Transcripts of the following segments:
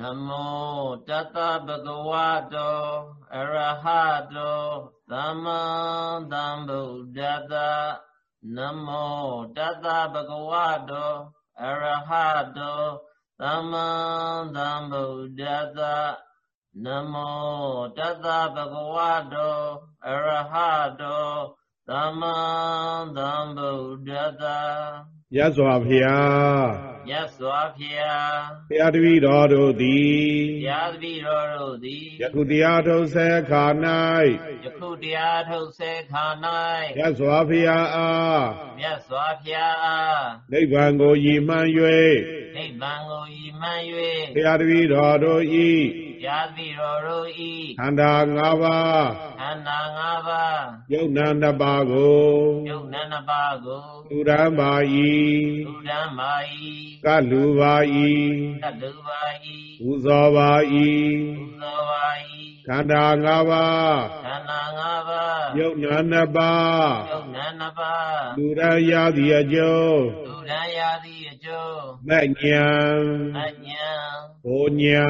နမောတတဗုဒ္ဓဝါတောအရဟတောသမ္မာသမ္ဗုဒ္ဓတ္တနမောတတဗုဒ္ဓဝါတောအရဟတောသမ္မာသမ္ဗုဒ္ဓတ္တနမောတတဗုဒ္ဓဝါတောအရဟတောသမ္မာသမ္ဗုဒ္ဓတ္တရသော်ဖျား မြတ်စွာဘုရားဘုရားတပည့်တော်တို့သည်ဘုရားတပည့်တော်တို့သည်ယခုတရားထုတ်ဆဲခါ၌ယခုတရားထုတ်ဆဲခါ၌မြတ်စွာဘုရားအားမြတ်စွာဘုရားအားနိဗ္ဗာန်ကိုရည်မှန်း၍နိဗ္ဗာန်ကိုရည်မှန်း၍ဘုရားတပည့်တော်တို့၏ ရာသီတော်တို့ဤခန္ဓာ၅ပါးခန္ဓာ၅ပါးယုတ်နံနှစ်ပါးကိုယုတ်နံနှစ်ပါးကိုသူရန်ပါ၏သူရန်ပါ၏ကလူပါ၏ကလူပါ၏ပူဇော်ပါ၏ပူဇော်ပါ၏ခန္ဓာ၅ပါးခန္ဓာ၅ပါးယုတ်နံနှစ်ပါးယုတ်နံနှစ်ပါးသူရန်ရသည်အကျိုးသူရန်ရသည်အကျိုးမညံမညံဘုံညံ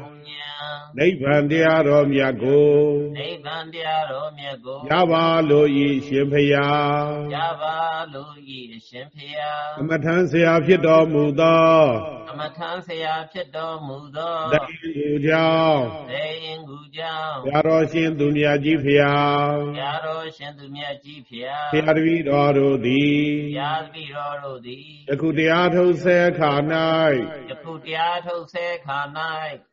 ဘုံညံ နိဗ္ဗာန်တရားတော်မြတ်ကိုနိဗ္ဗာန်တရားတော်မြတ်ကိုရပါလို့ဤရှင်ဖျားရပါလို့ဤရှင်ဖျားအမထမ်းဆရာဖြစ်တော်မူသောအမထမ်းဆရာဖြစ်တော်မူသောတည်ကူကြောင့်တည်ကူကြောင့်ဘုရားတော်ရှင်သူမြတ်ကြီးဖျားဘုရားတော်ရှင်သူမြတ်ကြီးဖျားဘုရားတပည့်တော်တို့သည်ဘုရားတပည့်တော်တို့သည်ယခုတရားထုတ်ဆဲခါ၌ယခုတရားထုတ်ဆဲခါ၌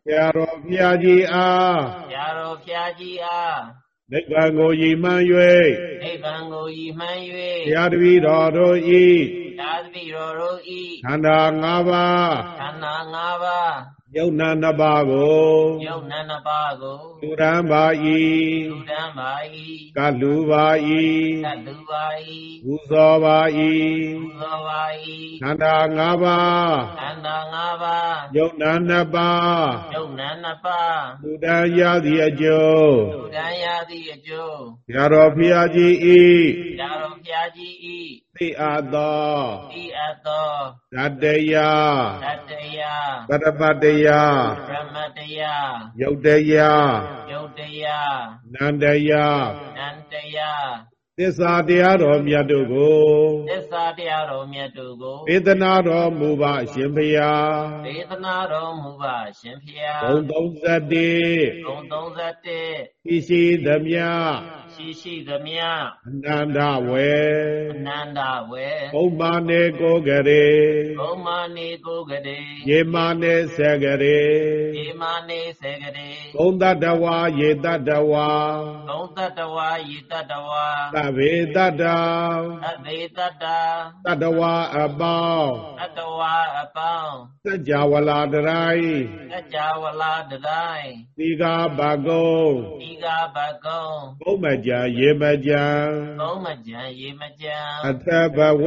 ဘုရားတော်ဘုရားကြီးအားဘုရားတော်ဘုရားကြီးအားနိဗ္ဗာန်ကိုရည်မှန်း၍နိဗ္ဗာန်ကိုရည်မှန်း၍ဘုရားတပည့်တော်တို့၏ဘုရားတပည့်တော်တို့၏ခန္ဓာ၅ပါးခန္ဓာ၅ပါး ယုတ်နာနှစ်ပါးကိုယုတ်နာနှစ်ပါးကိုသူရန်ပါ၏သူရန်ပါ၏ကလူပါ၏ကလူပါ၏ဘုဇောပါ၏ဘုဇောပါ၏ခန္ဓာ၅ပါးခန္ဓာ၅ပါးယုတ်နာနှစ်ပါးယုတ်နာနှစ်ပါးသူတန်ရသည်အကျိုးသူတန်ရသည်အကျိုးဘုရားတော်ဖျားကြီး၏ဘုရားတော်ဖျားကြီး၏ သိအပ်သောသိအပ်သောဓတ္တယဓတ္တယပရမတ္တယပရမတ္တယယုတ်တယယုတ်တယနန္တယနန္တယသစ္စာတရားတော်မြတ်တို့ကိုသစ္စာတရားတော်မြတ်တို့ကိုဝေဒနာတော်မူပါရှင်ဖျားဝေဒနာတော်မူပါရှင်ဖျားဘုံ31ဘုံ31ရှိရှိသမျှ ရှိရှိသမျှအနန္တဝေအနန္တဝေဘုံမာနေကိုကရေဘုံမာနေကိုကရေယေမာနေဆေကရေယေမာနေဆေကရေဘုံတတဝါယေတတဝါဘုံတတဝါယေတတဝါသဗ္ဗေတတသဗ္ဗေတတတတဝါအပေါင်းတတဝါအပေါင်းစัจ java လာတရိုင်းစัจ java လာတရိုင်းသီဃဘဂုံသီဃဘဂုံဘုမကြရေမကြံဘုမကြရေမကြံအထဘဝ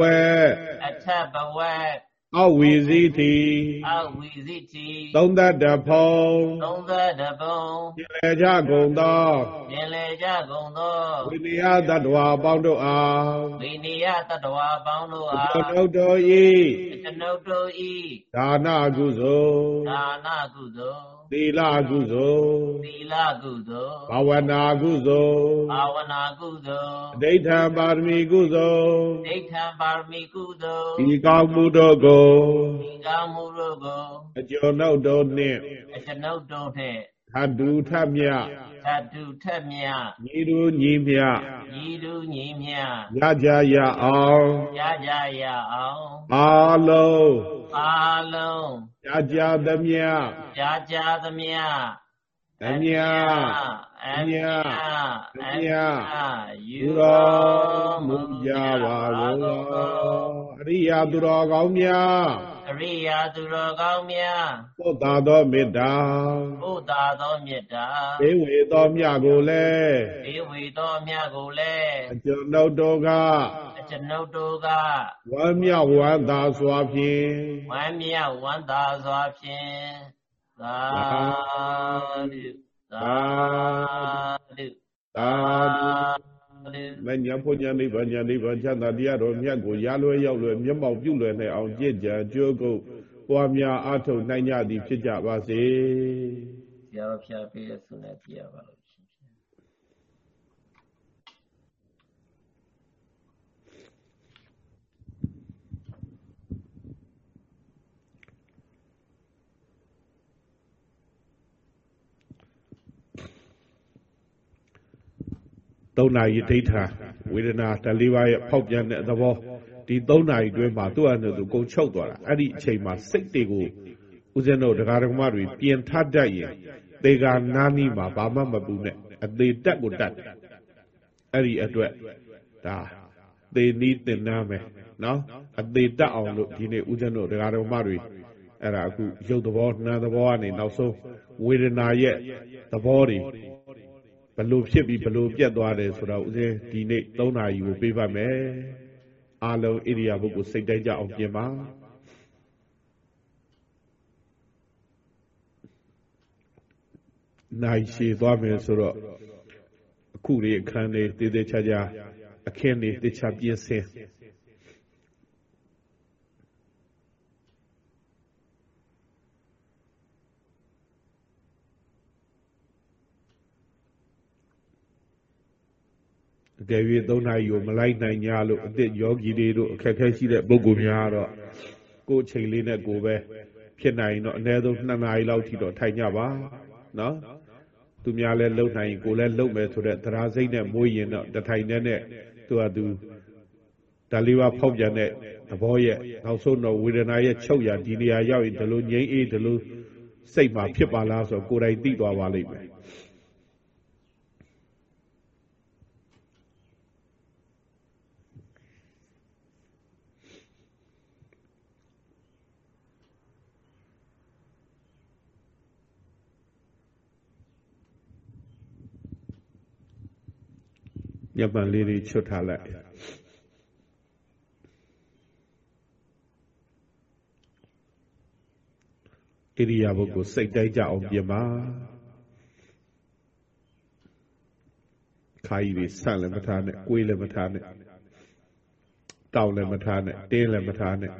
အထဘဝအဝီဇိတိအဝီဇိတိသုံးသက်တဖုံသုံးသက်တဖုံပြင်လေကြကုန်သောပြင်လေကြကုန်သောဝိနည်းတတ္တဝါပေါင်းတို့အားဝိနည်းတတ္တဝါပေါင်းတို့အားကျွန်ုပ်တို့ဤကျွန်ုပ်တို့ဤဒါနကုသိုလ်ဒါနကုသိုလ် သီလကုသိုလ်သီလကုသိုလ်ဘာဝနာကုသိုလ်ဘာဝနာကုသိုလ်အဋ္ဌံပါရမီကုသိုလ်အဋ္ဌံပါရမီကုသိုလ်ဒီကောင်းမှုတို့ကိုဒီကောင်းမှုတို့ကိုအကျော်နှုတ်တို့နှင့်အကျွန်ုပ်တို့နှင့် ထတုထမြထတုထမြညီလူညီမြညီလူညီမြရကြရအောင်ရကြရအောင်အာလုံးအာလုံးရကြသမျှရကြသမျှအမြအမြအမြယူတော်မူကြပါကုန်အရိယာသူတော်ကောင်းများ အရိယာသူတော်ကောင်းများပုဒ္ဒါသောမေတ္တာပုဒ္ဒါသောမေတ္တာဘေဝေသောမြတ်ကိုလည်းဘေဝေသောမြတ်ကိုလည်းအကျွန်ုပ်တို့ကအကျွန်ုပ်တို့ကဝမ်းမြောက်ဝမ်းသာစွာဖြင့်ဝမ်းမြောက်ဝမ်းသာစွာဖြင့်သာဓုသာဓုသာဓု မညာဖို့ညာနိဗ္ဗာန်ညာနိဗ္ဗာန်ချမ်းသာတရားတော်မြတ်ကိုရလွယ်ရောက်လွယ်မျက်မှောက်ပြုလွယ်နိုင်အောင်ကြည်ကြံကြိုးကုပ်ပွားများအားထုတ်နိုင်ကြသည်ဖြစ်ကြပါစေဆရာတော်ဖျားပေးတဲ့ဆုနဲ့ပြရပါလို့ ၃နာရီဒိဋ္ဌာဝေဒနာတလေးပါးရဲ့ဖောက်ပြန်တဲ့သဘောဒီ၃နာရီတွင်းမှာသူ့အနဲ့သူကုန်ချုပ်သွားတာအဲ့ဒီအချိန်မှာစိတ်တွေကိုဦးဇင်းတို့ဒကာဒကမတွေပြင်ထတတ်ရင်သေကာနာနီမှာဘာမှမပူနဲ့အသေးတက်ကိုတက်အဲ့ဒီအတွက်ဒါသေနီးတင်နာမယ်နော်အသေးတက်အောင်လို့ဒီနေ့ဦးဇင်းတို့ဒကာဒကမတွေအဲ့ဒါအခုရုပ်သဘောနာမ်သဘောကနေနောက်ဆုံးဝေဒနာရဲ့သဘောတွေ ဘလို့ဖြစ်ပြီးဘလို့ပြတ်သွားတယ်ဆိုတော့ဦးဇင်းဒီနေ့၃နာရီကိုပေးပါမယ်အားလုံးဣရိယာပုဂ္ဂိုလ်စိတ်တိုင်းကြအောင်ပြင်ပါနိုင်ရှည်သွားမယ်ဆိုတော့အခုဒီအခန်းလေးတည်တည်ချာချာအခင်းလေးတခြားပြင်းစင် အကယ်၍၃နာရီကိုမလိုက်နိုင်냐လို့အစ်ယောဂီတွေတို့အခက်ခဲရှိတဲ့ပုဂ္ဂိုလ်များတော့ကိုယ်ချိန်လေးနဲ့ကိုပဲဖြစ်နိုင်တော့အနည်းဆုံး2နာရီလောက်ထိတော့ထိုင်ကြပါနော်သူများလည်းလုံနိုင်ကိုလည်းလုံမယ်ဆိုတဲ့သရာစိတ်နဲ့မွေးရင်တော့တထိုင်နဲ့သူကသူဒါလေးပါဖောက်ပြန်တဲ့သဘောရဲ့နောက်ဆုံးတော့ဝေဒနာရဲ့ချုပ်ရဒီနေရာရောက်ရင်ဒီလိုငြိမ်းအေးဒီလိုစိတ်မှာဖြစ်ပါလားဆိုတော့ကိုယ်တိုင်သိသွားပါလိမ့်မယ် ညပန်လေးတွေချွတ်ထားလိုက်ဣရိယာပုဂ္ဂိုလ်စိတ်တိုင်းကြအောင်ပြင်ပါခါကြီးတွေဆန့်လည်းမထားနဲ့ကိုယ်လည်းမထားနဲ့တောင်းလည်းမထားနဲ့တင်းလည်းမထားနဲ့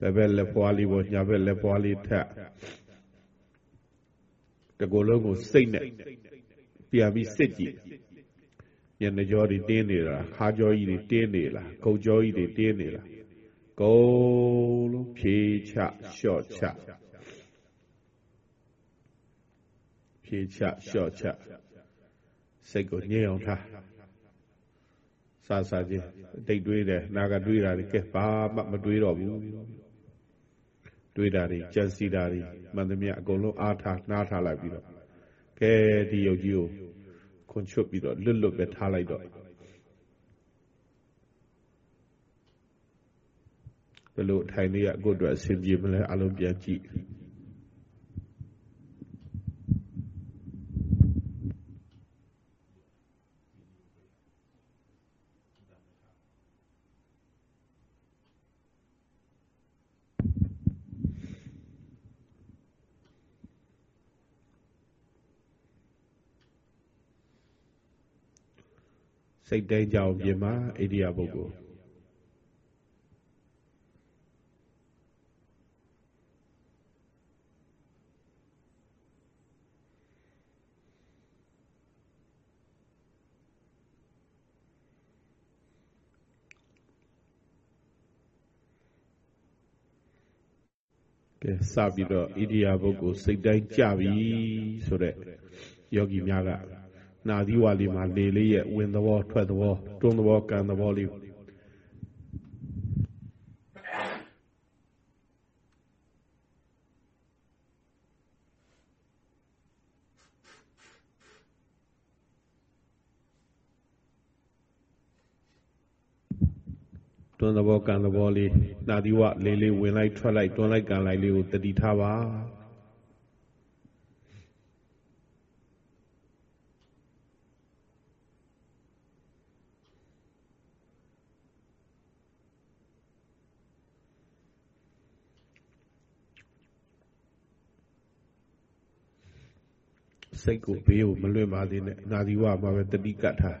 ဘယ်ဘက်လက်ပွားလေးပေါ်ညာဘက်လက်ပွားလေးထက် တကိုယ်လုံးကိုစိတ်နဲ့ပြန်ပြီးစစ်ကြည့်ညနေကြောတွေတင်းနေလားခါကြောကြီးတွေတင်းနေလားခုတ်ကြောကြီးတွေတင်းနေလားကုန်းလုံးဖြေးချလျှော့ချဖြေးချလျှော့ချစိတ်ကိုငြိမ်အောင်ထားစားစားချင်းတိတ်တွေးတယ်နာကတွေးတာတွေကဲဘာမှမတွေးတော့ဘူး တွေးတာတွေကြံစီတာတွေမှန်သမျှအကုန်လုံးအားထားနှားထားလိုက်ပြီးတော့ကဲဒီယုတ်ကြီးကိုခွန်ချွတ်ပြီးတော့လွတ်လွတ်ပဲထားလိုက်တော့ဘယ်လိုထိုင်လေးကကိုယ့်အတွက်အဆင်ပြေမလဲအလုံးပြန်ကြည့် စိတ်တိုင်းကြောင်ပြင်မှာအိန္ဒိယပုဂ္ဂိုလ်ကဲစပြီးတော့ဣရိယာပုဂ္ဂိုလ်စိတ်တိုင်းကြပြီဆိုတဲ့ယောဂီများက နာသီဝါလေးမှာလေလေးရဲ့ဝင်သဘောထွက်သဘောတွန်းသဘောကန်သဘောလေးတွန်းသဘောကန်သဘောလေးနာသီဝလေးလေးဝင်လိုက်ထွက်လိုက်တွန်းလိုက်ကန်လိုက်လေးကိုတတိထားပါ စိတ်ကိုဘေးကိုမလွတ်ပါသေးနဲ့နာသီဝမှာပဲတတိကတ်ထား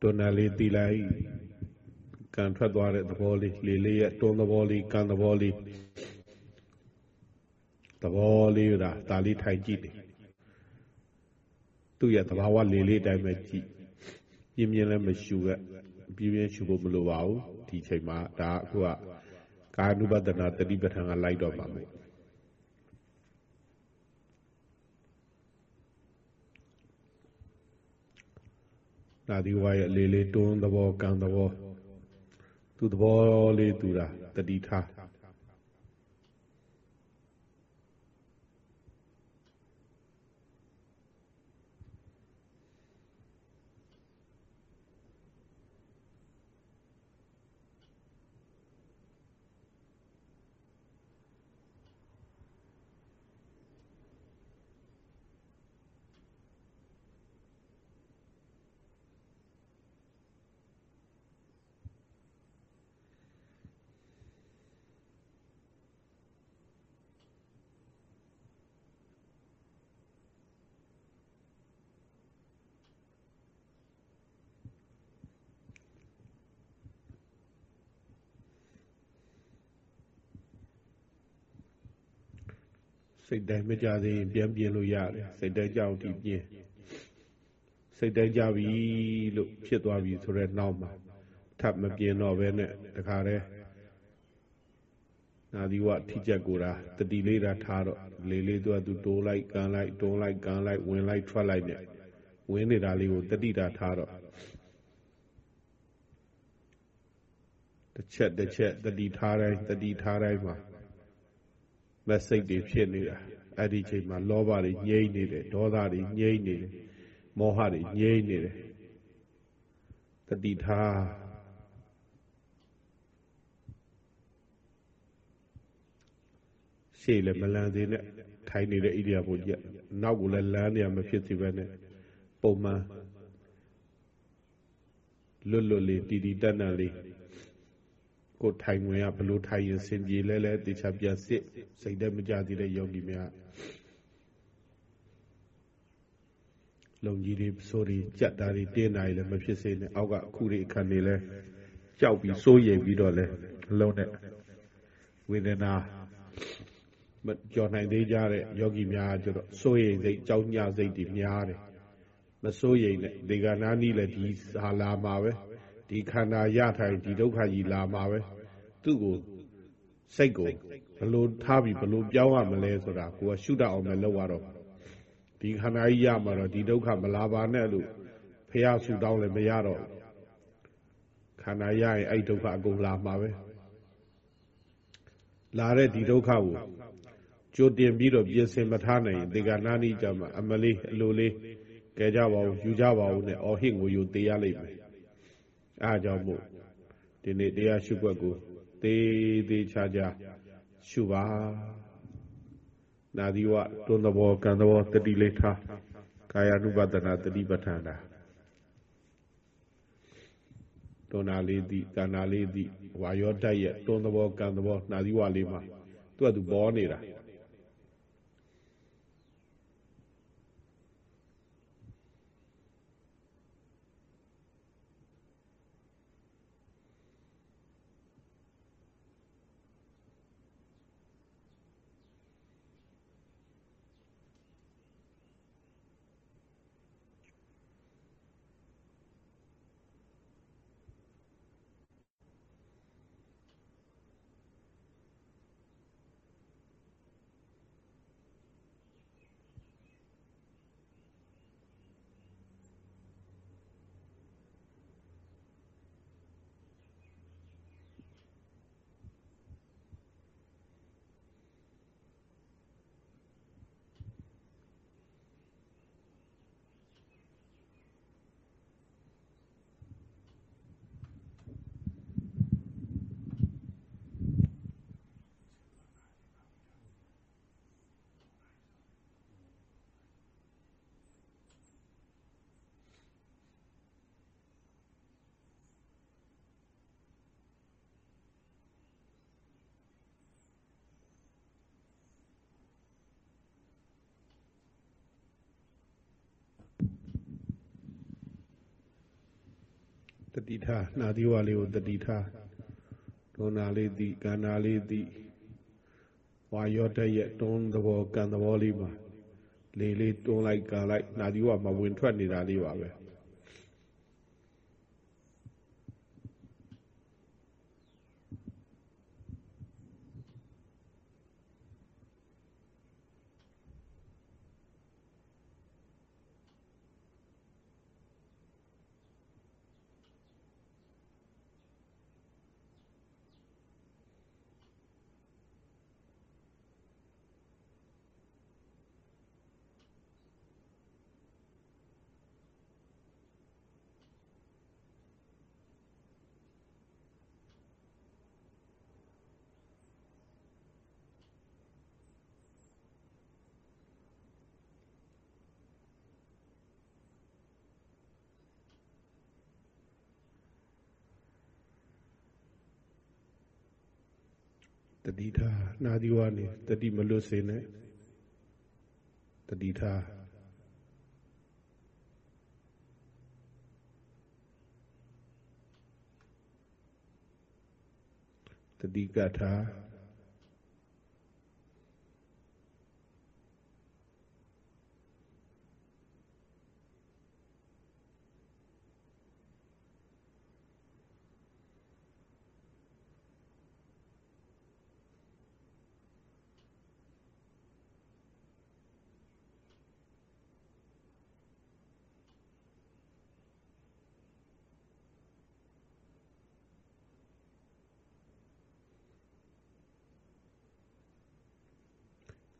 တွန်းနာလေးတီလိုက်ကန်ထွက်သွားတဲ့သဘောလေးလေလေးရဲ့တွန်းသဘောလေးကန်သဘောလေးသဘောလေးဒါဒါလေးထိုင်ကြည့်တယ်သူ့ရဲ့သဘာဝလေလေးအတိုင်းပဲကြည့်ပြင်းပြင်းလည်းမရှူရပြင်းပြင်းရှူဖို့မလိုပါဘူးဒီချိန်မှာဒါအခုက ကာနုပဒနာတတိပဋ္ဌာန်ကလိုက်တော့မှာမို့နာဒီဝါရဲ့လေးလေးတွန်းသဘောကံသဘောသူသဘောလေးသူတာတတိထား စိတ်တိုင်းမကြသေးရင်ပြန်ပြင်လို့ရတယ်စိတ်တိုင်းကြောက်တိပြင်စိတ်တိုင်းကြပြီလို့ဖြစ်သွားပြီဆိုတော့နောက်မှာထပ်မပြင်တော့ဘဲနဲ့တခါတည်းနာဒီဝထိချက်ကိုတာတတိလေးတာထားတော့လေးလေးသူကသူတိုးလိုက်ကန်လိုက်တွန်းလိုက်ကန်လိုက်ဝင်လိုက်ထွက်လိုက်နဲ့ဝင်နေတာလေးကိုတတိတာထားတော့တစ်ချက်တစ်ချက်တတိထားတိုင်းတတိထားတိုင်းမှာ မစိတ်တွေဖြစ်နေတာအဲ့ဒီချိန်မှာလောဘတွေငြိမ့်နေတယ်ဒေါသတွေငြိမ့်နေတယ်မောဟတွေငြိမ့်နေတယ်တတိထားရှေ့လည်းမလန်သေးနဲ့ထိုင်နေတဲ့ဣရိယာပုကြီးနောက်ကိုလည်းလမ်းနေရမဖြစ်စီပဲနဲ့ပုံမှန်လွတ်လွတ်လေးတည်တည်တတ်တတ်လေး ကိုထိုင်ဝင်ရဘလို့ထိုင်ရင်စင်ပြေလဲလဲတေချာပြစစ်စိတ်တည်းမကြသေးတဲ့ယောဂီများလုံကြီးတွေစိုးတွေကြက်တာတွေတင်းတာတွေလည်းမဖြစ်စေနဲ့အောက်ကအခုတွေအခန်းတွေလည်းကြောက်ပြီးစိုးရိမ်ပြီးတော့လဲအလုံးနဲ့ဝေဒနာမကြော်နိုင်သေးကြတဲ့ယောဂီများကျတော့စိုးရိမ်စိတ်ကြောက်ညစိတ်တွေများတယ်မစိုးရိမ်နဲ့ဒီကနာနီးလည်းဒီဟာလာမှာပဲ ဒီခန္ဓာရထိုင်ဒီဒုက္ခကြီးလာမှာပဲသူ့ကိုစိတ်ကိုဘလို့ထားပြီးဘလို့ပြောင်းရမလဲဆိုတာကိုကရှုတတ်အောင်လည်းလုပ်ရတော့ဒီခန္ဓာကြီးရမှာတော့ဒီဒုက္ခမလာပါနဲ့လို့ဖះဆူတောင်းလည်းမရတော့ခန္ဓာရရင်အဲ့ဒုက္ခအကုန်လာမှာပဲလာတဲ့ဒီဒုက္ခကိုကြိုတင်ပြီးတော့ပြင်ဆင်မထားနိုင်ရင်ဒီကနာနီကြမှာအမလေးအလိုလေးကဲကြပါဦးယူကြပါဦးနဲ့အော်ဟစ်ငိုယူသေးရလိမ့်မယ် အားကြောင့်မို့ဒီနေ့တရားရှုွက်ကိုသေးသေးချာချာရှုပါနာသီဝတွန်းသဘောကံသဘောတတိလေးထားကာယ ानु ပဒနာတတိပဋ္ဌာန်တာတွန်းနာလေးသည်ကံနာလေးသည်ဝါရောတတ်ရဲ့တွန်းသဘောကံသဘောနာသီဝလေးမှာသူကသူပေါ်နေတာ တိထားနှာသီးဝါလေးကိုတတိထားဒုနာလေးသိကန္နာလေးသိဝါရောတက်ရဲ့တွန်းသဘောကံသဘောလေးမှာလေလေးတွန်းလိုက်ကန်လိုက်နှာသီးဝါမှာဝင်ထွက်နေတာလေးပါပဲ တတိထားနာဒီဝနေတတိမလွတ်စေနဲ့တတိထားတတိကထား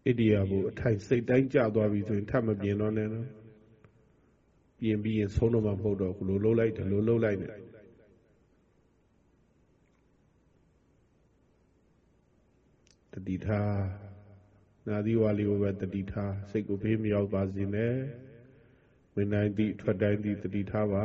ဣတိယဘုအထိုင်စိတ်တိုင်းကြသွားပြီဆိုရင်ထပ်မပြင်တော့နဲ့နော်ပြင်ပြီးရင်ဆုံးတော့မှမဟုတ်တော့ဘူးလို့လှုပ်လိုက်တယ်လို့လှုပ်လိုက်တယ်တတိထားနာသီဝါလီကိုပဲတတိထားစိတ်ကိုဖေးမရောက်ပါစေနဲ့ဝင်တိုင်းသည့်ထွက်တိုင်းသည့်တတိထားပါ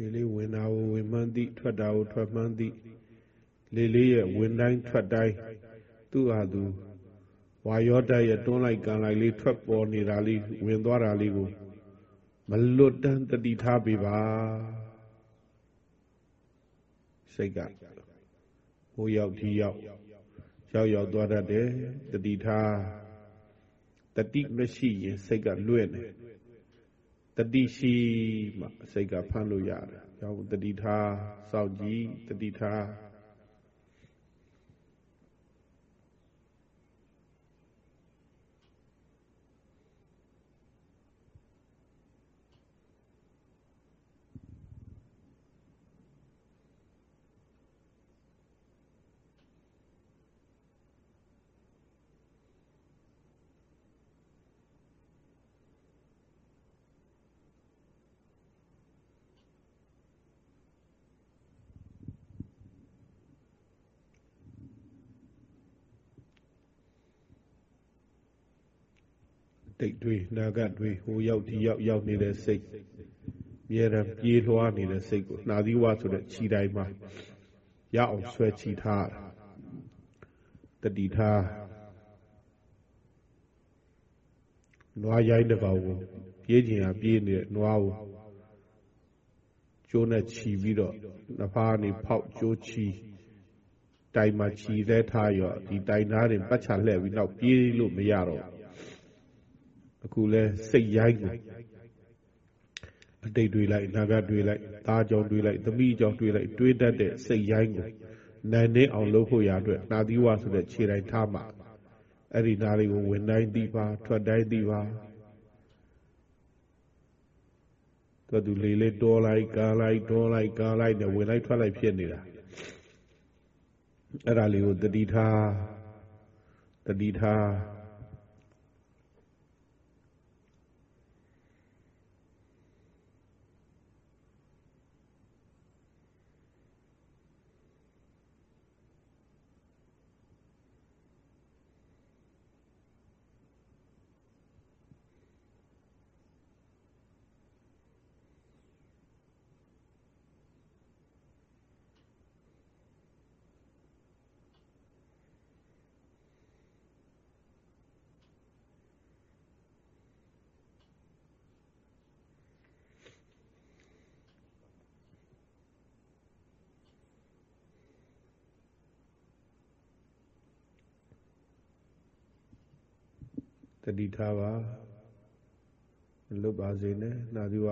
ဒီလေးဝင်တာကိုဝင်မှန်းသိထွက်တာကိုထွက်မှန်းသိလေးလေးရဲ့ဝင်တိုင်းထွက်တိုင်းသူ့ဟာသူဝါယောတရဲ့တွန်းလိုက်ကန်လိုက်လေးထွက်ပေါ်နေတာလေးဝင်သွားတာလေးကိုမလွတ်တမ်းတတိထားပေးပါစိတ်ကဟိုရောက်ဒီရောက်ရောက်ရောက်သွားတတ်တယ်တတိထားတတိမရှိရင်စိတ်ကလွဲ့နေတ တိရှိမှစိတ်ကဖမ်းလို့ရတယ်။ကြောင့်တတိထားစောင့်ကြည့်တတိထား တိတ်တွေနာဂတ်တွေဟိုရောက်ဒီရောက်ရောက်နေတဲ့စိတ်မြဲတမ်းပြေးလွှားနေတဲ့စိတ်ကိုနှာသီးဝါဆိုတဲ့ခြိတိုင်းမှာရအောင်ဆွဲခြိထားတတိထားနွားရိုင်းတစ်ကောင်ကိုပြေးကျင်ဟာပြေးနေတဲ့နွားကိုကျိုးနဲ့ခြီပြီးတော့နှဖားနေဖောက်ကျိုးခြီတိုင်မှာခြီလဲထားရောဒီတိုင်သားတွေပတ်ချလှည့်ပြီးနောက်ပြေးလို့မရတော့ အခုလဲစိတ်ရိုင်းကိုအတိတ်တွေလိုက်နာဂတ်တွေလိုက်သားကြောင့်တွေလိုက်သမီးကြောင့်တွေလိုက်တွေးတတ်တဲ့စိတ်ရိုင်းကိုနိုင်နေအောင်လုပ်ဖို့ရအတွက်နာသီဝဆိုတဲ့ခြေတိုင်းထားမှာအဲ့ဒီနာတွေကိုဝင်တိုင်းသိပါထွက်တိုင်းသိပါသူသူလေးလေးတောလိုက်ကားလိုက်တောလိုက်ကားလိုက်နဲ့ဝင်လိုက်ထွက်လိုက်ဖြစ်နေတာအဲ့ဒါလေးကိုတတိထားတတိထား တိထားပါမလွတ်ပါစေနဲ့နာသီဝ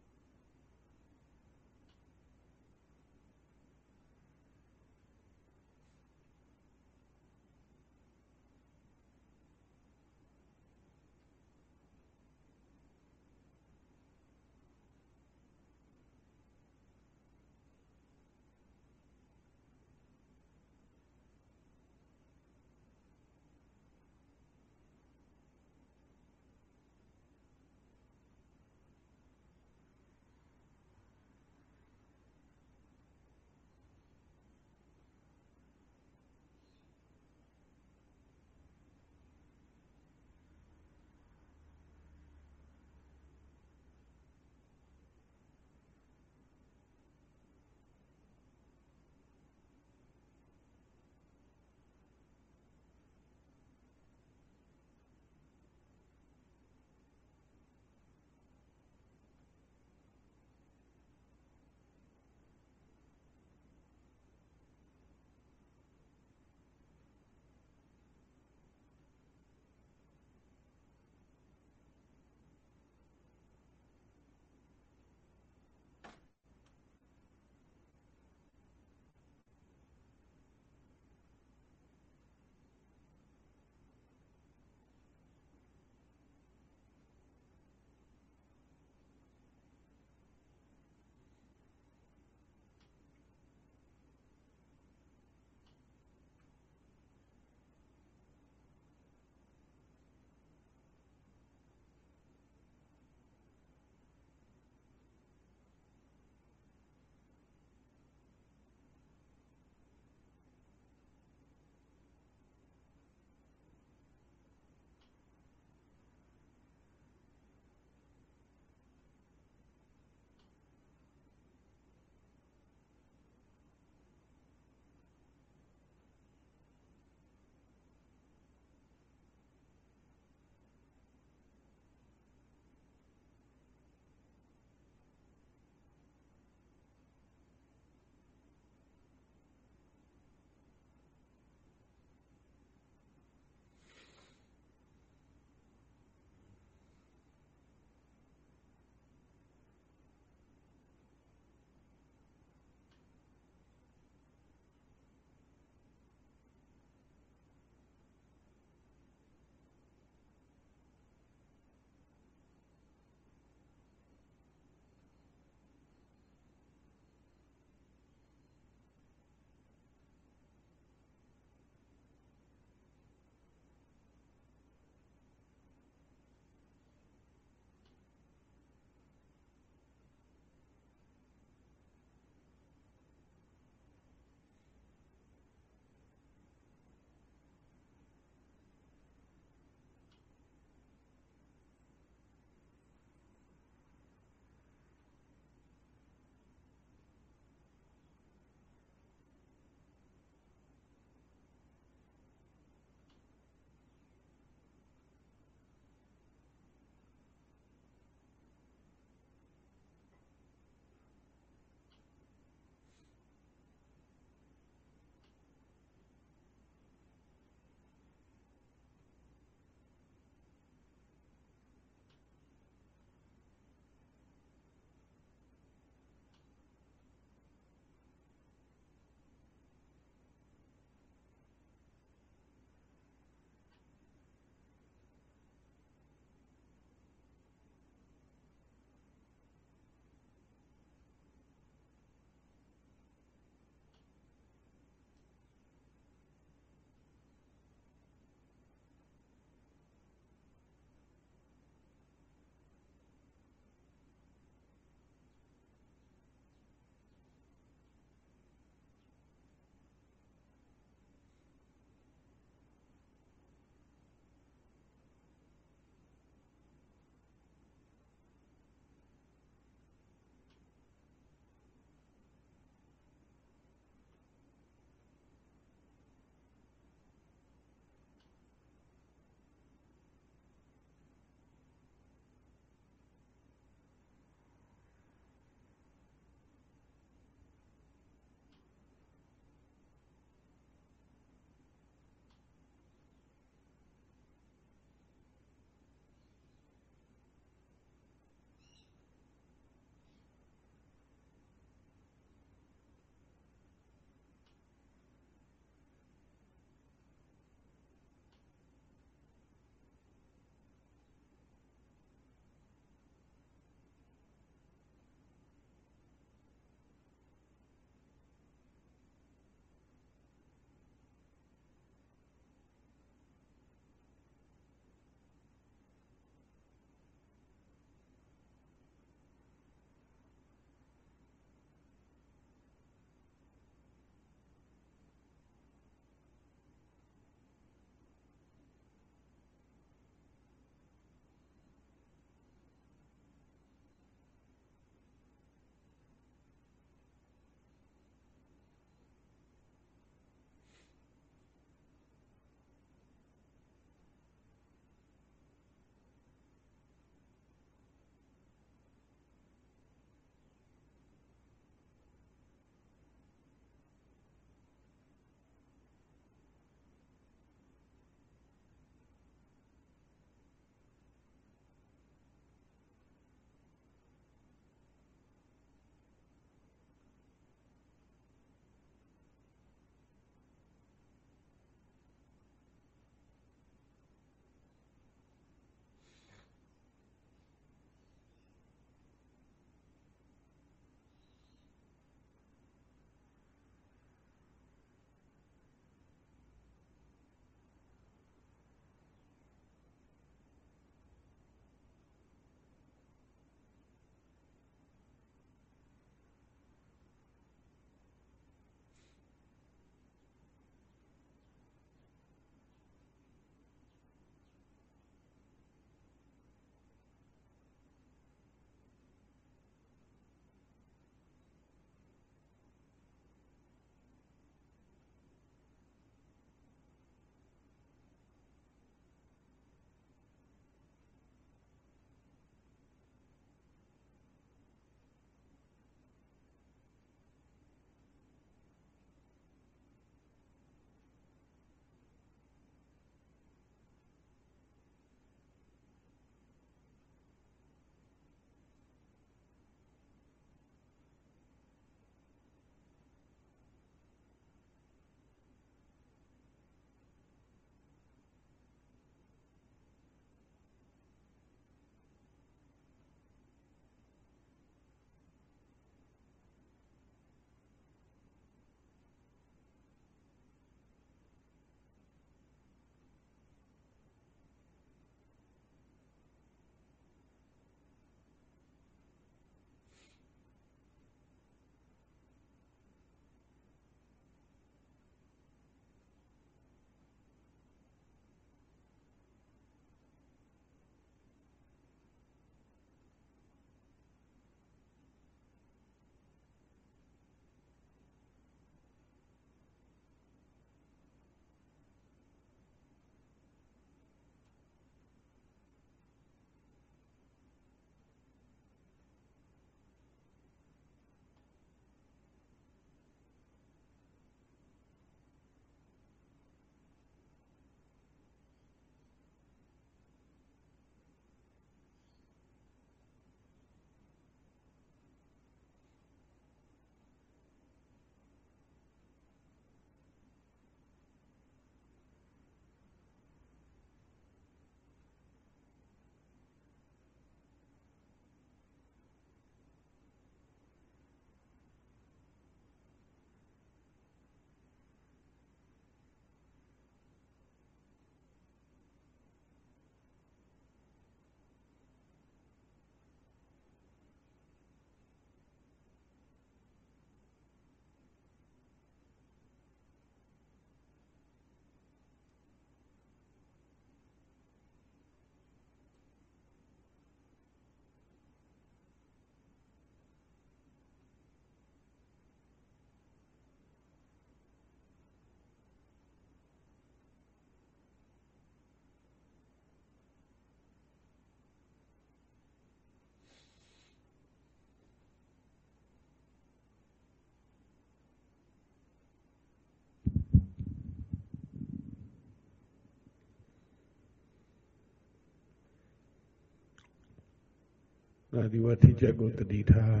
နာဒီဝထိချက်ကိုတတိထား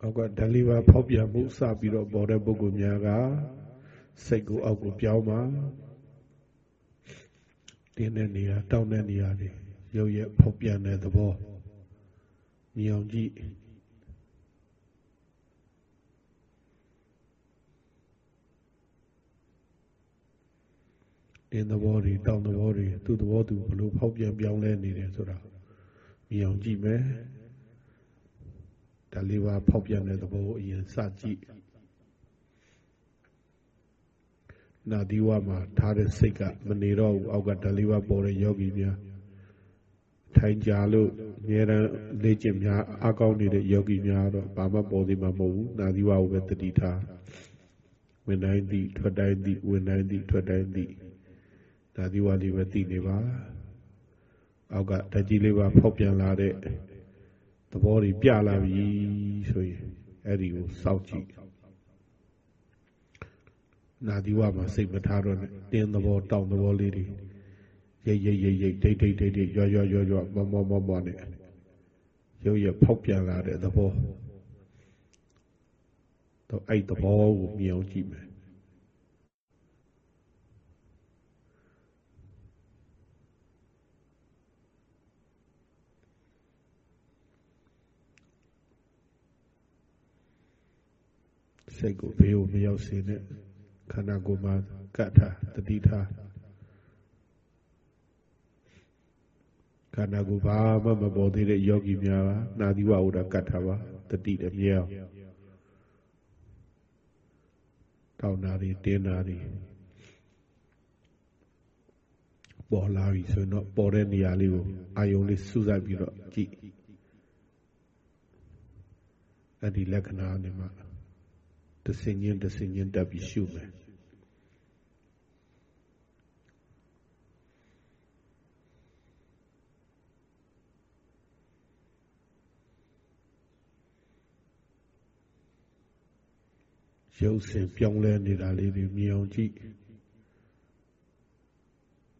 အောက်ကဓာလီပါဖောက်ပြန်မှုစပြီးတော့ပေါ်တဲ့ပုဂ္ဂိုလ်များကစိတ်ကိုအောက်ကိုပြောင်းပါတင်းတဲ့နေရာတောင်းတဲ့နေရာတွေရုပ်ရဖောက်ပြန်တဲ့သဘောမြင်အောင်ကြည့်တင်းသဘောတွေတောင်းသဘောတွေသူ့သဘောသူဘလို့ဖောက်ပြန်ပြောင်းလဲနေတယ်ဆိုတာ မြင်အောင်ကြည့်မယ်ဒါလေးပါဖောက်ပြန်တဲ့သဘောကိုအရင်စကြည့်နာဒီဝမှာထားတဲ့စိတ်ကမနေတော့ဘူးအောက်ကဒါလေးပါပေါ်တဲ့ယောဂီများထိုင်ကြလို့အများရန်လေ့ကျင့်များအကောင်းနေတဲ့ယောဂီများတော့ဘာမှပေါ်သေးမှာမဟုတ်ဘူးနာဒီဝကိုပဲတတိထားဝင်တိုင်းသည့်ထွက်တိုင်းသည့်ဝင်တိုင်းသည့်ထွက်တိုင်းသည့်နာဒီဝလေးပဲသိနေပါ အောက်ကဓာကြီးလေးပါဖောက်ပြန်လာတဲ့သဘောတွေပြလာပြီဆိုရင်အဲ့ဒီကိုစောင့်ကြည့်နာဒီဝမှာစိတ်မထားတော့နဲ့တင်းသဘောတောင်းသဘောလေးတွေရိတ်ရိတ်ရိတ်ရိတ်ဒိတ်ဒိတ်ဒိတ်ဒိတ်ရွရွရွရွမမောမောမောနဲ့ရုပ်ရဖောက်ပြန်လာတဲ့သဘောတော့အဲ့သဘောကိုမြင်အောင်ကြည့်မယ် စိတ်ကိုဘေးကိုမရောက်စေနဲ့ခန္ဓာကိုယ်မှာကတ်ထားတတိထားခန္ဓာကိုယ်ဘာမှမပေါ်သေးတဲ့ယောဂီများပါနာသီဝဥဒကတ်ထားပါတတိတမြဲအောင်တောင်းနာတွေတင်းနာတွေပေါ်လာပြီဆိုတော့ပေါ်တဲ့နေရာလေးကိုအာယုံလေးစူးစိုက်ပြီးတော့ကြည့်အဲ့ဒီလက္ခဏာနဲ့မှ တဆင်ချင်းတဆင်ချင်းတက်ပြီးရှုမယ်ရုပ်စဉ်ပြောင်းလဲနေတာလေးတွေမြင်အောင်ကြည့်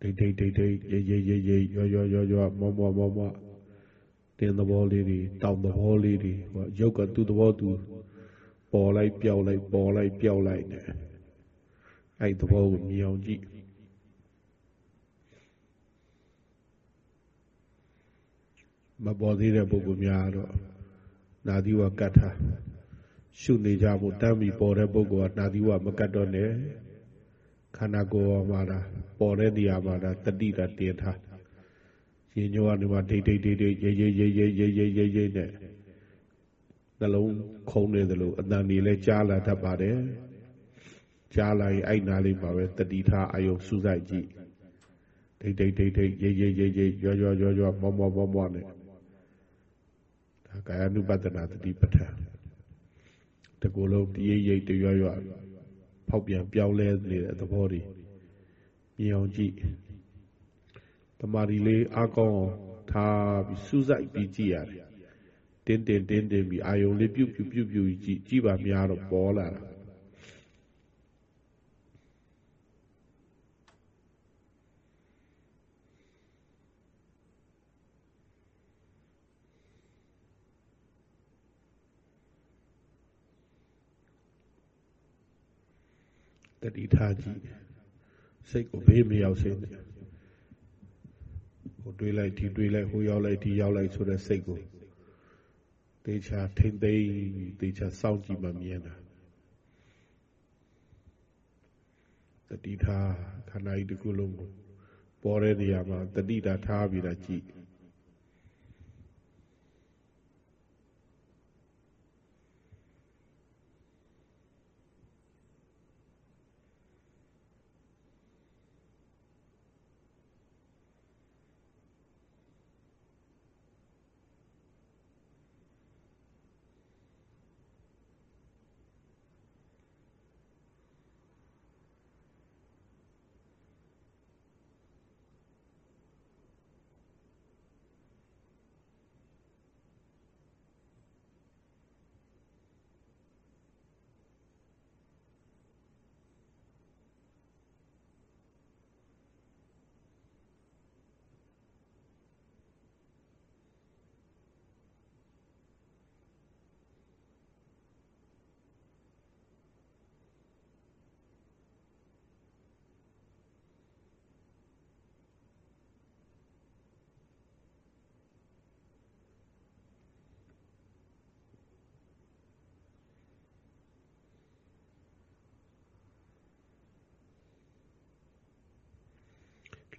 ဒိတ်ဒိတ်ဒိတ်ဒိတ်ရေရေရေရေရောရောရောရောမောမောမောမောတင်းသဘောလေးတွေတောင်သဘောလေးတွေဟောရုပ်ကသူ့သဘောသူ ပေါ်လိုက်ပြောက်လိုက်ပေါ်လိုက်ပြောက်လိုက်နဲ့အဲ့သဘောကိုမြင်အောင်ကြည့်မပေါ်သေးတဲ့ပုဂ္ဂိုလ်များတော့နာသီဝကတ်ထားရှုနေကြဖို့တမ်းပြီးပေါ်တဲ့ပုဂ္ဂိုလ်ကနာသီဝမကတ်တော့နဲ့ခန္ဓာကိုယ်မှာဒါပေါ်တဲ့နေရာမှာဒါတတိတာတင်ထားရင်ညောကနေမှဒိတ်ဒိတ်ဒိတ်ဒိတ်ရေးရေးရေးရေးရေးရေးရေးနဲ့ နှလုံးခုံနေသလိုအတန်ကြီးလဲကြားလာတတ်ပါတယ်ကြားလာရင်အဲ့နာလေးမှာပဲတတိထားအယုံစူးစိုက်ကြည့်ဒိတ်ဒိတ်ဒိတ်ဒိတ်ရေးရေးရေးရေးရောရောရောရောမောမောမောမောနဲ့ဒါကာယ ानु ပတနာတတိပဋ္ဌာန်တကူလုံးတရိပ်ရိပ်တရွရွဖောက်ပြန်ပြောင်းလဲနေတဲ့သဘောတွေမြင်အောင်ကြည့်တမာရီလေးအကောင်းအောင်ထားပြီးစူးစိုက်ပြီးကြည့်ရတယ် တင်းတင်းတင်းတင်းပြီးအာယုံလေးပြုတ်ပြုတ်ပြုတ်ပြုတ်ကြည့်ကြည့်ပါများတော့ပေါ်လာတာတတိထားကြည့်စိတ်ကိုဘေးမရောက်စေနဲ့ဟိုတွေးလိုက်ဒီတွေးလိုက်ဟိုရောက်လိုက်ဒီရောက်လိုက်ဆိုတဲ့စိတ်ကို တေချာထိမ့်သိမ့်တေချာစောင့်ကြည့်မှမြင်တာတတိထားခန္ဓာကြီးတစ်ခုလုံးကိုပေါ်တဲ့နေရာမှာတတိတာထားပြီးတာကြည့်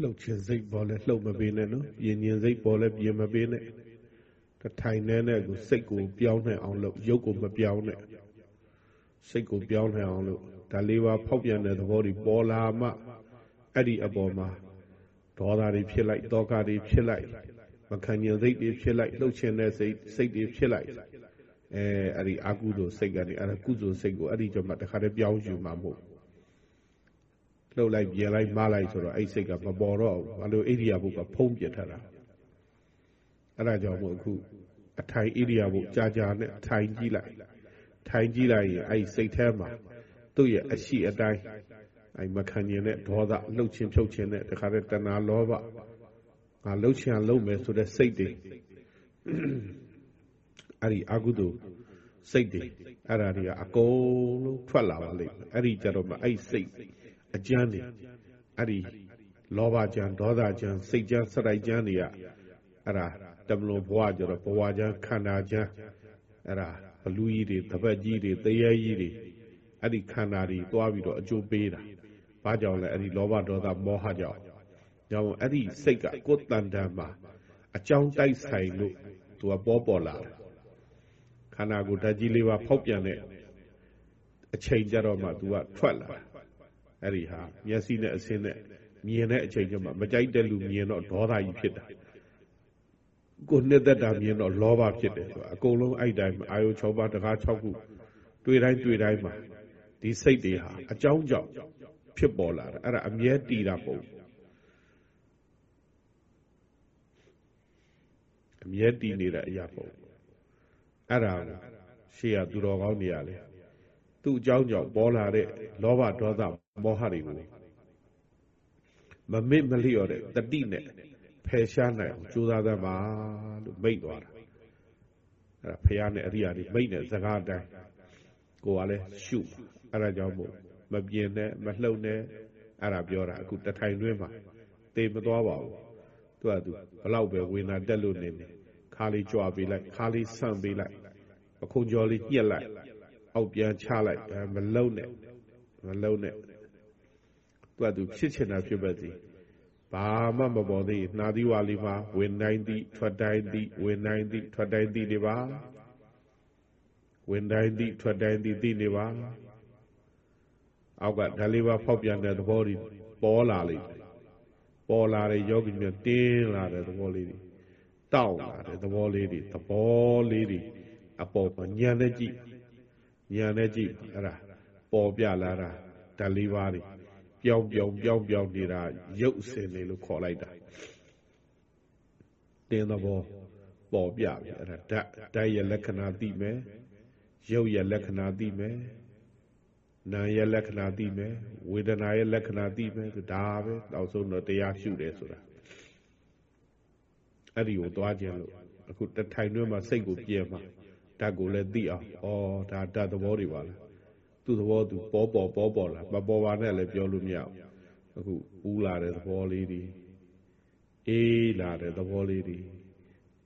လှုပ်ခြင်းစိတ်ပေါ်လဲလှုပ်မပေးနဲ့နော်ပြင်းခြင်းစိတ်ပေါ်လဲပြင်းမပေးနဲ့တထိုင်နေနဲ့ကိုစိတ်ကိုပြောင်းနေအောင်လုပ်ရုပ်ကိုမပြောင်းနဲ့စိတ်ကိုပြောင်းနေအောင်လုပ်ဒါလေးပါဖောက်ပြန်တဲ့သဘောတွေပေါ်လာမှအဲ့ဒီအပေါ်မှာဒေါသတွေဖြစ်လိုက်တောကတွေဖြစ်လိုက်မခံညင်စိတ်တွေဖြစ်လိုက်လှုပ်ခြင်းတဲ့စိတ်စိတ်တွေဖြစ်လိုက်အဲအဲ့ဒီအာကုသိုလ်စိတ်ကနေအဲ့ဒါကုသိုလ်စိတ်ကိုအဲ့ဒီကျမှတခါတည်းပြောင်းယူမှာမဟုတ် လှုပ်လိုက်ပြင်လိုက်မလိုက်ဆိုတော့အဲ့စိတ်ကမပေါ်တော့ဘူးဘာလို့ဣရိယာပုကဖုံးပြထားတာအဲ့ဒါကြောင့်မို့အခုအထိုင်ဣရိယာပုကြာကြာနဲ့ထိုင်ကြည့်လိုက်ထိုင်ကြည့်လိုက်ရင်အဲ့စိတ်ထဲမှာသူ့ရဲ့အရှိအတိုင်းအဲ့မခံကျင်တဲ့ဒေါသလှုပ်ခြင်းဖြုတ်ခြင်းနဲ့တခါတည်းတဏှာလောဘငါလှုပ်ချင်လှုပ်မယ်ဆိုတဲ့စိတ်တွေအဲ့ဒီအကုသိုလ်စိတ်တွေအဲ့ဒါတွေကအကုန်လုံးထွက်လာပါလိမ့်မယ်အဲ့ဒီကြတော့မှအဲ့စိတ် အကျမ်းတွေအဲ့ဒီလောဘကြံဒေါသကြံစိတ်ကြံစရိုက်ကြံတွေကအဲ့ဒါတမလွန်ဘဝကြတော့ဘဝကြံခန္ဓာကြံအဲ့ဒါဘလူကြီးတွေတပတ်ကြီးတွေတရေကြီးတွေအဲ့ဒီခန္ဓာတွေတွားပြီးတော့အကျိုးပေးတာဘာကြောင့်လဲအဲ့ဒီလောဘဒေါသမောဟကြောင့်ကြောင့်အဲ့ဒီစိတ်ကကိုယ်တန်တန်မှာအကြောင်းတိုက်ဆိုင်လို့သူကပေါ်ပေါ်လာတယ်ခန္ဓာကိုယ်ဓာတ်ကြီးလေးပါဖောက်ပြန်တဲ့အချိန်ကြတော့မှသူကထွက်လာ အဲ့ဒီဟာမျက်စိနဲ့အစင်းနဲ့မြင်တဲ့အချိန်ကျမှမကြိုက်တဲ့လူမြင်တော့ဒေါသကြီးဖြစ်တာကိုနှစ်သက်တာမြင်တော့လောဘဖြစ်တယ်ဆိုတာအကုန်လုံးအဲ့တိုင်းအာယု6ပါးတကား6ခုတွေ့တိုင်းတွေ့တိုင်းမှာဒီစိတ်တွေဟာအကြောင်းကြောင့်ဖြစ်ပေါ်လာတာအဲ့ဒါအမြဲတည်တာပုံအမြဲတည်နေတဲ့အရာပုံအဲ့ဒါရှေ့ကသူတော်ကောင်းနေရလေ သူ့အကြောင်းကြောင့်ပေါ်လာတဲ့လောဘဒေါသမောဟတွေကိုမမစ်မလျော့တဲ့တတိနဲ့ဖယ်ရှားနိုင်အောင်ကြိုးစားသမှာလို့မိတ်သွားတာအဲ့ဒါဖះနဲ့အရိယာတွေမိတ်တဲ့စကားအတိုင်းကိုကလည်းရှုအဲ့ဒါကြောင့်မို့မပြင်းနဲ့မလှုပ်နဲ့အဲ့ဒါပြောတာအခုတထိုင်တွင်းမှာတေမသွားပါဘူးသူကသူဘလောက်ပဲဝေနာတက်လို့နေနေခါလေးကြွားပေးလိုက်ခါလေးဆန့်ပေးလိုက်အခုံကြော်လေးညှက်လိုက် အောက်ပြန်ချလိုက်မလုံနဲ့မလုံနဲ့သူကသူဖြစ်ချင်တာဖြစ်ပါစေဘာမှမပေါ်သေးနှာသီးဝါလေးမှာဝင်တိုင်းသည့်ထွက်တိုင်းသည့်ဝင်တိုင်းသည့်ထွက်တိုင်းသည့်နေပါဝင်တိုင်းသည့်ထွက်တိုင်းသည့်သိနေပါအောက်ကဓာလေးပါဖောက်ပြန်တဲ့သဘောတွေပေါ်လာလိမ့်မယ်ပေါ်လာတဲ့ယောဂီများတင်းလာတဲ့သဘောလေးတွေတောက်လာတဲ့သဘောလေးတွေသဘောလေးတွေအပေါ်မှာညံနဲ့ကြည့် ညံနဲ့ကြည့်အဲ့ဒါပေါ်ပြလာတာဓာလေးပါတွေပြောင်းပြောင်းပြောင်းပြောင်းနေတာရုပ်စင်နေလို့ခေါ်လိုက်တာတင်းသဘောပေါ်ပြပြီအဲ့ဒါဓာတ်ဓာတ်ရဲ့လက္ခဏာသိမယ်ရုပ်ရဲ့လက္ခဏာသိမယ်နာရဲ့လက္ခဏာသိမယ်ဝေဒနာရဲ့လက္ခဏာသိမယ်ဒါပဲနောက်ဆုံးတော့တရားရှုတယ်ဆိုတာအဲ့ဒီကိုသွားခြင်းလို့အခုတထိုင်တွင်းမှာစိတ်ကိုပြဲမှာ ဓာတ်ကိုလည်းသိအောင်ဩဒါဓာတ်သဘောတွေပါလားသူ့သဘောသူပေါ်ပေါ်ပေါ်ပေါ်လာမပေါ်ပါနဲ့လည်းပြောလို့မရဘူးအခုဦးလာတဲ့သဘောလေးတွေအေးလာတဲ့သဘောလေးတွေ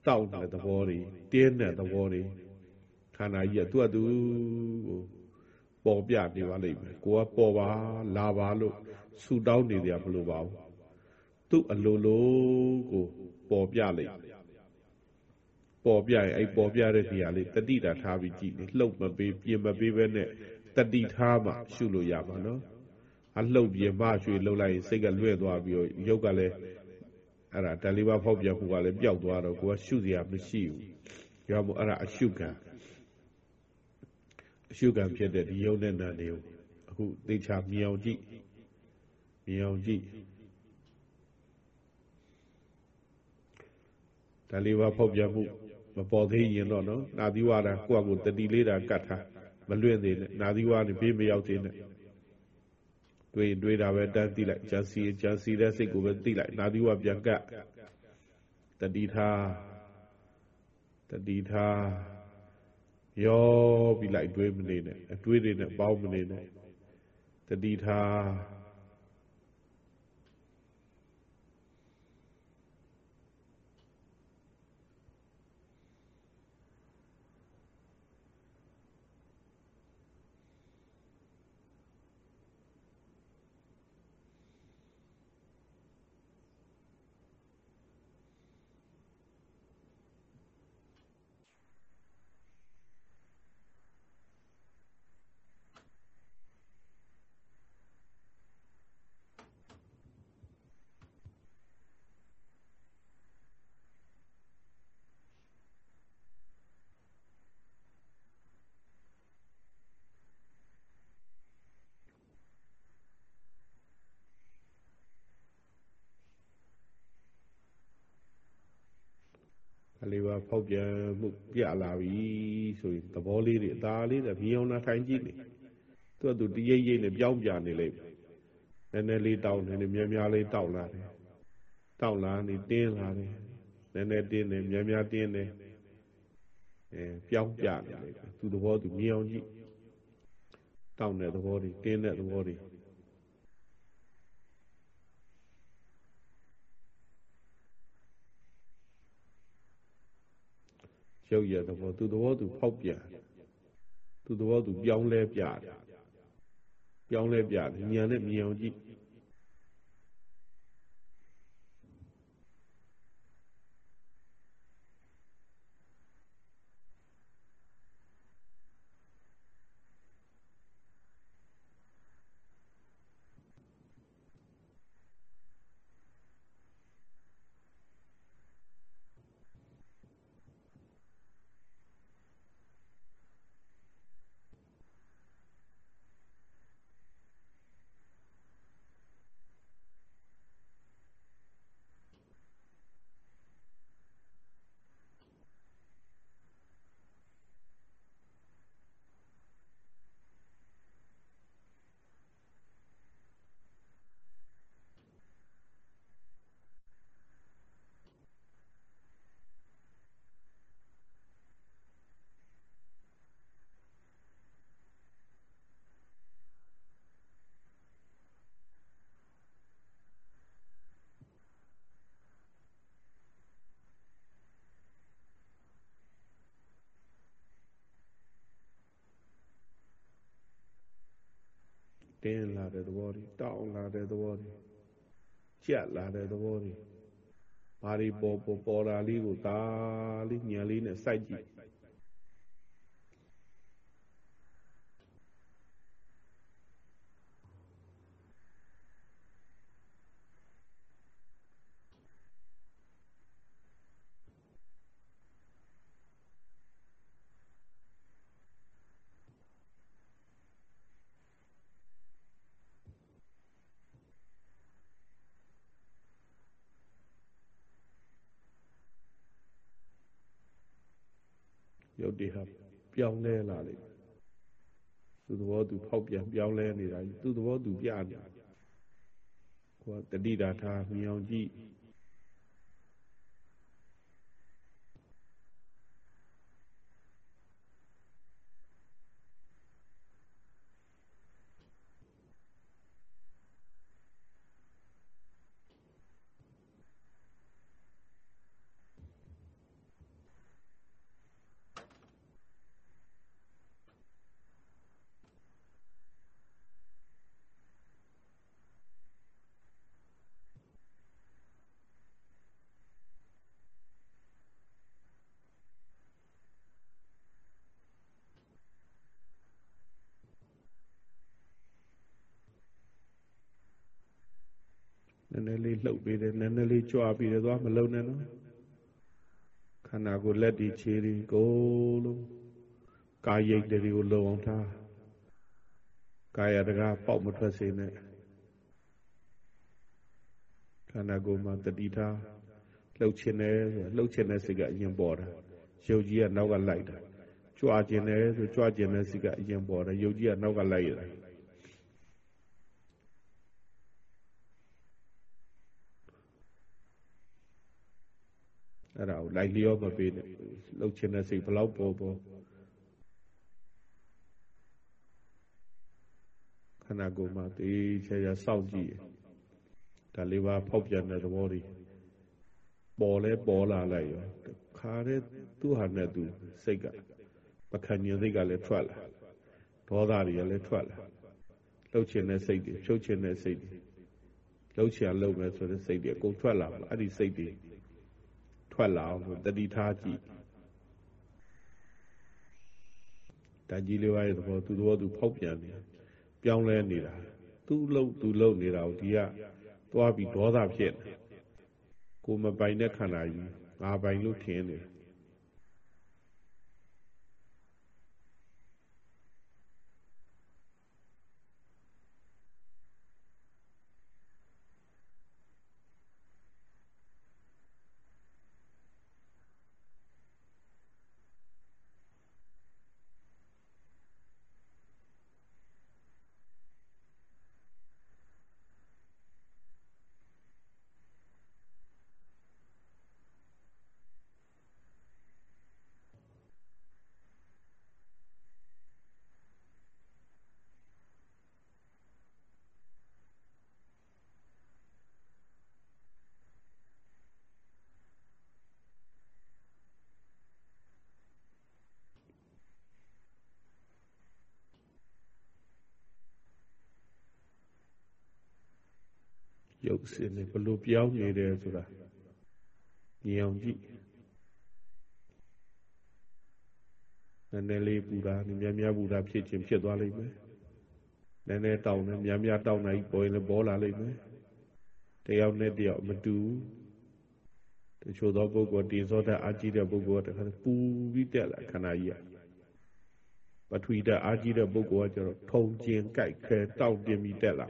တောက်တဲ့သဘောတွေတင်းတဲ့သဘောတွေခန္ဓာကြီးကသူ့အတူကိုပေါ်ပြနေပါလိမ့်မယ်ကိုကပေါ်ပါလာပါလို့ဆူတောင်းနေကြမလို့ပါဘူးသူ့အလိုလိုကိုပေါ်ပြလိမ့် ပေါ်ပြရင်အဲ့ပေါ်ပြတဲ့နေရာလေးတတိတာထားပြီးကြည့်နေလှုပ်မပေးပြင်မပေးပဲနဲ့တတိထားမှရှုလို့ရပါနော်အလှုပ်ပြင်မရွှေလှုပ်လိုက်ရင်စိတ်ကလွဲ့သွားပြီးတော့ရုပ်ကလည်းအဲ့ဒါတလီဘာဖောက်ပြမှုကလည်းပျောက်သွားတော့ကိုကရှုစရာမရှိဘူးကြောင့်မို့အဲ့ဒါအရှုခံအရှုခံဖြစ်တဲ့ဒီယုံနဲ့နာနေကိုအခုသေချာမြင်အောင်ကြည့်မြင်အောင်ကြည့်ဒါလေးပါဖောက်ပြမှု မပေါ်သေးရင်တော့နော်နာသီဝါဒကိုယ့်အကိုတတိလေးတာကတ်ထားမလွင့်သေးနဲ့နာသီဝါဒဘေးမရောက်သေးနဲ့တွေ့တွေ့တာပဲတန်းသိလိုက်ဂျန်စီဂျန်စီတဲ့စိတ်ကိုပဲသိလိုက်နာသီဝါပြန်ကတ်တတိထားတတိထားရောပြီးလိုက်တွေးမနေနဲ့အတွေးတွေနဲ့ပေါင်းမနေနဲ့တတိထား ဖောက်ပြန်မှုပြလာပြီဆိုရင်သဘောလေးတွေအသာလေးတွေမြေအောင်နာထိုင်ကြည့်နေသူကသူတရိပ်ရိပ်နဲ့ပြောင်းပြနေလိမ့်မယ်နည်းနည်းလေးတောက်နေတယ်များများလေးတောက်လာတယ်တောက်လာနေတင်းလာတယ်နည်းနည်းတင်းတယ်များများတင်းတယ်အဲပြောင်းပြနေလိမ့်မယ်သူသဘောသူမြေအောင်ကြည့်တောက်တဲ့သဘောတွေတင်းတဲ့သဘောတွေ ရုပ်ရသဘောသူသဘောသူဖောက်ပြန်သူသဘောသူပြောင်းလဲပြတယ်ပြောင်းလဲပြတယ်ဉာဏ်နဲ့မြင်အောင်ကြည့်တင်းလာတဲ့သ ဘောတွေတောင်းလာတဲ့သဘောတွေကြက်လာတဲ့သဘောတွေဘာတွေပေါ်ပေါ်ပေါ်လာလေးကိုဒါလေးညံလေးနဲ့စိုက်ကြည့်ရုပ် တွေဟာပြောင်းလဲလာလိမ့်မယ်သူသဘောသူဖောက်ပြန်ပြောင်းလဲနေတာသူသဘောသူပြနေတာကိုယ်ကတတိတာထားမြောင်ကြည့်န ည်းနည်းလေးလှုပ်ပေးတယ်နည်းနည်းလေးကြွားပြီးတယ်သွားမလုံနဲ့နော်ခန္ဓာကိုယ်လက်ဒီခြေတွေကိုလုံးကာယိတ်တွေကိုလုံအောင်ထားကာယတကားပေါက်မထွက်စေနဲ့ခန္ဓာကိုယ်မှာတတိထားလှုပ်ခြင်းတယ်ဆိုလှုပ်ခြင်းတဲ့စိတ်ကအရင်ပေါ်တာယုတ်ကြီးကနောက်ကလိုက်တာကြွားခြင်းတယ်ဆိုကြွားခြင်းတဲ့စိတ်ကအရင်ပေါ်တာယုတ်ကြီးကနောက်ကလိုက်တာ အဲ့ဒါကိုလိုက်လျောမပေးနဲ့လှုပ်ခြင်းတဲ့စိတ်ဘလောက်ပေါ်ပေါ်ခန္ဓာကိုယ်မှာတေးချာချာစောင့်ကြည့်ဒါလေးပါဖောက်ပြန်တဲ့သဘောတွေပေါ်လဲပေါ်လာလိုက်ရောခါတဲ့သူ့ဟာနဲ့သူစိတ်ကပခဏ္ဍစိတ်ကလည်းထွက်လာဒေါသတွေကလည်းထွက်လာလှုပ်ခြင်းတဲ့စိတ်တွေဖြုတ်ခြင်းတဲ့စိတ်တွေလှုပ်ချင်လှုပ်မယ်ဆိုတဲ့စိတ်တွေအကုန်ထွက်လာပါအဲ့ဒီစိတ်တွေ ထွက်လာအောင်တတိထားကြည့်တကြီးလေးပါးရဲ့သဘောသူသဘောသူဖောက်ပြန်နေပြောင်းလဲနေတာသူ့လုံသူလုံနေတာကိုဒီကသွားပြီးဒေါသဖြစ်နေကိုမပိုင်တဲ့ခန္ဓာကြီးငါပိုင်လို့ထင်နေတယ် ရု ပ်စင်နေဘလို့ပြောင်းနေတယ်ဆိုတာမြင်အောင်ကြည့်နည်းနည်းလေးပူတာများများပူတာဖြစ်ချင်းဖြစ်သွားလိမ့်မယ်နည်းနည်းတောင်းတယ်များများတောင်းနိုင်ပေါ်ရင်လည်းပေါ်လာလိမ့်မယ်တယောက်နဲ့တယောက်မတူတချို့သောပုဂ္ဂိုလ်တင်စောတဲ့အာကြီးတဲ့ပုဂ္ဂိုလ်ကတခါပူပြီးတက်လာခန္ဓာကြီးကပထဝီဓာတ်အာကြီးတဲ့ပုဂ္ဂိုလ်ကကျတော့ထုံကျင်ကြိုက်ခဲတောက်တင်ပြီးတက်လာ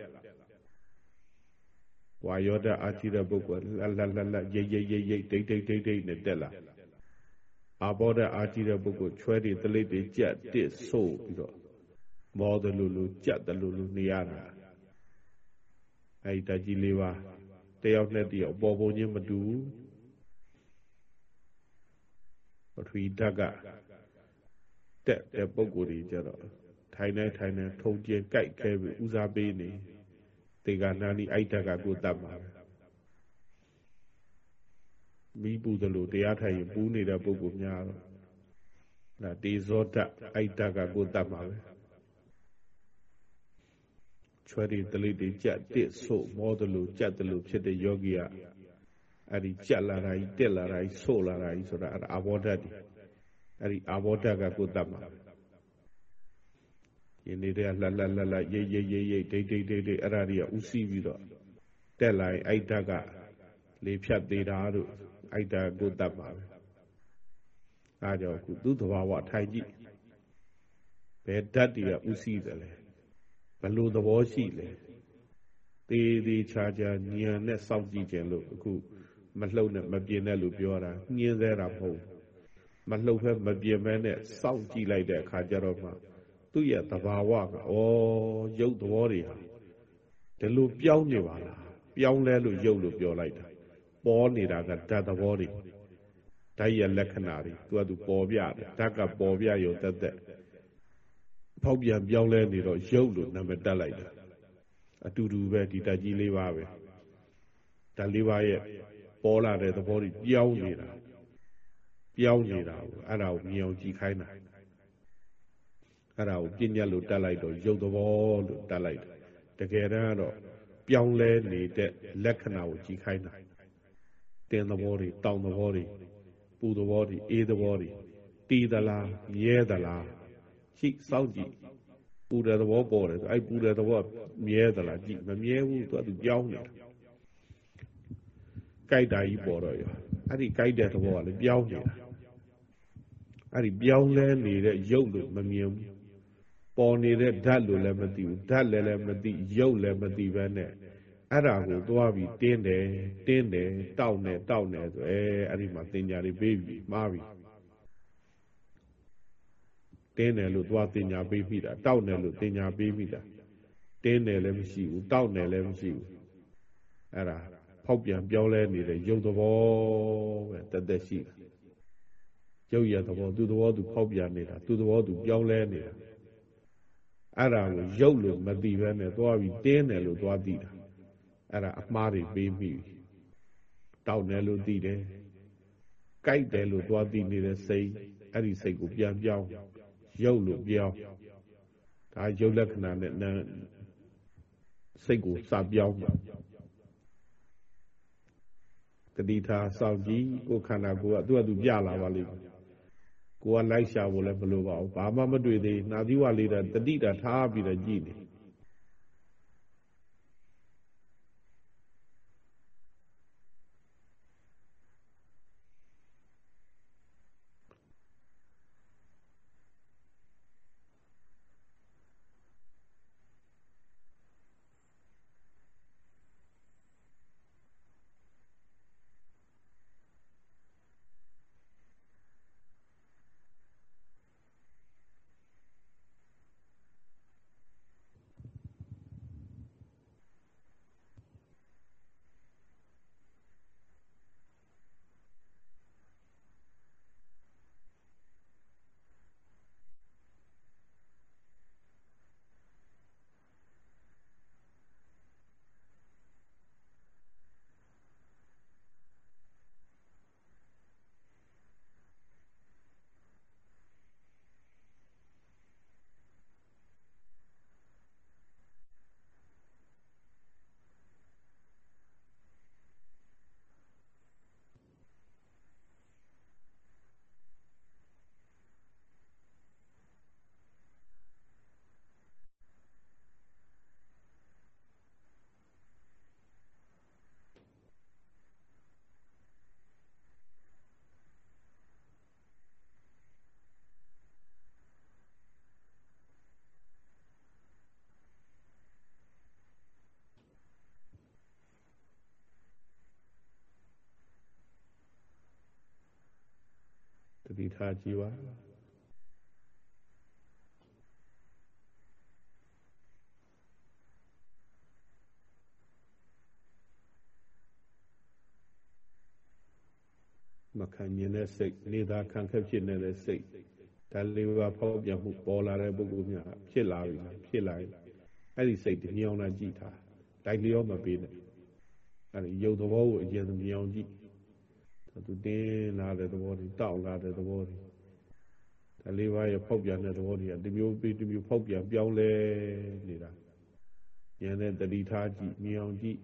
ဝါယောဓာတ်အာကြီးတဲ့ပုဂ္ဂိုလ်လက်လက်လက်လက်ရိတ်ရိတ်ရိတ်ရိတ်ဒိတ်ဒိတ်ဒိတ်ဒိတ်နဲ့တက်လာအာဘောဓာတ်အာကြီးတဲ့ပုဂ္ဂိုလ်ချွဲတွေတလိပ်တွေကြက်တစ်ဆို့ပြီးတော့မောတယ်လို့လို့ကြက်တယ်လို့လို့နေရတာအဲဒီဓာတ်ကြီးလေးပါတယောက်နဲ့တယောက်ပေါ်ပုံချင်းမတူပထဝီဓာတ်ကတက်တဲ့ပုံကိုယ်ကြီးကြတော့ထိုင်နေထိုင်နေထုံကျင်ကြိုက်ခဲပြီးဦးစားပေးနေတေ ကနာနီအိုက်တကကိုတတ်မှာပဲမိပူသလိုတရားထိုင်ရင်ပူနေတဲ့ပုဂ္ဂိုလ်များတော့ဒါတေဇောတအိုက်တကကိုတတ်မှာပဲချွဲရီတလိတွေကြက်တစ်ဆို့မောသလိုကြက်သလိုဖြစ်တဲ့ယောဂီကအဲ့ဒီကြက်လာတာကြီးတက်လာတာကြီးဆို့လာတာကြီးဆိုတာအဲ့ဒါအဘောဓာတ်တွေအဲ့ဒီအာဘောဓကကိုတတ်မှာယ င်းနေတဲ့လှလှလှလှရိပ်ရိပ်ရိပ်ရိပ်ဒိတ်ဒိတ်ဒိတ်ဒိတ်အဲ့ဒါတွေကဥစီပြီးတော့တက်လာရင်အဲ့ဓာတ်ကလေဖြတ်သေးတာတို့အဲ့ဓာတ်ကိုတတ်မှာပဲအားကြောင့်ခုသူ့သဘာဝထိုင်ကြည့်ဘယ်ဓာတ်တွေကဥစီတယ်လဲဘလို့သဘောရှိလဲသေးသေးချာချာညံနဲ့စောင့်ကြည့်ခြင်းလို့အခုမလှုပ်နဲ့မပြင်းနဲ့လို့ပြောတာညင်းသေးတာမဟုတ်ဘူးမလှုပ်ဖက်မပြင်းမဲနဲ့စောင့်ကြည့်လိုက်တဲ့အခါကျတော့မှ သူ့ရဲ့သဘာဝကဩရုပ်သဘောတွေဟာဒီလိုပြောင်းနေပါလားပြောင်းလဲလို့ရုပ်လို့ပြောလိုက်တာပေါ်နေတာကဓာတ်သဘောတွေဓာတ်ရဲ့လက္ခဏာတွေသူကသူပေါ်ပြတယ်ဓာတ်ကပေါ်ပြရုံတက်တက်ဖောက်ပြန်ပြောင်းလဲနေတော့ရုပ်လို့နာမည်တက်လိုက်တာအတူတူပဲဒီဓာတ်ကြီးလေးပါပဲဓာတ်လေးပါရဲ့ပေါ်လာတဲ့သဘောတွေပြောင်းနေတာပြောင်းနေတာကိုအဲ့ဒါကိုမြင်အောင်ကြည့်ခိုင်းတာ အဲ့ဒါကိုပြည့်ညက်လို့တက်လိုက်တော့ရုပ်သဘောလို့တက်လိုက်တယ်တကယ်တမ်းကတော့ပြောင်းလဲနေတဲ့လက္ခဏာကိုကြည့်ခိုင်းတာတင်သဘောတွေတောင်သဘောတွေပူသဘောတွေအေးသဘောတွေတီးသလားမြဲသလားရှိစောင့်ကြည့်ပူတဲ့သဘောပေါ်တယ်အဲ့ပူတဲ့သဘောမြဲသလားကြည့်မမြဲဘူးသူကသူပြောင်းနေတာကြိုက်တာကြီးပေါ်တော့ရအဲ့ဒီကြိုက်တဲ့သဘောကလည်းပြောင်းနေတာအဲ့ဒီပြောင်းလဲနေတဲ့ရုပ်လို့မမြင်ဘူး ပေါ်နေတဲ့ဓာတ်လို့လည်းမသိဘူးဓာတ်လည်းလည်းမသိရုပ်လည်းမသိဘဲနဲ့အဲ့ဒါကိုသွားပြီးတင်းတယ်တင်းတယ်တောက်တယ်တောက်တယ်ဆိုအဲအဲ့ဒီမှာတင်ညာတွေပေးပြီးမှားပြီတင်းတယ်လို့သွားတင်ညာပေးပြီးတာတောက်တယ်လို့တင်ညာပေးပြီးတာတင်းတယ်လည်းမရှိဘူးတောက်တယ်လည်းမရှိဘူးအဲ့ဒါဖောက်ပြန်ပြောင်းလဲနေတဲ့ရုပ်သဘောပဲတသက်ရှိတာရုပ်ရသဘောသူသဘောသူဖောက်ပြန်နေတာသူသဘောသူပြောင်းလဲနေတာ အဲ့ဒါကိုရုပ်လို့မသိဘဲနဲ့သွားပြီးတင်းတယ်လို့သွားသိတာအဲ့ဒါအမှားတွေပေးမိတောက်တယ်လို့သိတယ်ကြိုက်တယ်လို့သွားသိနေတဲ့စိတ်အဲ့ဒီစိတ်ကိုပြန်ပြောင်းရုပ်လို့ပြောင်းဒါရုပ်လက္ခဏာနဲ့စိတ်ကိုစပြောင်းတတိထားစောင့်ကြည့်ကိုခန္ဓာကိုယ်ကသူ့အတူပြလာပါလိမ့်မယ် ကိုကလိုက်ရှာဖို့လည်းမလိုပါဘူးဘာမှမတွေ့သေးနာသီဝလေးတာတတိတာထားပြီးတော့ကြည့်နေ တိထားကြည့်ပါမခံမြင်တဲ့စိတ်နေသာခံခက်ဖြစ်နေတဲ့စိတ်ဒါလေးပါဖောက်ပြန်မှုပေါ်လာတဲ့ပုဂ္ဂိုလ်များဖြစ်လာပြီဖြစ်လာရင်အဲ့ဒီစိတ်ညောင်းလာကြည့်တာတိုက်လျောမပေးနဲ့အဲ့ဒီရုပ်သဘောကိုအရင်မြင်အောင်ကြည့် သူတင်းလာတဲ့သဘောတွေတောက်လာတဲ့သဘောတွေဒါလေးပါးရဲ့ဖောက်ပြန်တဲ့သဘောတွေကဒီမျိုးပြီးဒီမျိုးဖောက်ပြန်ပြောင်းလဲနေတာဉာဏ်နဲ့တတိထားကြည့်မြင်အောင်ကြည့်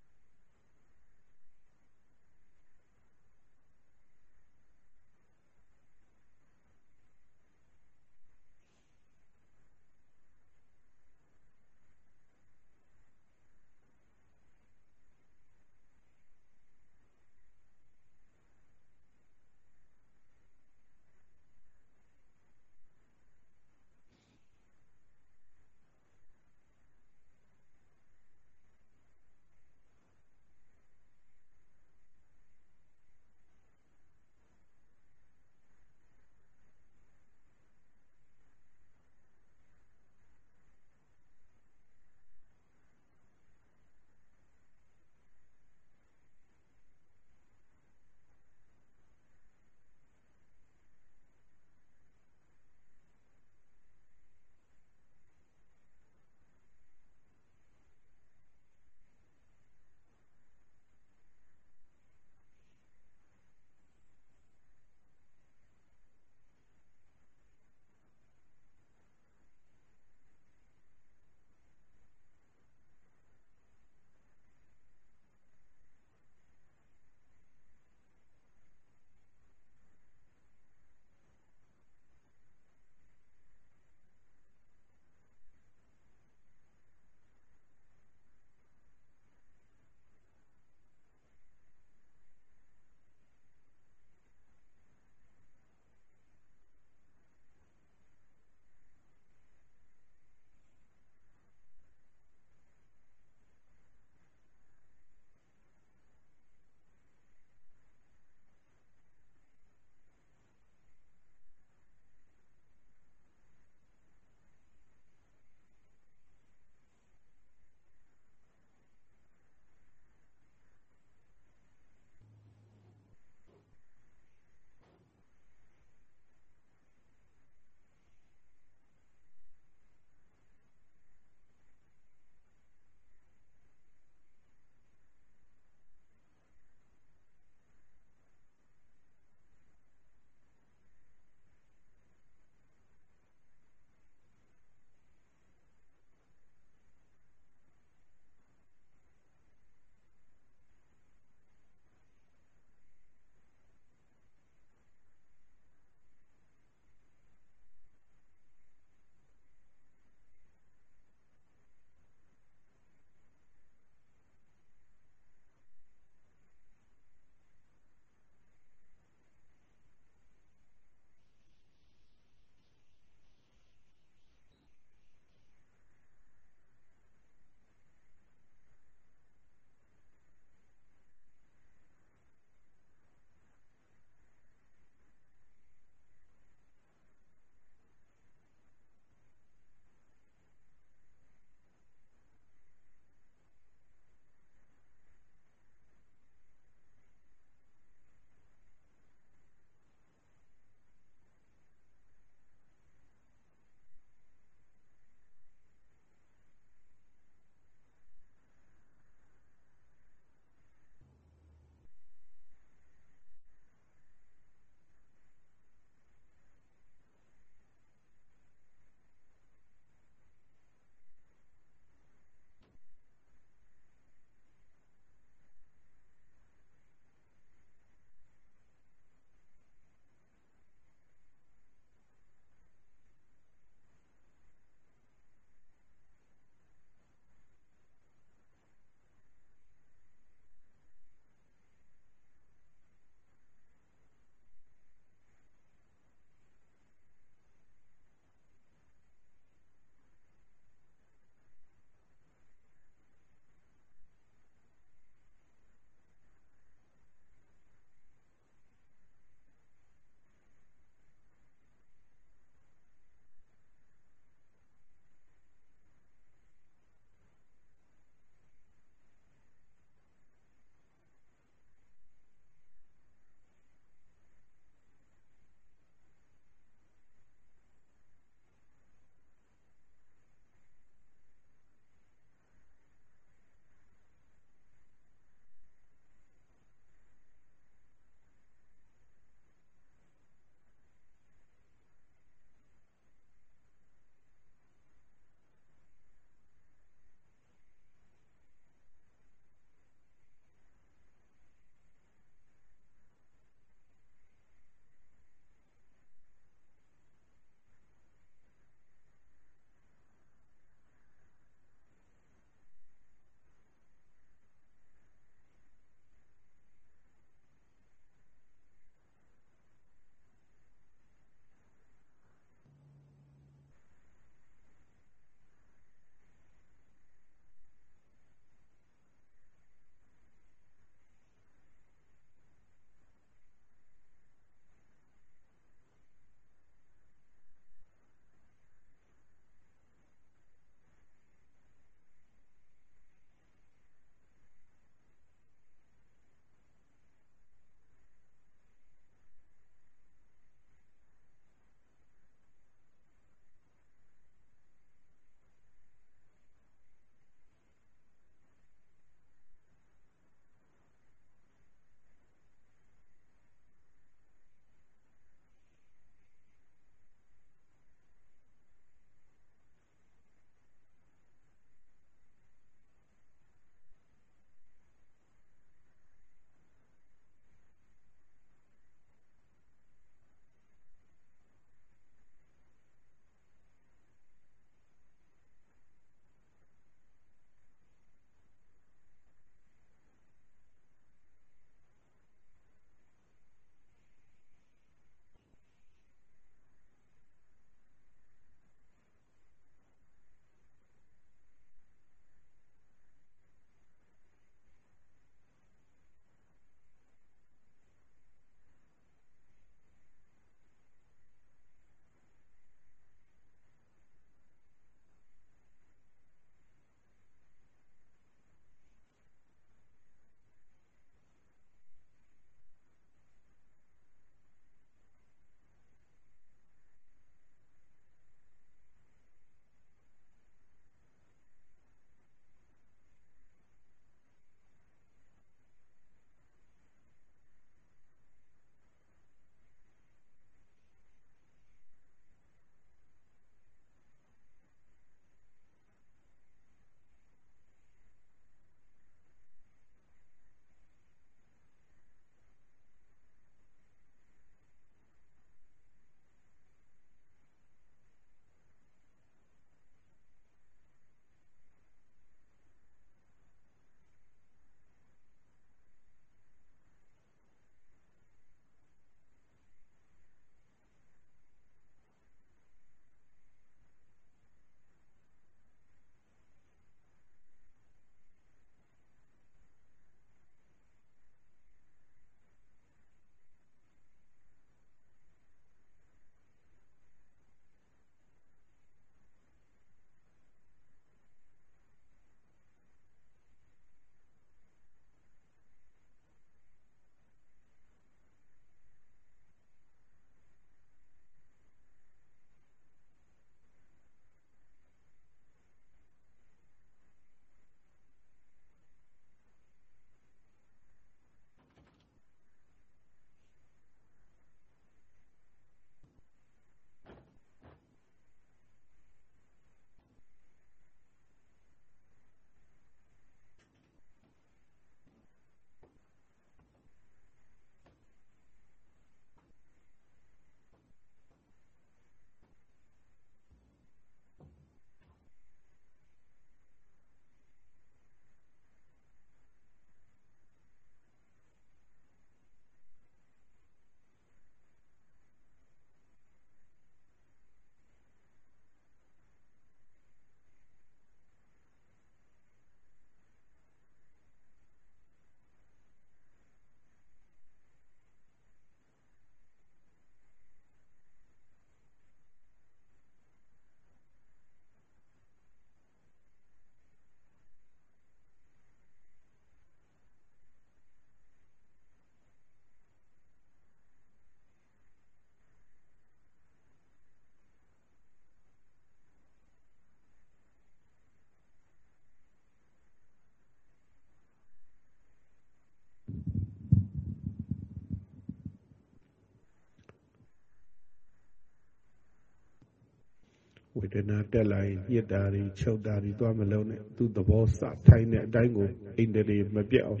ဝေဒနာတက်လာရင်ညစ်တာတွေချုပ်တာတွေသွားမလုံးနဲ့သူ့သဘောစထိုင်းတဲ့အတိုင်းကိုအိန္ဒြေမပြတ်အောင်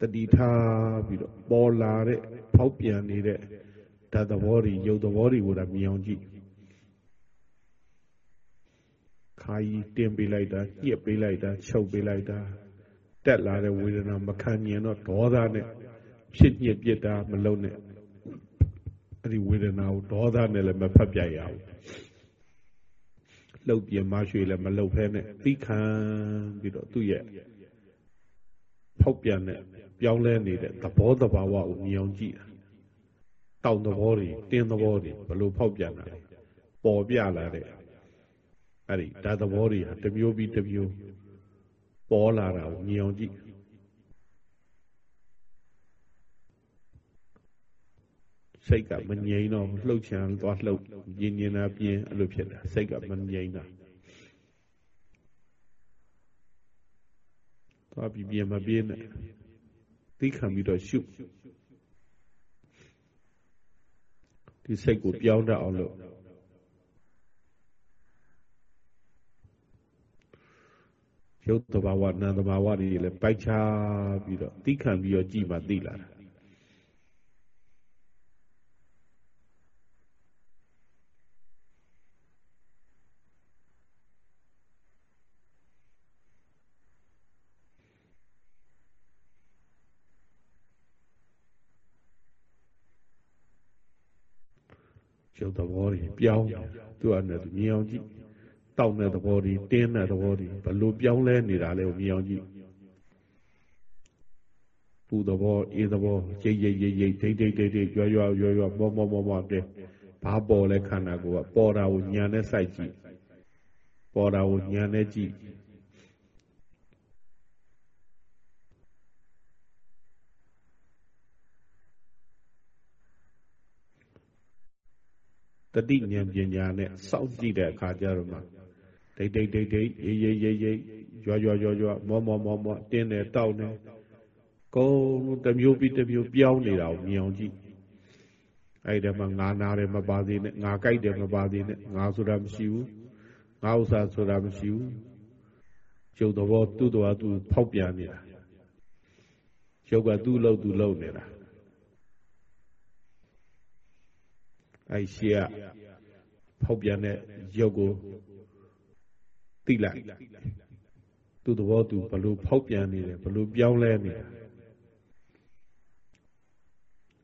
တတိထားပြီးတော့ပေါ်လာတဲ့ဖောက်ပြန်နေတဲ့ဓာတ်သဘောတွေရုပ်သဘောတွေကိုဒါမြင်အောင်ကြည့်ခါကြီးတင်ပေးလိုက်တာညှက်ပေးလိုက်တာချုပ်ပေးလိုက်တာတက်လာတဲ့ဝေဒနာမခံမြင်တော့ဒေါသနဲ့ဖြစ်ညစ်ပြစ်တာမလုံးနဲ့အဲ့ဒီဝေဒနာကိုဒေါသနဲ့လည်းမဖတ်ပြရဘူး လှုပ်ပြမရွှေလည်းမလှုပ်ဖဲနဲ့သိခံပြီးတော့သူ့ရဲ့ဖောက်ပြန်တဲ့ပြောင်းလဲနေတဲ့သဘောတဘာဝကိုမြင်အောင်ကြည့်တာတောင်သဘောတွေတင်းသဘောတွေဘလို့ဖောက်ပြန်တာလဲပေါ်ပြလာတဲ့အဲ့ဒီဓာတ်သဘောတွေဟာတစ်မျိုးပြီးတစ်မျိုးပေါ်လာတာကိုမြင်အောင်ကြည့် စိတ်ကမငြိမ်တော့လှုပ်ချင်သွားလှုပ်ညင်ညင်တာပြင်းအဲ့လိုဖြစ်တာစိတ်ကမငြိမ်တာသွားပြီးပြင်းမပြင်းနဲ့သိခံပြီးတော့ရှုဒီစိတ်ကိုပြောင်းတတ်အောင်လို့ရုပ်တဘာဝနာမ်တဘာဝတွေလည်းပိုက်ချပြီးတော့သိခံပြီးတော့ကြည်မှသိလာတာ ရုပ်သဘောတွေပြောင်းသူ့အနေနဲ့မြင်အောင်ကြည့်တောက်တဲ့သဘောတွေတင်းတဲ့သဘောတွေဘလို့ပြောင်းလဲနေတာလဲကိုမြင်အောင်ကြည့်ပူသဘောအေးသဘောရိတ်ရိတ်ရိတ်ရိတ်ဒိတ်ဒိတ်ဒိတ်ဒိတ်ရွရွရွရွမောမောမောမောတဲ့ဘာပေါ်လဲခန္ဓာကိုယ်ကပေါ်တာကိုညာနဲ့စိုက်ကြည့်ပေါ်တာကိုညာနဲ့ကြည့် တတိဉာဏ်ပညာနဲ့စောင့်ကြည့်တဲ့အခါကျတော့မှဒိတ်ဒိတ်ဒိတ်ဒိတ်ရေးရေးရေးရေးရွရွရွရွမောမောမောမောတင်းတယ်တောက်တယ်ကုန်းတစ်မျိုးပြီးတစ်မျိုးပြောင်းနေတာကိုမြင်အောင်ကြည့်အဲ့ဒီမှာငါနာတယ်မပါသေးနဲ့ငါကြိုက်တယ်မပါသေးနဲ့ငါဆိုတာမရှိဘူးငါဥစ္စာဆိုတာမရှိဘူးကျုပ်သဘောသူ့တော်သူဖောက်ပြန်နေတာကျုပ်ကသူ့လို့သူ့လို့နေတာ အဲ့ရှေ့ကဖောက်ပြန်တဲ့ရုပ်ကိုသိလိုက်သူ့သဘောသူဘလို့ဖောက်ပြန်နေတယ်ဘလို့ပြောင်းလဲနေတယ်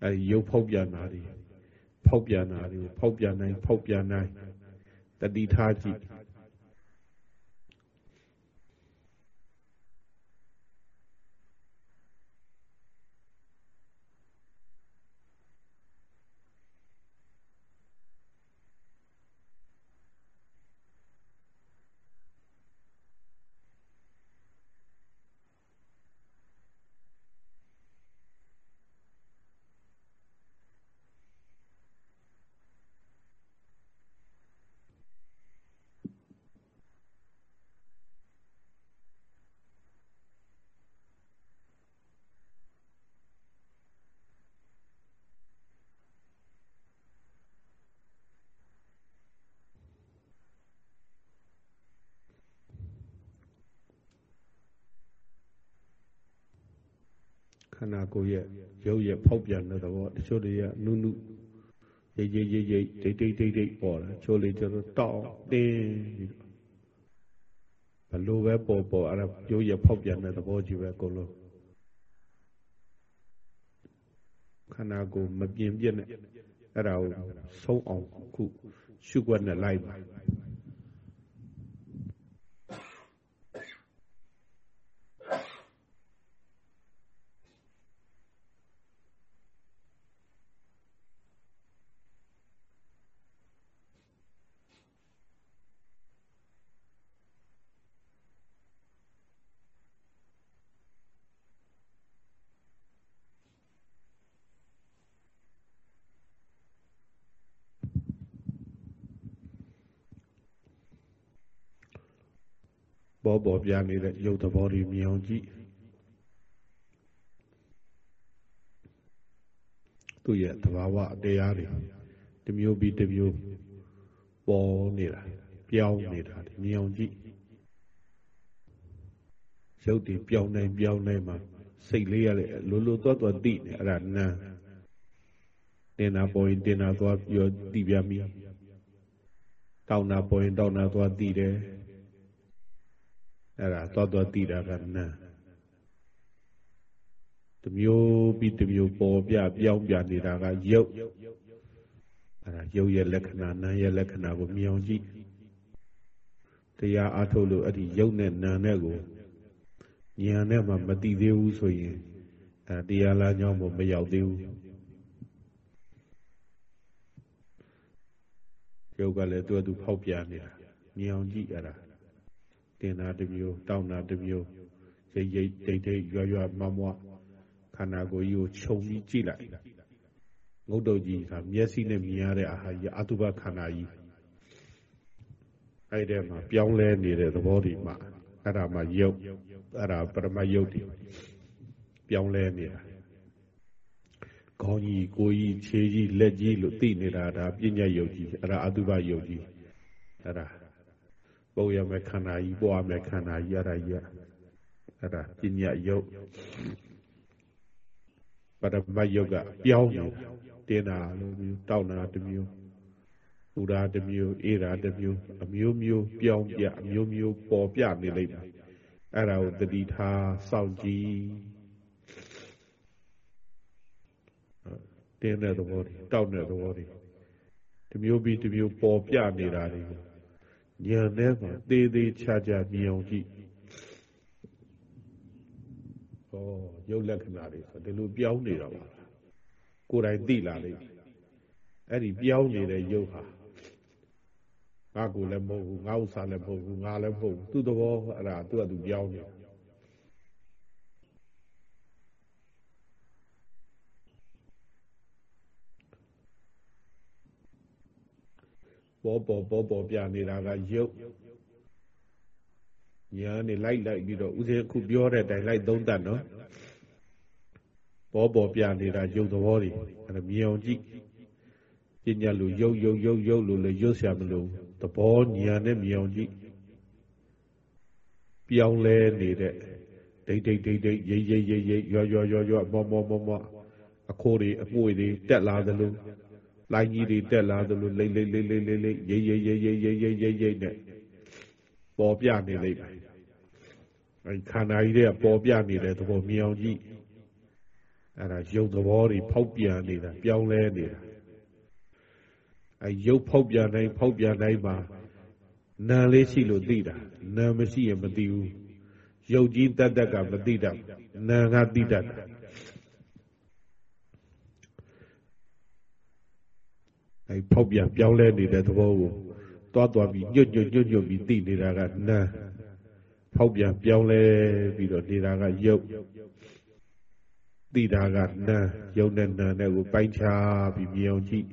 အဲ့ဒီရုပ်ဖောက်ပြန်တာဒီဖောက်ပြန်တာဒီဖောက်ပြန်နိုင်ဖောက်ပြန်နိုင်တတိထားကြည့်ခန္ဓာ ကိုယ်ရဲ့ရုပ်ရဲ့ဖောက်ပြန်တဲ့သဘောတချို့တွေကနုနုရိတ်ရိတ်ရိတ်ရိတ်ဒိတ်ဒိတ်ဒိတ်ဒိတ်ပေါ်တယ်ချို့လေးကျတော့တောက်တင်းပြီးဘလို့ပဲပေါ်ပေါ်အဲ့ဒါရုပ်ရဲ့ဖောက်ပြန်တဲ့သဘောကြီးပဲအကုန်လုံးခန္ဓာကိုယ်မပြင်းပြက်နဲ့အဲ့ဒါကိုဆုံးအောင်ခုရှုွက်နဲ့လိုက်ပါ ပေါ်ပေါ်ပြနေတဲ့ရုပ်သဘောတွေမြင်အောင်ကြည့်သူ့ရဲ့သဘာဝတရားတွေတစ်မျိုးပြီးတစ်မျိုးပေါ်နေတာပြောင်းနေတာမြင်အောင်ကြည့်ရုပ်တွေပြောင်းနိုင်ပြောင်းနိုင်မှာစိတ်လေးရလေလိုလိုသွားသွားတိနေအဲ့ဒါနာတင်နာပေါ်ရင်တင်နာသွားပြောတိပြမီတောင်းနာပေါ်ရင်တောင်းနာသွားတိတယ် အဲ့ဒါသွားသွားတိတာကနာတမျိုးပြီးတမျိုးပေါ်ပြပြောင်းပြနေတာကရုပ်အဲ့ဒါရုပ်ရဲ့လက္ခဏာနာရဲ့လက္ခဏာကိုမြင်အောင်ကြည့်တရားအားထုတ်လို့အဲ့ဒီရုပ်နဲ့နာနဲ့ကိုဉာဏ်နဲ့မှမသိသေးဘူးဆိုရင်အဲတရားလားကြောင်းမမရောက်သေးဘူးရုပ်ကလည်းသူ့အတူဖောက်ပြနေတာမြင်အောင်ကြည့်အဲ့ဒါ တင်တာတစ်မျိုးတောင်းတာတစ်မျိုးရိတ်ရိတ်တိတ်တိတ်ရွရွမမွားခန္ဓာကိုယ်ကြီးကိုခြုံပြီးကြည့်လိုက်ငုတ်တုတ်ကြီးကမျက်စိနဲ့မြင်ရတဲ့အာဟာကြီးအတုပခန္ဓာကြီးအဲ့ဒီမှာပြောင်းလဲနေတဲ့သဘောတွေမှာအဲ့ဒါမှယုတ်အဲ့ဒါပရမယုတ်တွေပြောင်းလဲနေတာခေါင်းကြီးကိုယ်ကြီးခြေကြီးလက်ကြီးလို့သိနေတာဒါပညာယုတ်ကြီးအဲ့ဒါအတုပယုတ်ကြီးအဲ့ဒါ ပုံရမယ်ခန္ဓာကြီးပွားမယ်ခန္ဓာကြီးအဲ့ဒါကြီးအဲ့ဒါပညာယုတ်ပရမယုတ်ကပြောင်းနေတာတင်းတာလိုမျိုးတောက်တာတစ်မျိုးဥရာတစ်မျိုးအေရာတစ်မျိုးအမျိုးမျိုးပြောင်းပြအမျိုးမျိုးပေါ်ပြနေလိမ့်မယ်အဲ့ဒါကိုတတိထားစောင့်ကြည့်တင်းတဲ့သဘောတွေတောက်တဲ့သဘောတွေတမျိုးပြီးတမျိုးပေါ်ပြနေတာတွေ ဉာဏ်နဲ့မှသေးသေးချာချာမြင်အောင်ကြည့်ဩရုပ်လက္ခဏာတွေဆိုဒီလိုပြောင်းနေတာပါကိုယ်တိုင်သိလာလိမ့်အဲ့ဒီပြောင်းနေတဲ့ရုပ်ဟာငါကိုလည်းမဟုတ်ဘူးငါဥစ္စာလည်းမဟုတ်ဘူးငါလည်းမဟုတ်ဘူးသူ့သဘောအဲ့ဒါသူ့အတူပြောင်းနေ ပေါ်ပေါ်ပေါ်ပေါ်ပြနေတာကရုပ်ညာနေလိုက်လိုက်ပြီးတော့ဥစဉ်အခုပြောတဲ့အတိုင်းလိုက်သုံးတတ်နော်ပေါ်ပေါ်ပြနေတာရုပ်သဘောတွေအဲ့ဒါမြင်အောင်ကြည့်ပညာလူရုပ်ရုပ်ရုပ်ရုပ်လို့လည်းရုပ်ဆရာမလို့သဘောဉာဏ်နဲ့မြင်အောင်ကြည့်ပြောင်းလဲနေတဲ့ဒိတ်ဒိတ်ဒိတ်ဒိတ်ရိပ်ရိပ်ရိပ်ရိပ်ရွရွရွရွမောမောမောမောအခိုးတွေအပွေတွေတက်လာသလို လိုင်းကြီးတွေတက်လာသလိုလိမ့်လိမ့်လိမ့်လိမ့်လိမ့်လိမ့်ရိပ်ရိပ်ရိပ်ရိပ်ရိပ်ရိပ်ရိပ်ရိပ်နဲ့ပေါ်ပြနေလိမ့်မယ်အဲခန္ဓာကြီးတွေကပေါ်ပြနေတဲ့သဘောမြင်အောင်ကြည့်အဲ့ဒါရုပ်သဘောတွေဖောက်ပြန်နေတာပြောင်းလဲနေတာအဲရုပ်ဖောက်ပြန်တိုင်းဖောက်ပြန်တိုင်းမှာနာလေးရှိလို့သိတာနာမရှိရင်မသိဘူးရုပ်ကြီးတတ်တတ်ကမသိတတ်နာကသိတတ်တာ အဲဖောက်ပြန်ပြောင်းလဲနေတဲ့သဘောကိုတွားတွားပြီးညွတ်ညွတ်ညွတ်ညွတ်ပြီးသိနေတာကနာဖောက်ပြန်ပြောင်းလဲပြီးတော့နေတာကရုပ်သိတာကနာရုပ်နဲ့နာနဲ့ကိုပိုင်းခြားပြီးမြင်အောင်ကြည့်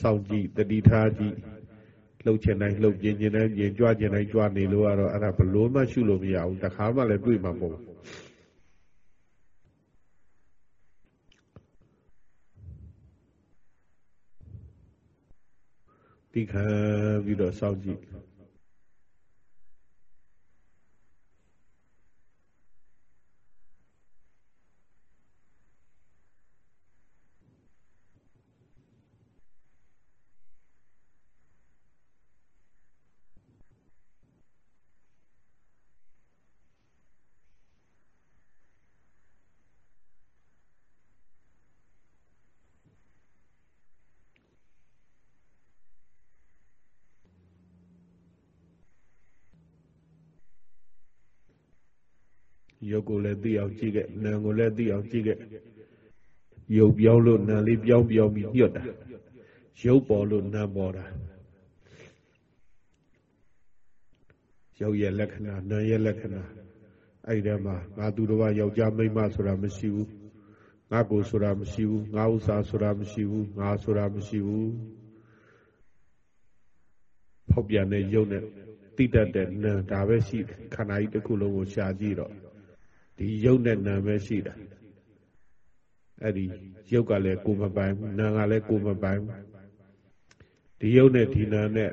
စောင့်ကြည့်တတိထားကြည့်လှုပ်ချင်တိုင်းလှုပ်ပြင်းချင်တိုင်းပြင်းကြွချင်တိုင်းကြွနေလို့ကတော့အဲ့ဒါဘလို့မှရှုလို့မရဘူးတခါမှလည်းတွေ့မှာမဟုတ်ဘူး ဒီခံပြီးတော့စောင့်ကြည့် ရုပ်ကိုလည်းသိအောင်ကြည့်ခဲ့နာမ်ကိုလည်းသိအောင်ကြည့်ခဲ့ရုပ်ပြောင်းလို့နာမ်လေးပြောင်းပြောင်းပြီးညွတ်တာရုပ်ပေါ်လို့နာမ်ပေါ်တာရုပ်ရဲ့လက္ခဏာနာမ်ရဲ့လက္ခဏာအဲ့ဒီမှာငါသူတော်ဘာယောက်ျားမိန်းမဆိုတာမရှိဘူးငါကိုဆိုတာမရှိဘူးငါဥစ္စာဆိုတာမရှိဘူးငါဆိုတာမရှိဘူးဖောက်ပြန်တဲ့ရုပ်နဲ့တိတတ်တဲ့နာမ်ဒါပဲရှိခန္ဓာကြီးတစ်ခုလုံးကိုရှားကြည့်တော့ ဒီရုပ်နဲ့နာမ်ပဲရှိတာအဲ့ဒီရုပ်ကလည်းကိုမပိုင်ဘူးနာမ်ကလည်းကိုမပိုင်ဘူးဒီရုပ်နဲ့ဒီနာမ်နဲ့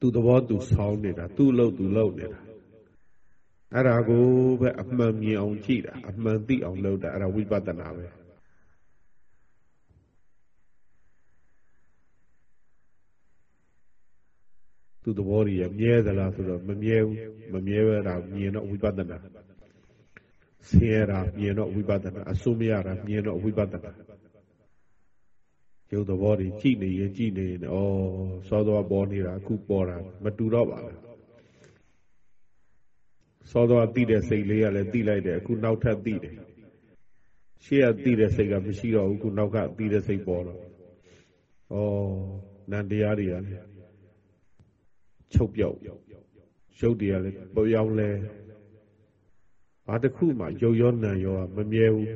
သူသဘောသူဆောင်းနေတာသူ့လို့သူလုပ်နေတာအဲ့ဒါကိုပဲအမှန်မြင်အောင်ကြည့်တာအမှန်သိအောင်လုပ်တာအဲ့ဒါဝိပဿနာပဲ သူသဘောကြီးရမြဲသလားဆိုတော့မမြဲဘူးမမြဲပဲတာမြင်တော့ဝိပဿနာဆင်းရဲတာမြင်တော့ဝိပဿနာအစိုးမရတာမြင်တော့ဝိပဿနာရုပ်သဘောတွေကြည့်နေရင်ကြည့်နေရင်ဩစောသောပေါ်နေတာအခုပေါ်တာမတူတော့ပါဘူးစောသောသိတဲ့စိတ်လေးကလည်းသိလိုက်တယ်အခုနောက်ထပ်သိတယ်ရှေ့ကသိတဲ့စိတ်ကမရှိတော့ဘူးအခုနောက်ကသိတဲ့စိတ်ပေါ်တော့ဩနန္တရားတွေကလည်း ချုပ်ပြောက်ရုပ်တွေကလည်းပြောင်းလဲဘာတစ်ခုမှရုပ်ရောနာရောမမြဲဘူး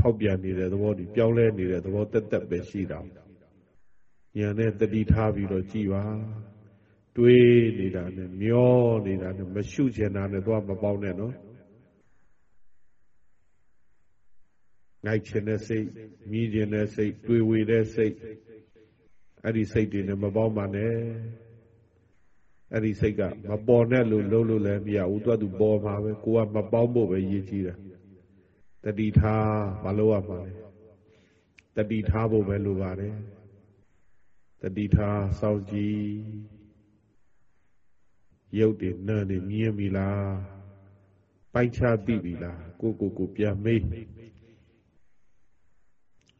ဖောက်ပြန်နေတဲ့သဘောဒီပြောင်းလဲနေတဲ့သဘောတက်တက်ပဲရှိတာဉာဏ်နဲ့တတိထားပြီးတော့ကြည်ပါတွေးနေတာနဲ့မျောနေတာနဲ့မရှုချင်တာနဲ့သွားမပေါက်နဲ့နော်ငိုက်ချင်တဲ့စိတ်မြည်ချင်တဲ့စိတ်တွေးဝေတဲ့စိတ် အဲ့ဒီစိတ်တွေနဲ့မပေါင်းပါနဲ့အဲ့ဒီစိတ်ကမပေါ်နဲ့လို့လုံးလို့လည်းမရဘူးသူကသူပေါ်မှာပဲကိုကမပေါင်းဖို့ပဲရည်ကြီးတာတတိထားမလုပ်ရမှာလေတတိထားဖို့ပဲလိုပါတယ်တတိထားစောင့်ကြည့်ရုပ်တွေနာနေမြင်ပြီလားပိုက်ချသိပြီလားကိုကိုကိုပြန်မေး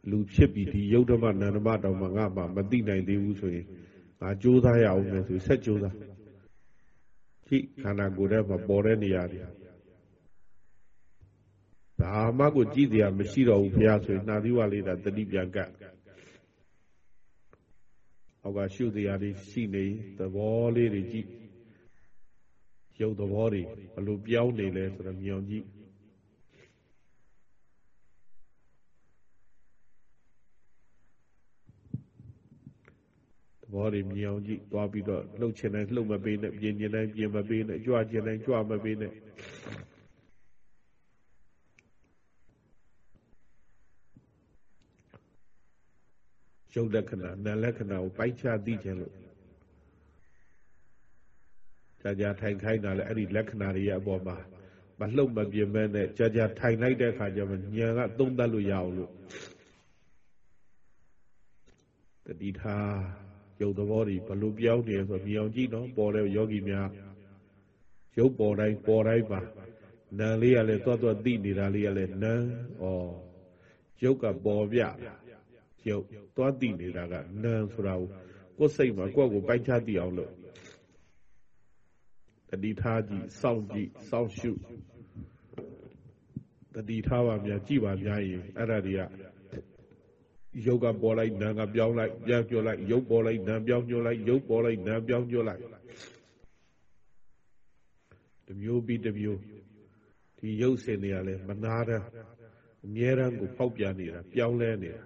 လူဖြစ်ပြီးဒီယုတ်ဓမ္မနန္ဒမတောင်မှငါမှမသိနိုင်သေးဘူးဆိုရင်ငါကြိုးစားရအောင်မယ်ဆိုဆက်ကြိုးစားကြည့်ခန္ဓာကိုယ်ထဲမှာပေါ်တဲ့နေရာတွေဘာမှကိုကြည့်တရားမရှိတော့ဘူးဘုရားဆိုရင်နှာသီးဝလေးတာတတိပြန်ကတ်အောက်ကရှုတရားတွေရှိနေသဘောလေးတွေကြည့်ရုပ်သဘောတွေဘလို့ပြောင်းနေလဲဆိုတော့မြောင်ကြည့် ဘောတွေမြင်အောင်ကြည့်သွားပြီးတော့လှုပ်ချင်တိုင်းလှုပ်မပေးနဲ့ပြင်ချင်တိုင်းပြင်မပေးနဲ့ကြွချင်တိုင်းကြွမပေးနဲ့ရုပ်လက္ခဏာနာလက္ခဏာကိုပိုက်ချသိခြင်းလို့ကြာကြာထိုင်ခိုင်းတာလည်းအဲ့ဒီလက္ခဏာတွေရဲ့အပေါ်မှာမလှုပ်မပြင်းမဲနဲ့ကြာကြာထိုင်လိုက်တဲ့အခါကျမှဉာဏ်ကသုံးသပ်လို့ရအောင်လို့တတိထား ရုပ်သဘောတွေဘလို့ပြောင်းနေဆိုမြင်အောင်ကြည့်နော်ပေါ်တဲ့ယောဂီများရုပ်ပေါ်တိုင်းပေါ်တိုင်းပါနာလေးကလည်းသွားသွားသိနေတာလေးကလည်းနာဩရုပ်ကပေါ်ပြရုပ်သွားသိနေတာကနာဆိုတာကိုကိုယ်စိတ်မှာကိုယ့်ကိုပိုက်ချသိအောင်လို့တတိထားကြည့်စောင့်ကြည့်စောင့်ရှုတတိထားပါများကြည့်ပါများရင်အဲ့ဒါတွေက ရုပ်ကပေါ်လိုက်နာကပြောင်းလိုက်ပြန်ပြောလိုက်ရုပ်ပေါ်လိုက်နာပြောင်းညွှလိုက်ရုပ်ပေါ်လိုက်နာပြောင်းညွှလိုက်တမျိုးပြီးတမျိုးဒီရုပ်စင်တွေကလည်းမနာတဲ့အမြဲတမ်းကိုဖောက်ပြန်နေတာပြောင်းလဲနေတာ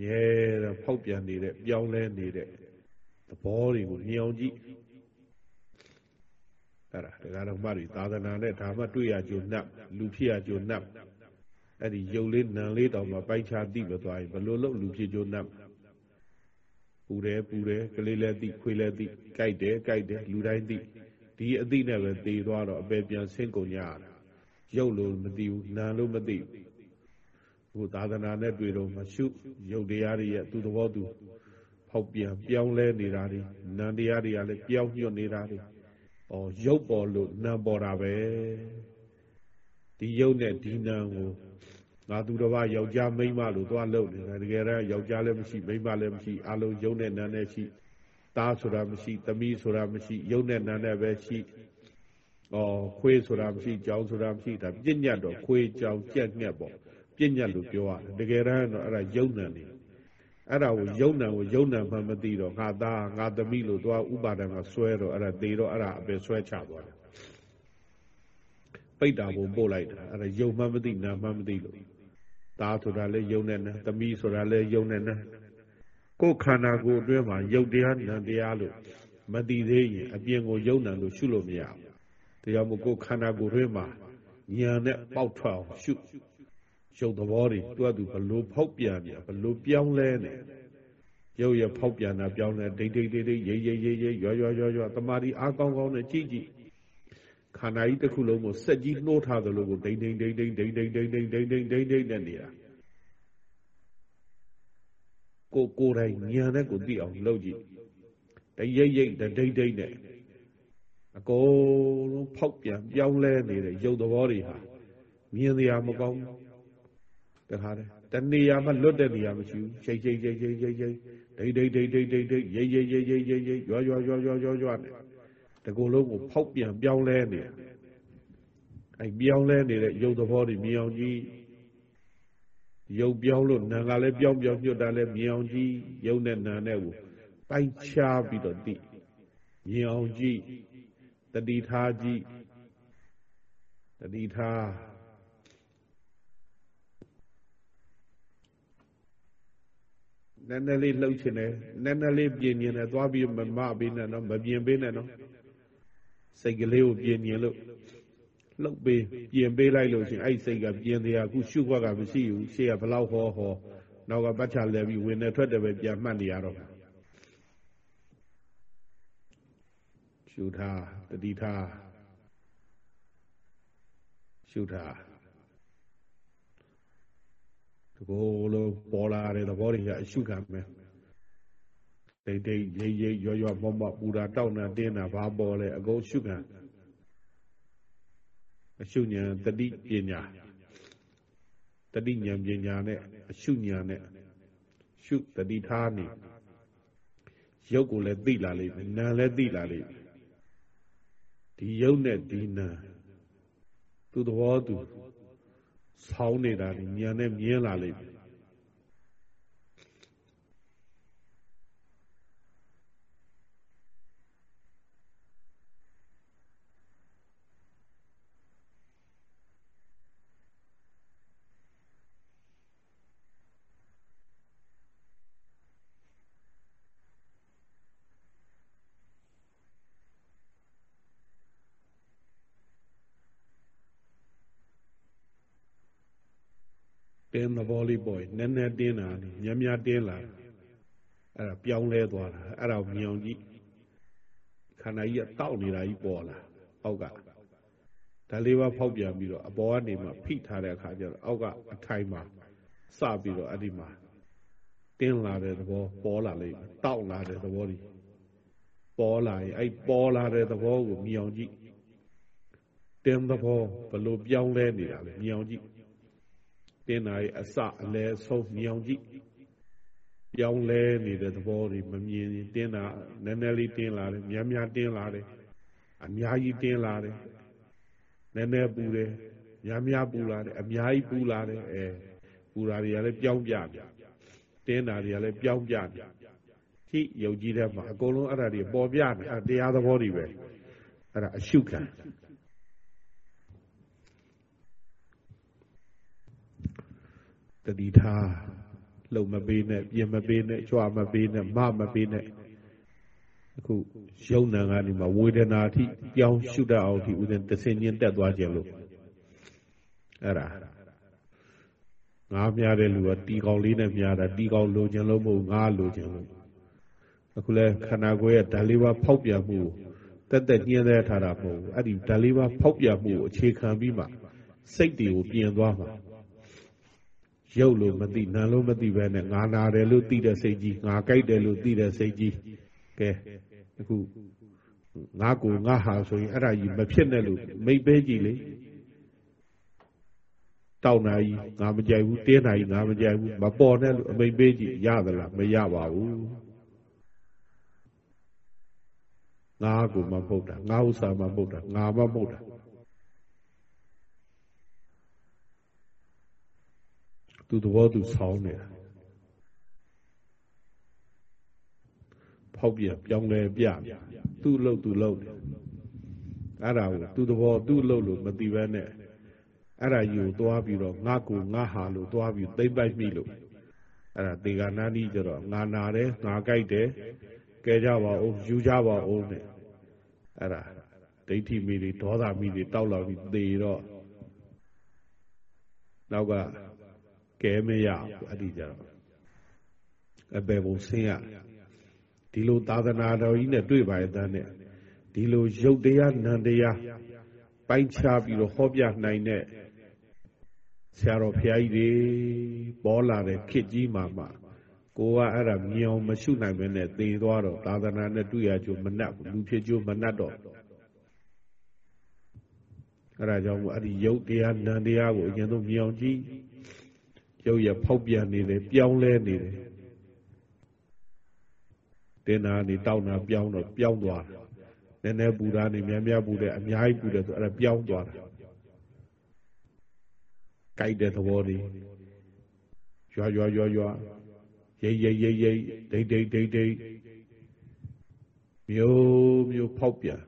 မြဲတမ်းဖောက်ပြန်နေတဲ့ပြောင်းလဲနေတဲ့သဘောတွေကိုမြင်အောင်ကြည့်အဲ့ဒါဒကာတော်မတွေသာသနာနဲ့ဒါမှတွေ့ရကြုံနှပ်လူဖြစ်ရကြုံနှပ် အဲ့ဒီရုပ်လေးနံလေးတောင်မှပိုက်ချသိမသွားရင်ဘလို့လို့လူဖြစ်ကြိုးနှပ်ပူတယ်ပူတယ်ကလေးလည်းသိခွေးလည်းသိကြိုက်တယ်ကြိုက်တယ်လူတိုင်းသိဒီအသိနဲ့ပဲသေသွားတော့အပေပြန်ဆင်းကုန်ကြရတာရုပ်လို့မသိဘူးနာလို့မသိဘူးဟိုသာသနာနဲ့တွေ့တော့မှရှုရုပ်တရားတွေရဲ့သူ့သဘောသူဖောက်ပြန်ပြောင်းလဲနေတာတွေနာတရားတွေကလည်းပြောင်းညွတ်နေတာတွေဩရုပ်ပေါ်လို့နာပေါ်တာပဲဒီရုပ်နဲ့ဒီနာကို ငါသူတော်ဘာယောက်ျားမိန်းမလို့သွားလုပ်နေတာတကယ်တော့ယောက်ျားလည်းမရှိမိန်းမလည်းမရှိအလုံးယုံနဲ့နာနဲ့ရှိသားဆိုတာမရှိသမီးဆိုတာမရှိယုံနဲ့နာနဲ့ပဲရှိဩခွေးဆိုတာမရှိကြောင်ဆိုတာမရှိဒါပြညတ်တော့ခွေးကြောင်ကြက်ငှက်ပေါ့ပြညတ်လို့ပြောရတယ်တကယ်တော့အဲ့ဒါယုံနံနေအဲ့ဒါကိုယုံနံကိုယုံနံမှမသိတော့ငါသားငါသမီးလို့သွားဥပါဒံကဆွဲတော့အဲ့ဒါသေတော့အဲ့ဒါအပဲဆွဲချသွားတယ်ပိတ်တာဘုံပို့လိုက်တာအဲ့ဒါယုံမှမသိနာမှမသိလို့ သားဆိုတာလည်းယုံနဲ့နဲ့သမီးဆိုတာလည်းယုံနဲ့နဲ့ကိုယ်ခန္ဓာကိုယ်အတွင်းမှာယုတ်တရားနံတရားလို့မသိသေးရင်အပြင်ကိုယုံနံလို့ရှုလို့မရဘူး။ဒါကြောင့်မို့ကိုယ်ခန္ဓာကိုယ်အတွင်းမှာဉာဏ်နဲ့ပေါက်ထွက်အောင်ရှုရုပ်သဘောတွေတွတ်သူဘလို့ဖောက်ပြန်ပြန်ဘလို့ပြောင်းလဲနေရုပ်ရဖောက်ပြန်တာပြောင်းတယ်ဒိတ်ဒိတ်ဒိတ်ဒိတ်ရိပ်ရိပ်ရိပ်ရိပ်ရွရွရွရွတမာတိအားကောင်းကောင်းနဲ့ကြည့်ကြည့် ခန္ဓာကြီးတစ်ခုလုံးကိုစက်ကြီးနှိုးထားသလိုကိုဒိတ်ဒိတ်ဒိတ်ဒိတ်ဒိတ်ဒိတ်ဒိတ်ဒိတ်ဒိတ်ဒိတ်ဒိတ်ဒိတ်နဲ့နေတာကိုကိုယ်တိုင်ဉာဏ်နဲ့ကိုသိအောင်လုပ်ကြည့်တရိပ်ရိပ်ဒိတ်ဒိတ်နဲ့အကုန်လုံးဖောက်ပြန်ပြောင်းလဲနေတဲ့ရုပ်သဘောတွေဟာမြင်ရမကောင်းတခါတည်းတနေရာမှလွတ်တဲ့နေရာမရှိဘူးချိတ်ချိတ်ချိတ်ချိတ်ချိတ်ချိတ်ဒိတ်ဒိတ်ဒိတ်ဒိတ်ဒိတ်ဒိတ်ရိပ်ရိပ်ရိပ်ရိပ်ရိပ်ရိပ်ရွရွရွရွရွရွနဲ့ တကူလုံးကိုဖောက်ပြန်ပြောင်းလဲနေအဲပြောင်းလဲနေတဲ့ရုပ်သဘောတွေမြင်အောင်ကြည့်ရုပ်ပြောင်းလို့နာကလည်းပြောင်းပြောင်းညွတ်တာလည်းမြင်အောင်ကြည့်ရုပ်နဲ့နာနဲ့ကိုပိုင်းခြားပြီးတော့သိမြင်အောင်ကြည့်တတိထားကြည့်တတိထားနည်းနည်းလေးလှုပ်ချင်တယ်နည်းနည်းလေးပြင်မြင်တယ်သွားပြီးမမပေးနဲ့နော်မပြင်ပေးနဲ့နော် စိတ်ကလေးကိုပြင်မြင်လို့လှုပ်ပေးပြင်ပေးလိုက်လို့ရှင်အဲ့စိတ်ကပြင်တရားအခုရှုခွက်ကမရှိဘူးရှေ့ကဘလောက်ဟောဟောနောက်ကပတ်ချလဲပြီးဝင်နေထွက်တယ်ပဲပြန်မှတ်နေရတော့ရှုထားတတိထားရှုထားတကောလုံးပေါ်လာတဲ့သဘောတွေကအရှုခံမယ် ဒိတ်ဒိတ်ရိပ်ရိပ်ရွရွမောမောပူတာတောက်တာတင်းတာဘာပေါ်လဲအကုန်ရှုခံအရှုဉဏ်တတိပညာတတိဉဏ်ပညာနဲ့အရှုဉဏ်နဲ့ရှုတတိထားနေရုပ်ကိုလည်းသိလာလိမ့်မယ်နာမ်လည်းသိလာလိမ့်မယ်ဒီရုပ်နဲ့ဒီနာမ်သူသဘောသူဆောင်းနေတာညံနဲ့မြင်လာလိမ့်မယ် တင်းသဘောလေးပေါ်နည်းနည်းတင်းတာညံ့ညံ့တင်းလာအဲ့ဒါပြောင်းလဲသွားတာအဲ့ဒါမြောင်ကြည့်ခန္ဓာကြီးကတောက်နေတာကြီးပေါ်လာအောက်ကဒါလေးပါဖောက်ပြန်ပြီးတော့အပေါ်ကနေမှဖိထားတဲ့အခါကျတော့အောက်ကအထိုင်မှာစပြီးတော့အဲ့ဒီမှာတင်းလာတဲ့သဘောပေါ်လာလိမ့်မယ်တောက်လာတဲ့သဘောကြီးပေါ်လာရင်အဲ့ပေါ်လာတဲ့သဘောကိုမြောင်ကြည့်တင်းသဘောဘလို့ပြောင်းလဲနေတာလဲမြောင်ကြည့် တင်းတာရဲ့အစအလဲဆုံးမြောင်ကြည့်ပြောင်းလဲနေတဲ့သဘောတွေမမြင်ရင်တင်းတာနည်းနည်းလေးတင်းလာတယ်များများတင်းလာတယ်အများကြီးတင်းလာတယ်နည်းနည်းပူတယ်များများပူလာတယ်အများကြီးပူလာတယ်အဲပူတာတွေကလည်းပြောင်းပြပြတင်းတာတွေကလည်းပြောင်းပြပြထိယုတ်ကြီးတဲ့မှာအကုန်လုံးအဲ့ဒါတွေပေါ်ပြတယ်အဲတရားသဘောတွေပဲအဲ့ဒါအရှုခံ တတိထားလုံမပေးနဲ့ပြင်မပေးနဲ့ကြွမပေးနဲ့မမပေးနဲ့အခုယုံနာကနေမှဝေဒနာအထိပြောင်းရှုတတ်အောင်ဒီဥစဉ်တဆင်ချင်းတက်သွားခြင်းလို့အဲ့ဒါငါးများတဲ့လူကတီကောင်လေးနဲ့များတာတီကောင်လိုချင်လို့မဟုတ်ငါလိုချင်လို့အခုလဲခန္ဓာကိုယ်ရဲ့ဓာတ်လေးပါဖောက်ပြန်မှုတက်တက်ညှင်းသေးထားတာမဟုတ်ဘူးအဲ့ဒီဓာတ်လေးပါဖောက်ပြန်မှုကိုအခြေခံပြီးမှစိတ်တွေကိုပြင်သွားမှာ ရုပ်လို့မသိနာလို့မသိပဲနဲ့ငါနာတယ်လို့သိတဲ့စိတ်ကြီးငါကြိုက်တယ်လို့သိတဲ့စိတ်ကြီးကဲအခုငါကိုငါဟာဆိုရင်အဲ့ဒါကြီးမဖြစ်နဲ့လို့မိတ်ပဲကြည့်လေတောက်နာကြီးငါမကြိုက်ဘူးတင်းနာကြီးငါမကြိုက်ဘူးမပေါ်နဲ့လို့အမိတ်ပေးကြည့်ရသလားမရပါဘူးငါကိုမပုတ်တာငါဥစ္စာမပုတ်တာငါမပုတ်တာ သူသဘောသူဆောင်းနေတာဖောက်ပြပြောင်းလဲပြသူ့လို့သူ့လို့အဲ့ဒါကိုသူ့သဘောသူ့လို့လို့မသိဘဲနဲ့အဲ့ဒါယူသွားပြီးတော့ငါကူငါဟာလို့သွားပြီးသိမ့်ပိုက်မိလို့အဲ့ဒါဒေဂာနာနီးကြတော့ငါနာတယ်ငါကြိုက်တယ်ကဲကြပါဦးယူကြပါဦးနဲ့အဲ့ဒါဒိဋ္ဌိမိတွေဒေါသမိတွေတောက်လာပြီးသေတော့နောက်က ကဲမရဘူးအဲ့ဒီကြတော့အပေပုံဆင်းရဒီလိုသာသနာတော်ကြီးနဲ့တွေ့ပါရဲ့တန်းနဲ့ဒီလိုရုပ်တရားနံတရားပိုင်းခြားပြီးတော့ဟောပြနိုင်တဲ့ဆရာတော်ဘုရားကြီးတွေပေါ်လာတဲ့ခေတ်ကြီးမှာမှကိုကအဲ့ဒါမြောင်မရှုနိုင်ဘဲနဲ့သေသွားတော့သာသနာနဲ့တွေ့ရကြမနှက်ဘူးလူဖြစ်ကြမနှက်တော့အဲ့ဒါကြောင့်အဲ့ဒီရုပ်တရားနံတရားကိုအရင်ဆုံးမြောင်ကြည့် ရုပ်ရဖောက်ပြန်နေတယ်ပြောင်းလဲနေတယ်တင်နာနေတောက်နာပြောင်းတော့ပြောင်းသွားတယ်နည်းနည်းပူတာနေများများပူတယ်အများကြီးပူတယ်ဆိုအဲ့ဒါပြောင်းသွားတယ်ကြိုက်တဲ့သဘောတွေရွာရွာရွာရွာရိတ်ရိတ်ရိတ်ရိတ်ဒိတ်ဒိတ်ဒိတ်ဒိတ်မျိုးမျိုးဖောက်ပြန်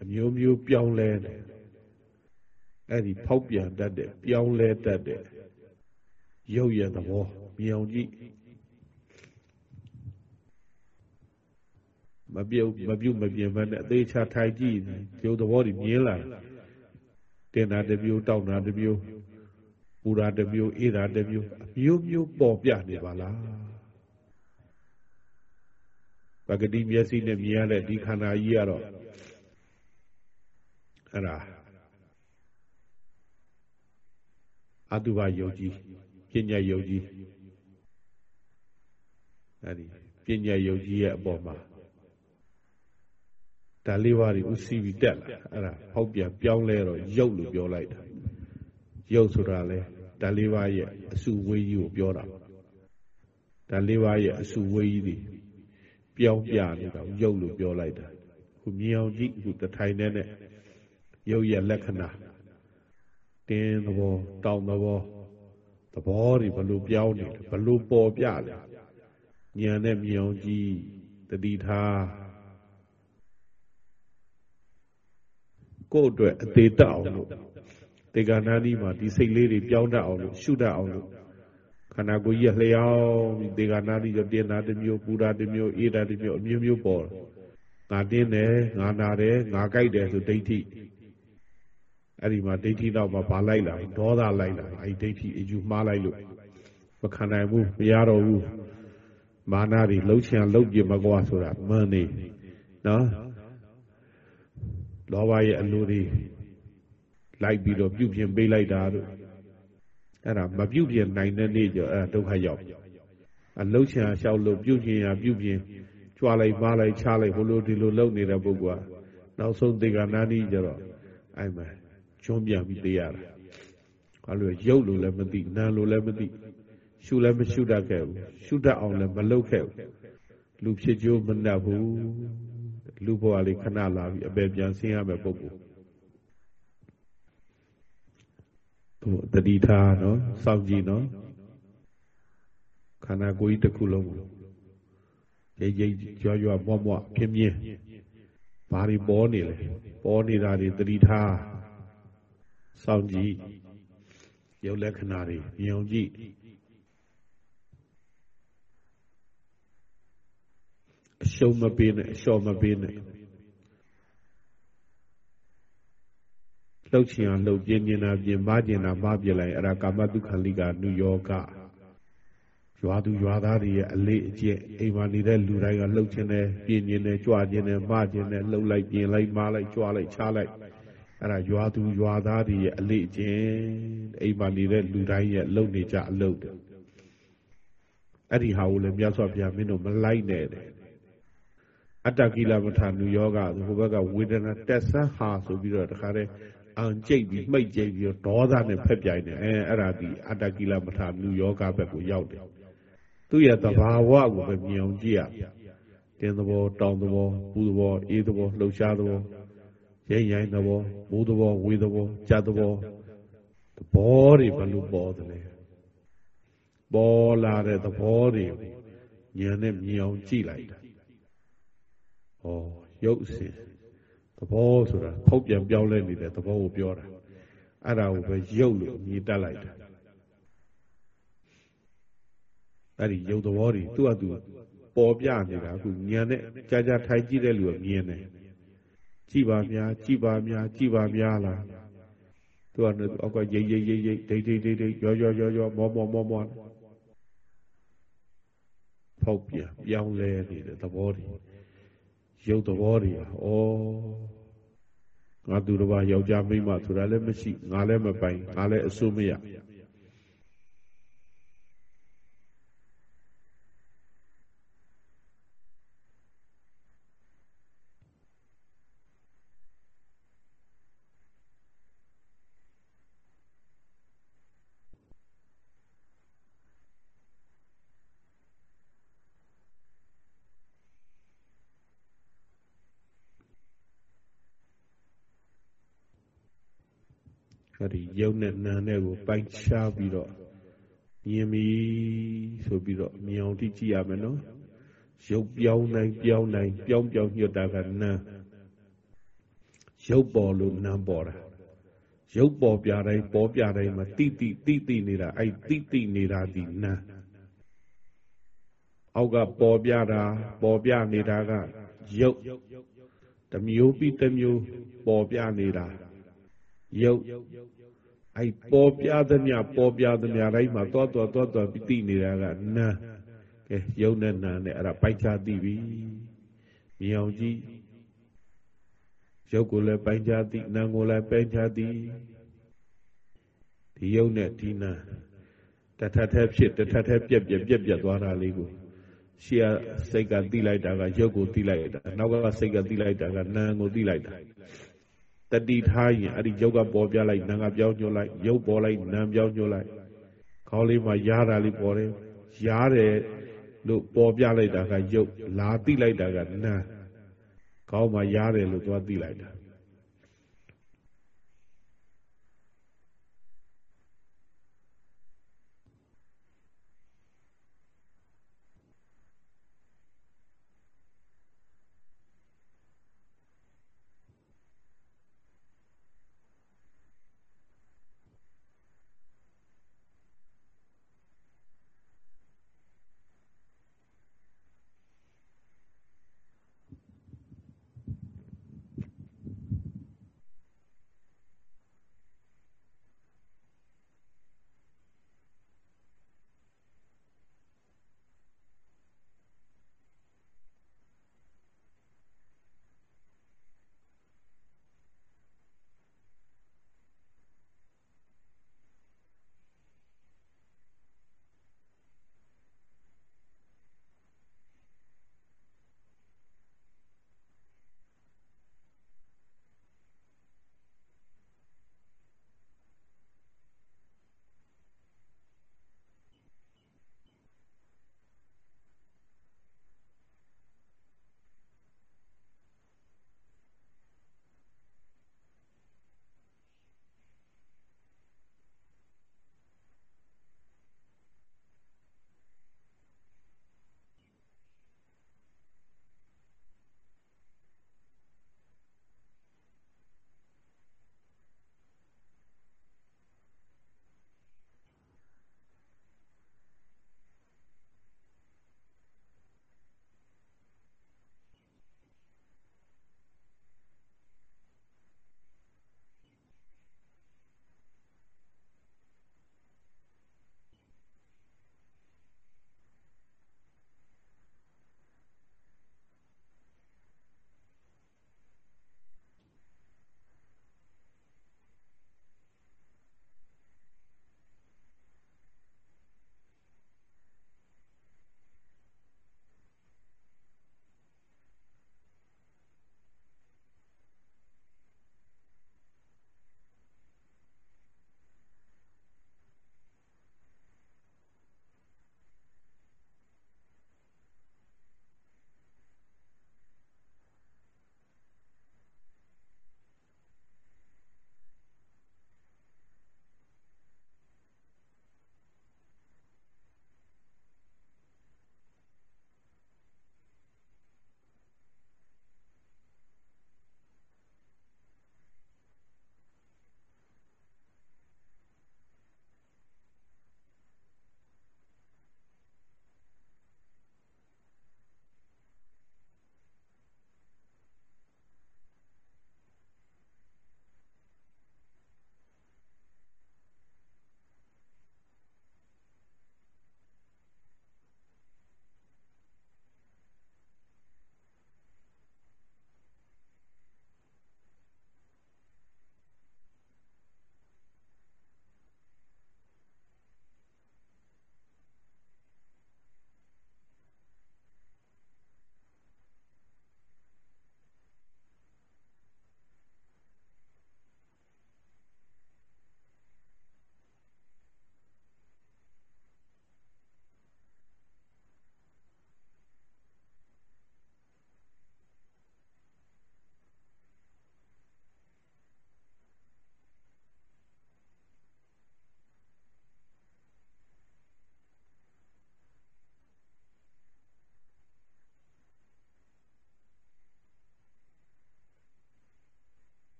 အမျိုးမျိုးပြောင်းလဲတယ်အဲ့ဒီဖောက်ပြန်တတ်တဲ့ပြောင်းလဲတတ်တဲ့ ရုပ်ရသဘောမြောင်ကြည့်မပြုတ်မပြုတ်မပြင်းမနဲ့အသေးချထိုင်ကြည့်ရုပ်သဘောတွေမြင်လာတင်တာတစ်မျိုးတောက်တာတစ်မျိုးပူတာတစ်မျိုးအေးတာတစ်မျိုးအမျိုးမျိုးပေါ်ပြနေပါလားပဂတိမျက်စိနဲ့မြင်ရတဲ့ဒီခန္ဓာကြီးကတော့အဲ့ဒါအတုဘယုတ်ကြီး ပညာယုတ်ကြီးအဲ့ဒီပညာယုတ်ကြီးရဲ့အပေါ်မှာဒါလေးပါးတွေဥစီပြီးတက်လာအဲ့ဒါဟောက်ပြန်ပြောင်းလဲတော့ရုပ်လို့ပြောလိုက်တာရုပ်ဆိုတာလဲဒါလေးပါးရဲ့အစုဝေးကြီးကိုပြောတာဒါလေးပါးရဲ့အစုဝေးကြီးတွေပြောင်းပြနေတာရုပ်လို့ပြောလိုက်တာခုမြင်အောင်ကြည့်ခုတထိုင်နဲ့ရုပ်ရဲ့လက္ခဏာတင်းသဘောတောင်းသဘော သဘောတွေဘလို့ပြောင်းနေဘလို့ပေါ်ပြလဲဉာဏ်နဲ့မြင်အောင်ကြည့်တတိထားကိုယ့်အတွက်အသေးတက်အောင်လို့တေဂာနာနီမှာဒီစိတ်လေးတွေပြောင်းတတ်အောင်လို့ရှုတတ်အောင်လို့ခန္ဓာကိုယ်ကြီးလျှောင်းပြီးတေဂာနာနီကြောတင်းတာတစ်မျိုးပူတာတစ်မျိုးအေးတာတစ်မျိုးအမျိုးမျိုးပေါ်ငါတင်းတယ်ငါနာတယ်ငါကြိုက်တယ်ဆိုဒိဋ္ဌိ အဲ့ဒီမှာဒိဋ္ဌိတော့မှဘာလိုက်လာဒေါသလိုက်လာအဲ့ဒီဒိဋ္ဌိအယူမှားလိုက်လို့မခံနိုင်ဘူးမရတော့ဘူးမာနတွေလှုပ်ချင်လှုပ်ပြမကွာဆိုတာမှန်နေနော်လောဘရဲ့အလိုတွေလိုက်ပြီးတော့ပြုပြင်ပေးလိုက်တာတို့အဲ့ဒါမပြုပြင်နိုင်တဲ့နေ့ကျအဲ့ဒါဒုက္ခရောက်အလှုပ်ချင်လျှောက်လို့ပြုပြင်ရပြုပြင်ကြွားလိုက်မားလိုက်ချလိုက်ဟိုလိုဒီလိုလုပ်နေတဲ့ပုဂ္ဂိုလ်ကနောက်ဆုံးသေကနာနီးကြတော့အဲ့မှာ ကျွန်းပြန်ပြီးသေးရတာဘာလို့ရုပ်လို့လည်းမသိနာလို့လည်းမသိရှုလည်းမရှုတတ်ခဲ့ဘူးရှုတတ်အောင်လည်းမလုပ်ခဲ့ဘူးလူဖြစ်ကြိုးမနှက်ဘူးလူဘဝလေးခဏလာပြီးအပေပြန်ဆင်းရမယ်ပုဂ္ဂိုလ်သူတတိထားနော်စောင့်ကြည့်နော်ခန္ဓာကိုယ်ကြီးတစ်ခုလုံးရိပ်ရိပ်ကြွားကြွားမွားမွားပြင်းပြင်းဘာတွေပေါ်နေလဲပေါ်နေတာတွေတတိထား စောင့်ကြည့်ရုပ်လက္ခဏာတွေမြင်အောင်ကြည့်အရှုံးမပေးနဲ့အလျှော့မပေးနဲ့လှုပ်ချင်အောင်လှုပ်ပြင်းနေတာပြင်းမကျင်တာမပြလိုက်အဲ့ဒါကာမတုခလိကနုယောဂရွာသူရွာသားတွေရဲ့အလေးအကျင့်အိမ်မှာနေတဲ့လူတိုင်းကလှုပ်ချင်တယ်ပြင်းကျင်တယ်ကြွကျင်တယ်မကျင်တယ်လှုပ်လိုက်ပြင်းလိုက်မလိုက်ကြွလိုက်ချလိုက် အဲ့ဒါရွာသူရွာသားတွေရဲ့အလေးအကျင့်အိမ်မှာနေတဲ့လူတိုင်းရဲ့လှုပ်နေကြအလုပ်တယ်အဲ့ဒီဟာကိုလည်းမြတ်စွာဘုရားမင်းတို့မလိုက်နဲ့တဲ့အတ္တကိလမထာနုယောဂဟိုဘက်ကဝေဒနာတက်ဆန်းဟာဆိုပြီးတော့တခါတည်းအံကြိတ်ပြီးမှိတ်ကြိတ်ပြီးတော့ဒေါသနဲ့ဖက်ပြိုင်နေအဲအဲ့ဒါဒီအတ္တကိလမထာနုယောဂဘက်ကိုရောက်တယ်သူ့ရဲ့သဘာဝကိုပဲမြင်အောင်ကြည့်ရတင်းသဘောတောင်းသဘောပူသဘောအေးသဘောလှုပ်ရှားသဘော ရိမ့်ရိုင်းသဘောမိုးသဘောဝေသဘောကြသဘောသဘောတွေဘယ်လိုပေါ်သလဲပေါ်လာတဲ့သဘောတွေဉာဏ်နဲ့မြင်အောင်ကြည့်လိုက်တာဩရုပ်စင်သဘောဆိုတာဖောက်ပြန်ပြောင်းလဲနေတဲ့သဘောကိုပြောတာအဲ့ဒါကိုပဲရုပ်လို့မြည်တတ်လိုက်တာအဲ့ဒီရုပ်သဘောတွေသူ့အတူပေါ်ပြနေတာအခုဉာဏ်နဲ့ကြာကြာထိုင်ကြည့်တဲ့လူကမြင်တယ် ကြည်ပါများကြည်ပါများကြည်ပါများလားသူကအောက်ကရိတ်ရိတ်ရိတ်ရိတ်ဒိတ်ဒိတ်ဒိတ်ဒိတ်ရောရောရောရောမောမောမောမောဖောက်ပြန်ပြောင်းလဲနေတဲ့သဘောတွေရုပ်သဘောတွေဩငါသူတစ်ပါးယောက်ျားမိန်းမဆိုတာလည်းမရှိငါလည်းမပိုင်ငါလည်းအစိုးမရ အဲ့ဒီယုံနဲ့နာနဲ့ကိုပိုင်ခြားပြီးတော့မြင်ပြီဆိုပြီးတော့မြင်အောင်ကြည့်ရမယ်နော်ရုပ်ပြောင်းနိုင်ပြောင်းနိုင်ပြောင်းပြောင်းညွတ်တာကနာရုပ်ပေါ်လို့နာပေါ်တာရုပ်ပေါ်ပြတိုင်းပေါ်ပြတိုင်းမှာတိတိတိတိနေတာအဲ့တိတိနေတာဒီနာအောက်ကပေါ်ပြတာပေါ်ပြနေတာကရုပ်တမျိုးပြီးတမျိုးပေါ်ပြနေတာ ရုပ်အဲ့ပေါ်ပြသမျှပေါ်ပြသမျှတိုင်းမှာသွားသွားသွားသွားပြီးသိနေတာကနာကဲရုပ်နဲ့နာနဲ့အဲ့ဒါပိုက်ချသိပြီမြင်အောင်ကြည့်ရုပ်ကိုလည်းပိုင်ချသိနာကိုလည်းပိုင်ချသိဒီရုပ်နဲ့ဒီနာတထထဖြစ်တထထပြက်ပြက်ပြက်ပြက်သွားတာလေးကိုရှေ့ကစိတ်ကသိလိုက်တာကရုပ်ကိုသိလိုက်တာနောက်ကစိတ်ကသိလိုက်တာကနာကိုသိလိုက်တာ တတိထားရင်အဲ့ဒီရုပ်ကပေါ်ပြလိုက်နာကပြောင်းညွှတ်လိုက်ရုပ်ပေါ်လိုက်နာပြောင်းညွှတ်လိုက်ခေါင်းလေးမှာရားတာလေးပေါ်တယ်ရားတယ်လို့ပေါ်ပြလိုက်တာကရုပ်လာသိလိုက်တာကနာခေါင်းမှာရားတယ်လို့သွားသိလိုက်တာ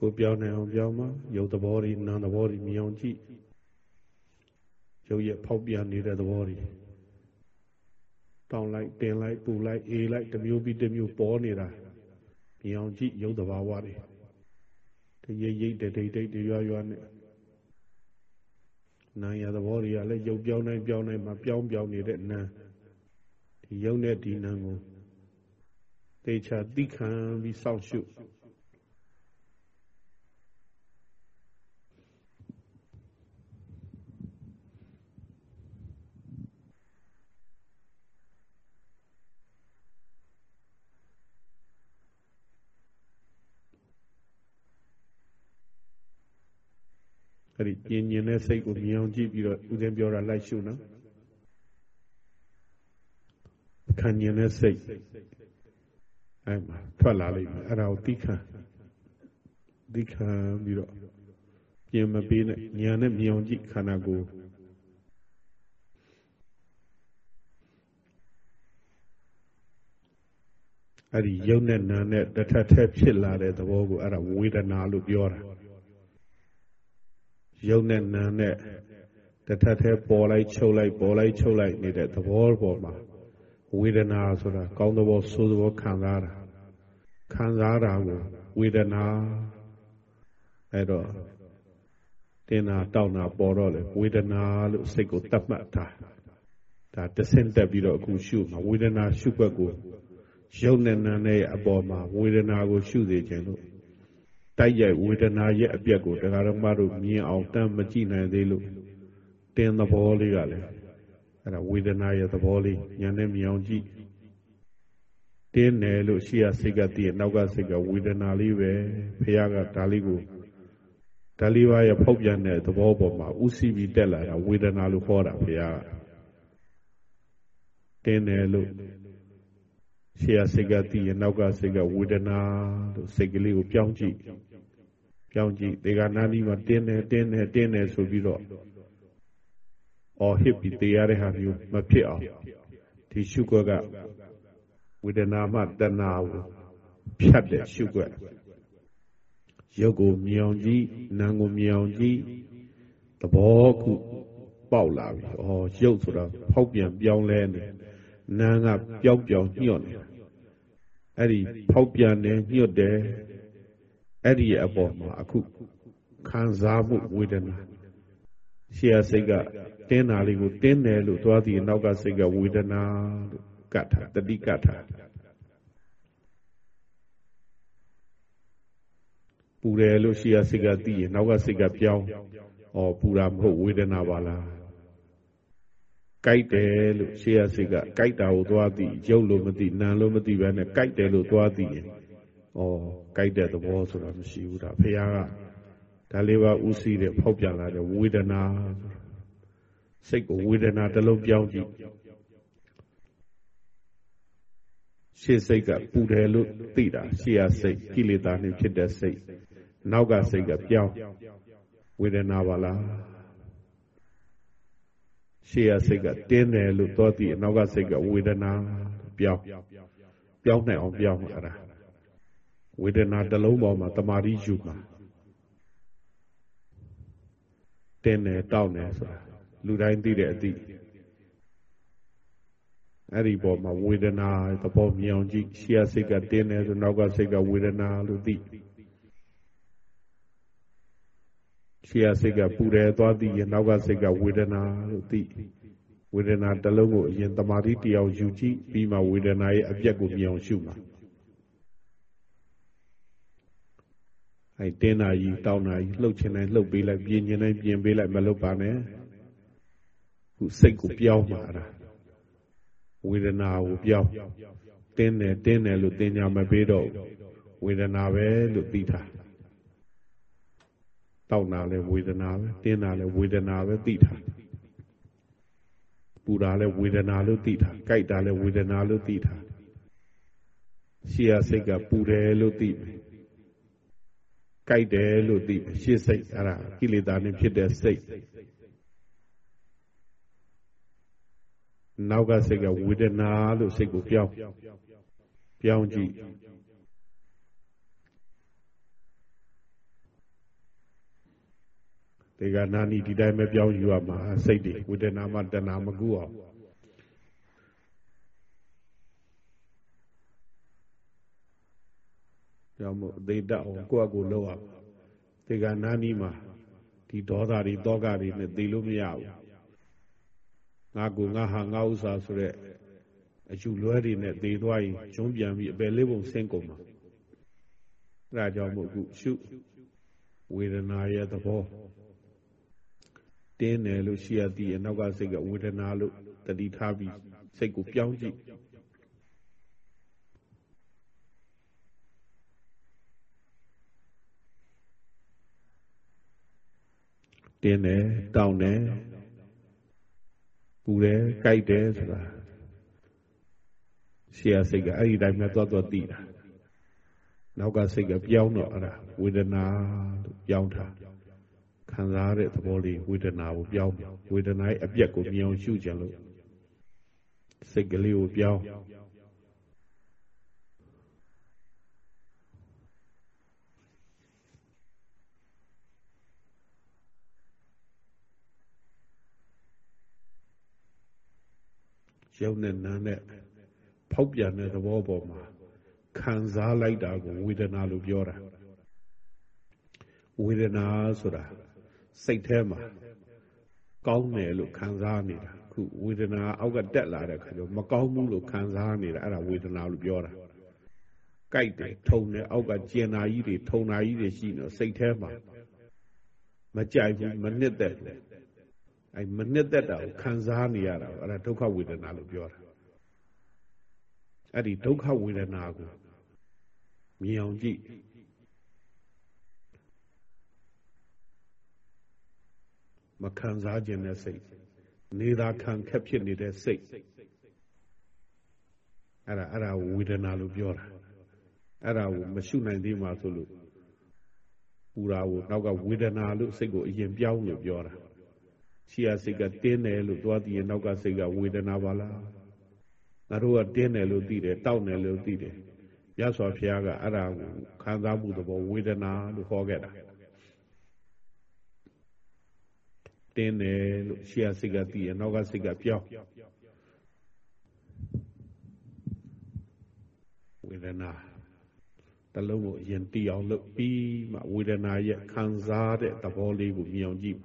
ကိုပြောင်းနိုင်အောင်ပြောင်းမှရုပ်သဘောတွေနာမ်သဘောတွေမြင်အောင်ကြည့်ရုပ်ရဲ့ဖောက်ပြန်နေတဲ့သဘောတွေတောင်းလိုက်တင်လိုက်ပူလိုက်အေးလိုက်တစ်မျိုးပြီးတစ်မျိုးပေါ်နေတာမြင်အောင်ကြည့်ရုပ်သဘာဝတွေတရိပ်ရိပ်တဒိတ်ဒိတ်တွေရွာရွာနဲ့နာရသဘောတွေကလည်းရုပ်ပြောင်းတိုင်းပြောင်းတိုင်းမှာပြောင်းပြောင်းနေတဲ့နာဒီရုပ်နဲ့ဒီနာကိုသေချာသိခံပြီးစောင့်ရှု အဲ့ဒီပြင်းညင်တဲ့စိတ်ကိုမြင်အောင်ကြည့်ပြီးတော့ဦးဇင်းပြောတာလိုက်ရှုနော်ခံညင်တဲ့စိတ်အဲ့မှာထွက်လာလိမ့်မယ်အဲ့ဒါကိုသိခံသိခံပြီးတော့ပြင်မပေးနဲ့ညာနဲ့မြင်အောင်ကြည့်ခန္ဓာကိုယ်အဲ့ဒီယုံနဲ့နာနဲ့တထက်ထက်ဖြစ်လာတဲ့သဘောကိုအဲ့ဒါဝေဒနာလို့ပြောတာ ယုံနဲ့နာနဲ့တထက်ထဲပေါ်လိုက်ချုပ်လိုက်ပေါ်လိုက်ချုပ်လိုက်နေတဲ့သဘောပေါ်မှာဝေဒနာဆိုတာကောင်းသဘောဆိုးသဘောခံစားတာခံစားတာကိုဝေဒနာအဲ့တော့တင်နာတောက်နာပေါ်တော့လေဝေဒနာလို့စိတ်ကိုတတ်မှတ်တာဒါတဆင့်တက်ပြီးတော့အခုရှုမှာဝေဒနာရှုွက်ကိုရုပ်နဲ့နာနဲ့အပေါ်မှာဝေဒနာကိုရှုစေခြင်းလို့ တိုက်ရိုက်ဝေဒနာရဲ့အပြက်ကိုတရားတော်မတို့မြင်အောင်တမ်းမကြည့်နိုင်သေးလို့တင်းသဘောလေးကလည်းအဲ့ဒါဝေဒနာရဲ့သဘောလေးညာနဲ့မြင်အောင်ကြည့်တင်းတယ်လို့ရှိရစိတ်ကတည်းကနောက်ကစိတ်ကဝေဒနာလေးပဲဖះကဒါလေးကိုဒါလေးပါရဲ့ဖောက်ပြန်တဲ့သဘောပေါ်မှာဥစီပြီးတက်လာတာဝေဒနာလို့ခေါ်တာဖះကတင်းတယ်လို့ရှေ့စိတ်ကတည်ရင်နောက်ကစိတ်ကဝေဒနာလို့စိတ်ကလေးကိုပြောင်းကြည့် ပြောင်းကြည့်ဒီကနာနီမှာတင်းတယ်တင်းတယ်တင်းတယ်ဆိုပြီးတော့အော်ဟစ်ပြီးတရားတဲ့ဟာမျိုးမဖြစ်အောင်ဒီရှုွက်ကဝေဒနာမှတဏှာကိုဖြတ်တဲ့ရှုွက်ရုပ်ကိုမြောင်ကြည့်နာမ်ကိုမြောင်ကြည့်သဘောခုပေါက်လာပြီ။ဩရုပ်ဆိုတာဖောက်ပြန်ပြောင်းလဲနေနာမ်ကပျောက်ပြောင်ညှော့နေအဲ့ဒီဖောက်ပြန်တယ်ညှို့တယ် အဲ့ဒီအပေါ်မှာအခုခံစားမှုဝေဒနာရှေ့စိတ်ကတင်းတာလေးကိုတင်းတယ်လို့သွားပြီးနောက်ကစိတ်ကဝေဒနာလို့ကတ်တာတတိကတ်တာပူတယ်လို့ရှေ့စိတ်ကသိရင်နောက်ကစိတ်ကပြောင်းဩပူတာမဟုတ်ဝေဒနာပါလားကြိုက်တယ်လို့ရှေ့ရစိတ်ကကြိုက်တာကိုသွားသိရုပ်လို့မသိနာမ်လို့မသိပဲနဲ့ကြိုက်တယ်လို့သွားသိရင် ဩကြိုက်တဲ့သဘောဆိုတာမရှိဘူးဒါဖះကဒါလေးပါဥသိတဲ့ဖောက်ပြန်လာတဲ့ဝေဒနာစိတ်ကိုဝေဒနာတစ်လုံးပြောင်းကြည့်ရှေ့စိတ်ကပူတယ်လို့သိတာရှေ့ရစိတ်ကိလေသာနဲ့ဖြစ်တဲ့စိတ်နောက်ကစိတ်ကပြောင်းဝေဒနာပါလားရှေ့ရစိတ်ကတင်းတယ်လို့သောတိအနောက်ကစိတ်ကဝေဒနာပြောင်းပြောင်းနိုင်အောင်ပြောင်းအဲ့ဒါ ဝေဒနာတစ်လုံးပေါ်မှာတမာတိယူမှာတင်းတယ်တောက်တယ်ဆိုတာလူတိုင်းသိတဲ့အသည့်အဲ့ဒီပေါ်မှာဝေဒနာသဘောမြင်အောင်ကြည့်ရှေ့ရစိတ်ကတင်းတယ်ဆိုနောက်ကစိတ်ကဝေဒနာလို့သိရှေ့ရစိတ်ကပူတယ်သွားသိရင်နောက်ကစိတ်ကဝေဒနာလို့သိဝေဒနာတစ်လုံးကိုအရင်တမာတိတရားယူကြည့်ပြီးမှဝေဒနာရဲ့အပြက်ကိုမြင်အောင်ရှုမှာ အဲတင်းနာကြီးတောင်းနာကြီးလှုပ်ချင်တိုင်းလှုပ်ပေးလိုက်ပြင်ချင်တိုင်းပြင်ပေးလိုက်မလုပ်ပါနဲ့ခုစိတ်ကိုပြောင်းမှာလားဝေဒနာကိုပြောင်းတင်းတယ်တင်းတယ်လို့တင်ညာမပေးတော့ဝေဒနာပဲလို့သိထားတောက်တာလဲဝေဒနာပဲတင်းတာလဲဝေဒနာပဲသိတာပူတာလဲဝေဒနာလို့သိတာကြိုက်တာလဲဝေဒနာလို့သိတာရှေ့ရစိတ်ကပူတယ်လို့သိမယ် ကြိုက်တယ်လို့သိရှင်းစိတ်အဲ့ဒါကိလေသာနဲ့ဖြစ်တဲ့စိတ်နောက်ကစိတ်ကဝေဒနာလို့စိတ်ကိုပြောင်းပြောင်းကြည့်ဒေဂနာနီဒီတိုင်းပဲပြောင်းယူရမှာစိတ်တွေဝေဒနာမှတဏှာမကူအောင် ကြောင့်မို့အသေးတက်အောင်ကိုယ့်အကူလောက်အောင်ဒီကနာနီမှာဒီဒေါသတွေတောကတွေနဲ့သိလို့မရဘူးငါကူငါဟာငါဥစ္စာဆိုတဲ့အယူလွဲတွေနဲ့သိသွားရင်ဂျုံပြန်ပြီးအပယ်လေးပုံဆင်းကုန်မှာအဲဒါကြောင့်မို့အခုရှုဝေဒနာရဲ့သဘောတင်းတယ်လို့ရှိရသည်အနောက်ကစိတ်ကဝေဒနာလို့တတိထားပြီးစိတ်ကိုပြောင်းကြည့် တင်းတယ်တောင်းတယ်ပူတယ်ကြိုက်တယ်ဆိုတာရှိရစိတ်ကအဲ့ဒီတိုင်းပဲသွားသွားသိတာနောက်ကစိတ်ကပြောင်းတော့အဲ့ဒါဝေဒနာလို့ပြောင်းတာခံစားတဲ့သဘောလေးဝေဒနာကိုပြောင်းဝေဒနာရဲ့အပြက်ကိုမြင်အောင်ရှုကြလို့စိတ်ကလေးကိုပြောင်း ရုပ်နဲ့နာနဲ့ဖောက်ပြန်တဲ့သဘောပေါ်မှာခံစားလိုက်တာကိုဝေဒနာလို့ပြောတာဝေဒနာဆိုတာစိတ်ထဲမှာကောင်းတယ်လို့ခံစားနေတာခုဝေဒနာအောက်ကတက်လာတဲ့ခါကျတော့မကောင်းဘူးလို့ခံစားနေတာအဲ့ဒါဝေဒနာလို့ပြောတာကြိုက်တယ်ထုံတယ်အောက်ကကျင်နာကြီးတွေထုံနာကြီးတွေရှိနေစိတ်ထဲမှာမကြိုက်ဘူးမနှစ်သက်ဘူး အဲ့မနှစ်သက်တာကိုခံစားနေရတာအဲ့ဒါဒုက္ခဝေဒနာလို့ပြောတာအဲ့ဒီဒုက္ခဝေဒနာကိုမြင်အောင်ကြည့်မခံစားခြင်းတဲ့စိတ်နေသာခံခက်ဖြစ်နေတဲ့စိတ်အဲ့ဒါအဲ့ဒါဝေဒနာလို့ပြောတာအဲ့ဒါကိုမရှုနိုင်သေးမှဆိုလို့ပူရာကိုနောက်ကဝေဒနာလို့စိတ်ကိုအရင်ပြောင်းလို့ပြောတာ ရှိရစိတ်ကတင်းတယ်လို့သွားတည်ရင်နောက်ကစိတ်ကဝေဒနာပါလားငါတို့ကတင်းတယ်လို့သိတယ်တောက်တယ်လို့သိတယ်ရသော်ဘုရားကအဲ့ဒါကိုခံစားမှုသဘောဝေဒနာလို့ခေါ်ခဲ့တာတင်းတယ်လို့ရှေ့ကစိတ်ကသိရနောက်ကစိတ်ကပြောင်းဝေဒနာတလုံးကိုအရင်တီအောင်လုပ်ပြီးမှဝေဒနာရဲ့ခံစားတဲ့သဘောလေးကိုမြင်အောင်ကြည့်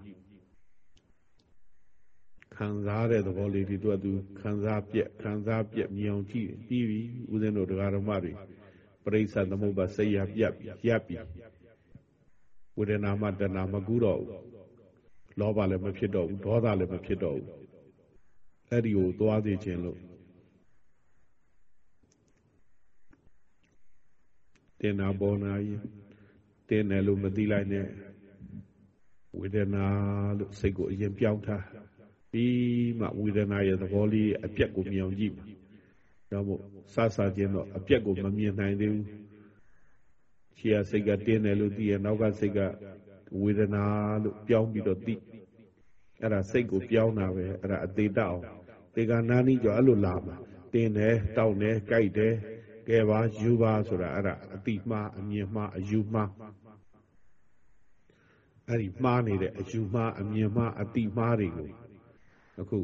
ခံစားတဲ့သဘောလေးတွေသူကသူခံစားပြက်ခံစားပြက်မြင်အောင်ကြည့်ပြီးပြီဦးဇင်းတို့တရားဓမ္မတွေပရိစ္ဆသမုပ္ပါစိတ်ရပြက်ရပ်ပြီဝေဒနာမှတဏမကူတော့ဘူးလောဘလည်းမဖြစ်တော့ဘူးဒေါသလည်းမဖြစ်တော့ဘူးအဲ့ဒီကိုသွားစေခြင်းလို့တင်နာပေါ်နာကြီးတင်တယ်လို့မသိလိုက်နဲ့ဝေဒနာလို့စိတ်ကိုအရင်ပြောင်းထား ပြီးမှဝေဒနာရဲ့သဘောလေးအပြက်ကိုမြင်အောင်ကြည့်ပါဒါမို့စစချင်းတော့အပြက်ကိုမမြင်နိုင်သေးဘူးခြေရစိတ်ကတင်းတယ်လို့သိရနောက်ကစိတ်ကဝေဒနာလို့ပြောင်းပြီးတော့သိအဲ့ဒါစိတ်ကိုပြောင်းတာပဲအဲ့ဒါအသေးတအောင်တေကနာနီကြောအဲ့လိုလာမှာတင်းတယ်တောက်တယ်ကြိုက်တယ်ကဲပါယူပါဆိုတာအဲ့ဒါအတိမှားအမြင်မှားအယူမှားအဲ့ဒီမှားနေတဲ့အယူမှားအမြင်မှားအတိမှားတွေကို အခု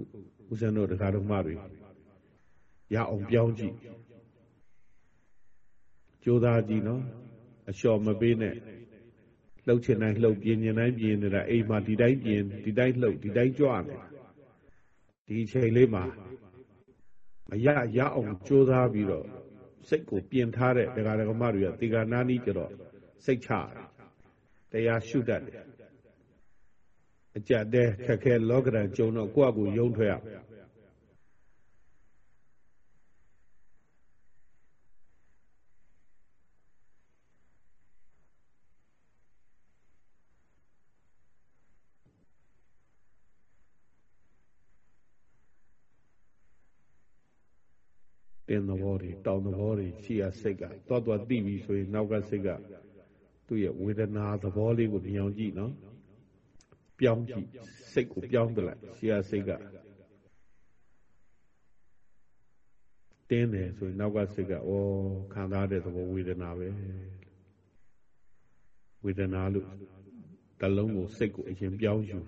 ဦးဇင်းတို့တရားတော်မတွေရအောင်ပြောင်းကြည့်ကြိုးစားကြည့်နော်အလျှော်မပေးနဲ့လှုပ်ချင်တိုင်းလှုပ်ပြင်းချင်တိုင်းပြင်းနေတာအိမ်မှာဒီတိုင်းပြင်းဒီတိုင်းလှုပ်ဒီတိုင်းကြွနေတာဒီချိန်လေးမှာမရရအောင်ကြိုးစားပြီးတော့စိတ်ကိုပြင်ထားတဲ့ဒကာဒကမတွေကတေဂာနာနီးကြတော့စိတ်ချတရားရှုတတ်တယ် အကြတဲ့ခက်ခဲလောကရန်ကြုံတော့ကိုယ့်အကူယုံထွက်ရတင်းသဘောတွေတောင်သဘောတွေရှိရစိတ်ကသွားသွားသိပြီဆိုရင်နောက်ကစိတ်ကသူ့ရဲ့ဝေဒနာသဘောလေးကိုမြင်အောင်ကြည့်နော် ပြောင်းကြည့်စိတ်ကိုပြောင်းပြလိုက်ရှိရစိတ်ကတင်းတယ်ဆိုရင်နောက်ကစိတ်ကဩခံစားတဲ့သဘောဝေဒနာပဲဝေဒနာလို့တလုံးကိုစိတ်ကိုအရင်ပြောင်းယူ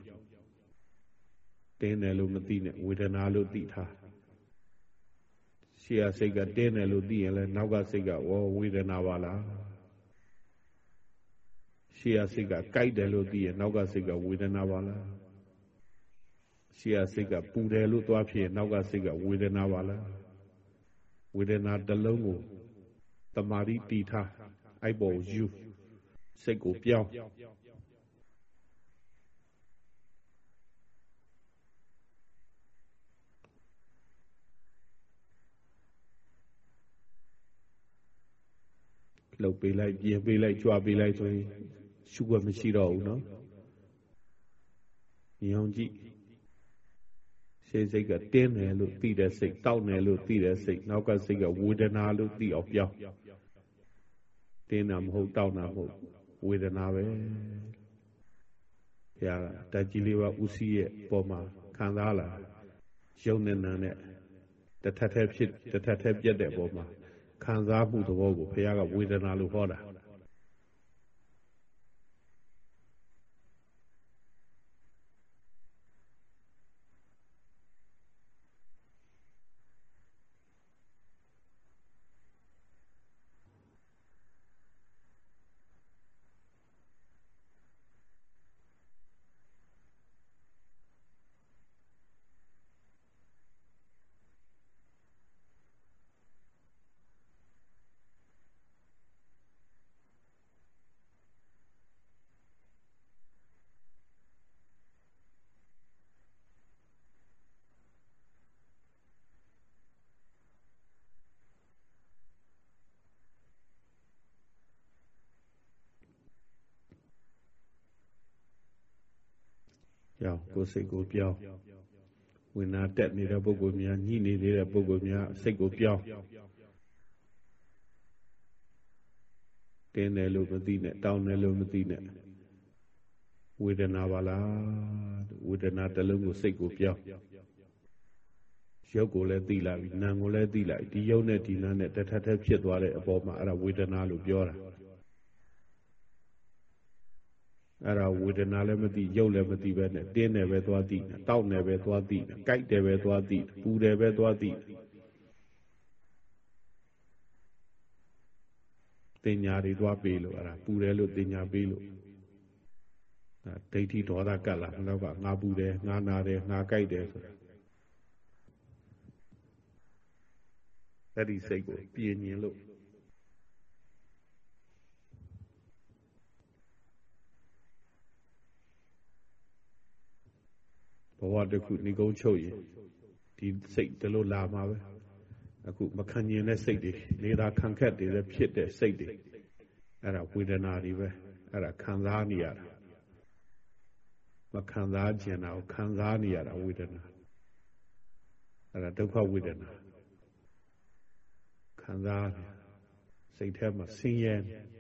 တင်းတယ်လို့မသိနဲ့ဝေဒနာလို့သိထားရှေ့ကစိတ်ကတင်းတယ်လို့သိရင်လည်းနောက်ကစိတ်ကဝေါဝေဒနာပါလား ရှေ့ကစိတ်ကကြိုက်တယ်လို့သိရင်နောက်ကစိတ်ကဝေဒနာပါလားရှေ့ကစိတ်ကပူတယ်လို့သွားဖြစ်ရင်နောက်ကစိတ်ကဝေဒနာပါလားဝေဒနာတစ်လုံးကိုတမာရီတီထားအဲ့ပေါ်ယူစိတ်ကိုပြောင်းလှုပ်ပေးလိုက်ပြင်ပေးလိုက်ကြွားပေးလိုက်ဆိုရင် ရှုွက်မရှိတော့ဘူးနော်ညောင်ကြည့်ရှေးစိတ်ကတင်းတယ်လို့သိတဲ့စိတ်တောက်တယ်လို့သိတဲ့စိတ်နောက်ကစိတ်ကဝေဒနာလို့သိအောင်ပြောင်းတင်းတာမဟုတ်တောက်တာမဟုတ်ဝေဒနာပဲဘုရားတကြီးလေးပါဥစည်းရဲ့ပေါ်မှာခံစားလာရုပ်နဲ့နာနဲ့တထက်ထက်ဖြစ်တထက်ထက်ပြက်တဲ့ပေါ်မှာခံစားမှုသဘောကိုဘုရားကဝေဒနာလို့ဟောတာ ကြောင်းကိုယ်စိတ်ကိုပြောင်းဝိညာတက်နေတဲ့ပုဂ္ဂိုလ်များညှိနေသေးတဲ့ပုဂ္ဂိုလ်များစိတ်ကိုပြောင်းတင်းတယ်လို့မသိနဲ့တောင်းတယ်လို့မသိနဲ့ဝေဒနာပါလားဝေဒနာတစ်လုံးကိုစိတ်ကိုပြောင်းရုပ်ကိုလည်းသိလာပြီနာမ်ကိုလည်းသိလိုက်ဒီရုပ်နဲ့ဒီနာမ်နဲ့တထထက်ဖြစ်သွားတဲ့အပေါ်မှာအဲ့ဒါဝေဒနာလို့ပြောတာ အဲ့ဒါဝေဒနာလည်းမသိရုပ်လည်းမသိပဲနဲ့တင်းတယ်ပဲသွားသိတောက်တယ်ပဲသွားသိကြိုက်တယ်ပဲသွားသိပူတယ်ပဲသွားသိတင်ညာတွေသွားပေးလို့အဲ့ဒါပူတယ်လို့တင်ညာပေးလို့ဒါဒိဋ္ဌိဒေါသကတ်လာမလို့ကငါပူတယ်ငါနာတယ်ငါကြိုက်တယ်ဆိုတာအဲ့ဒီစိတ်ကိုပြင်းညင်လို့ ဘဝတစ်ခုနေကုန်းချုပ်ရင်ဒီစိတ်ဒီလိုလာမှာပဲအခုမခံကျင်တဲ့စိတ်တွေနေတာခံခက်တွေလည်းဖြစ်တဲ့စိတ်တွေအဲ့ဒါဝေဒနာတွေပဲအဲ့ဒါခံစားနေရတာမခံစားကျင်တာကိုခံစားနေရတာဝေဒနာအဲ့ဒါဒုက္ခဝေဒနာခံစားစိတ်ထဲမှာဆင်းရဲနေ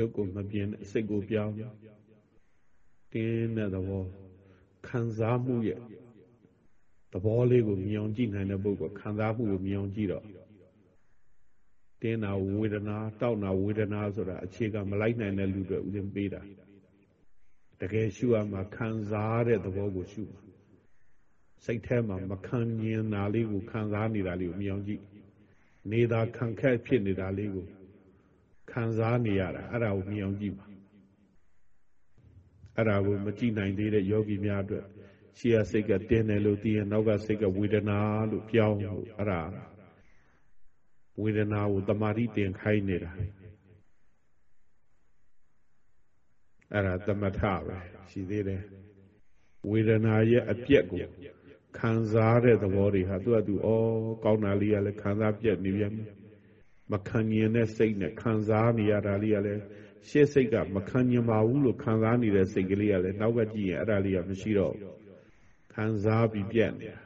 ရုပ်ကိုမပြင်းစိတ်ကိုပြောင်းတင်းတဲ့သဘောခံစားမှုရဲ့သဘောလေးကိုမြင်အောင်ကြည့်နိုင်တဲ့ပုဂ္ဂိုလ်ခံစားမှုကိုမြင်အောင်ကြည့်တော့တင်းတာဝေဒနာတောက်တာဝေဒနာဆိုတာအခြေကမလိုက်နိုင်တဲ့လူတွေဥစဉ်ပေးတာတကယ်ရှုရမှာခံစားတဲ့သဘောကိုရှုမှာစိတ်ထဲမှာမခံမြင်တာလေးကိုခံစားနေတာလေးကိုမြင်အောင်ကြည့်နေတာခံခက်ဖြစ်နေတာလေးကို ခံစားနေရတာအဲ့ဒါကိုမြင်အောင်ကြည့်ပါအဲ့ဒါကိုမကြည့်နိုင်သေးတဲ့ယောဂီများအတွက်ရှေ့ကစိတ်ကတင်းတယ်လို့သိရင်နောက်ကစိတ်ကဝေဒနာလို့ပြောင်းလို့အဲ့ဒါဝေဒနာကိုတမာတိတင်ခိုင်းနေတာအဲ့ဒါသမထပဲရှိသေးတယ်ဝေဒနာရဲ့အပြက်ကိုခံစားတဲ့သဘောတွေဟာသူကသူဩကောင်းတာလေးကလည်းခံစားပြက်နေပြန် မခံမြင်တဲ့စိတ်နဲ့ခံစားနေရတာလေးကလည်းရှေ့စိတ်ကမခံမြင်ပါဘူးလို့ခံစားနေတဲ့စိတ်ကလေးကလည်းနောက်ကကြည့်ရင်အဲ့ဒါလေးကမရှိတော့ခံစားပြီးပြက်နေတာ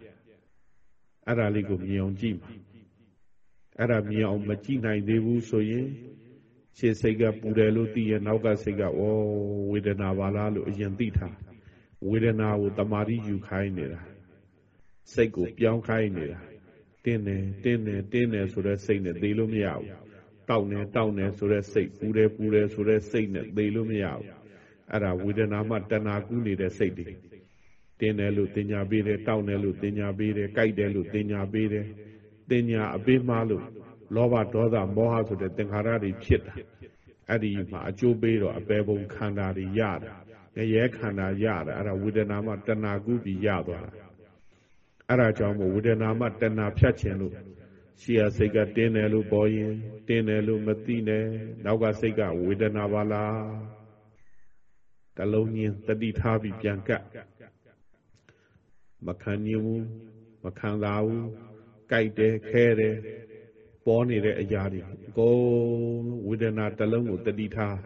အဲ့ဒါလေးကိုမြင်အောင်ကြည့်ပါအဲ့ဒါမြင်အောင်မကြည့်နိုင်သေးဘူးဆိုရင်ရှေ့စိတ်ကပူတယ်လို့သိရင်နောက်ကစိတ်ကဩဝေဒနာပါလားလို့အရင်သိထားဝေဒနာကိုတမာတိယူခိုင်းနေတာစိတ်ကိုပြောင်းခိုင်းနေတာ တင်းတယ်တင်းတယ်တင်းတယ်ဆိုတဲ့စိတ်နဲ့သိလို့မရဘူးတောက်နေတောက်နေဆိုတဲ့စိတ်ပူတယ်ပူတယ်ဆိုတဲ့စိတ်နဲ့သိလို့မရဘူးအဲ့ဒါဝေဒနာမှတဏှာကူးနေတဲ့စိတ်တွေတင်းတယ်လို့တင်ညာပေးတယ်တောက်တယ်လို့တင်ညာပေးတယ်ကြိုက်တယ်လို့တင်ညာပေးတယ်တင်ညာအပေးမှလို့လောဘဒေါသမောဟဆိုတဲ့သင်္ခါရတွေဖြစ်တာအဲ့ဒီမှာအကျိုးပေးတော့အပေပုံခန္ဓာတွေရတာရဲခန္ဓာရတာအဲ့ဒါဝေဒနာမှတဏှာကူးပြီးရသွားတာ အဲ့ဒါကြောင့်မို့ဝေဒနာမှတဏှာဖြတ်ခြင်းလို့ရှေ့ရစိတ်ကတင်းတယ်လို့ပေါ်ရင်တင်းတယ်လို့မသိနဲ့နောက်ကစိတ်ကဝေဒနာပါလားတလုံးညင်းတတိထားပြီးပြန်ကပ်မခံညင်ဘူးမခံသာဘူးကြိုက်တယ်ခဲတယ်ပေါ်နေတဲ့အရာတွေအကုန်ဝေဒနာတလုံးကိုတတိထား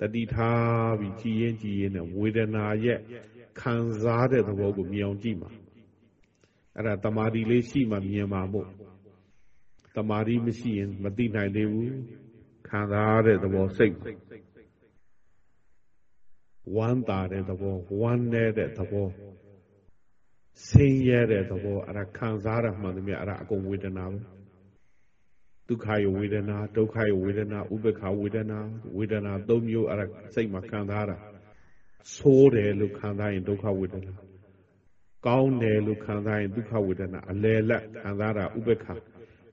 တတိထားပြီးကြည်ရင်ကြည်ရင်နဲ့ဝေဒနာရဲ့ခံစားတဲ့သဘောကိုမြင်အောင်ကြည့်မှာ အဲ့ဒါတမာတိလေးရှိမှမြင်မှာမို့တမာတိမရှိရင်မသိနိုင်သေးဘူးခံစားတဲ့သဘောစိတ်ဝမ်းသာတဲ့သဘောဝမ်းနေတဲ့သဘောဆင်းရဲတဲ့သဘောအဲ့ဒါခံစားရမှန်တယ်မြအဲ့ဒါအကုန်ဝေဒနာပဲဒုက္ခယဝေဒနာဒုက္ခယဝေဒနာဥပ္ပခဝေဒနာဝေဒနာ၃မျိုးအဲ့ဒါစိတ်မှာခံစားတာဆိုးတယ်လို့ခံစားရင်ဒုက္ခဝေဒနာ ကောင်းတယ်လို့ခံစားရင်ဒုက္ခဝေဒနာအလယ်လက်ခံစားတာဥပ္ပခ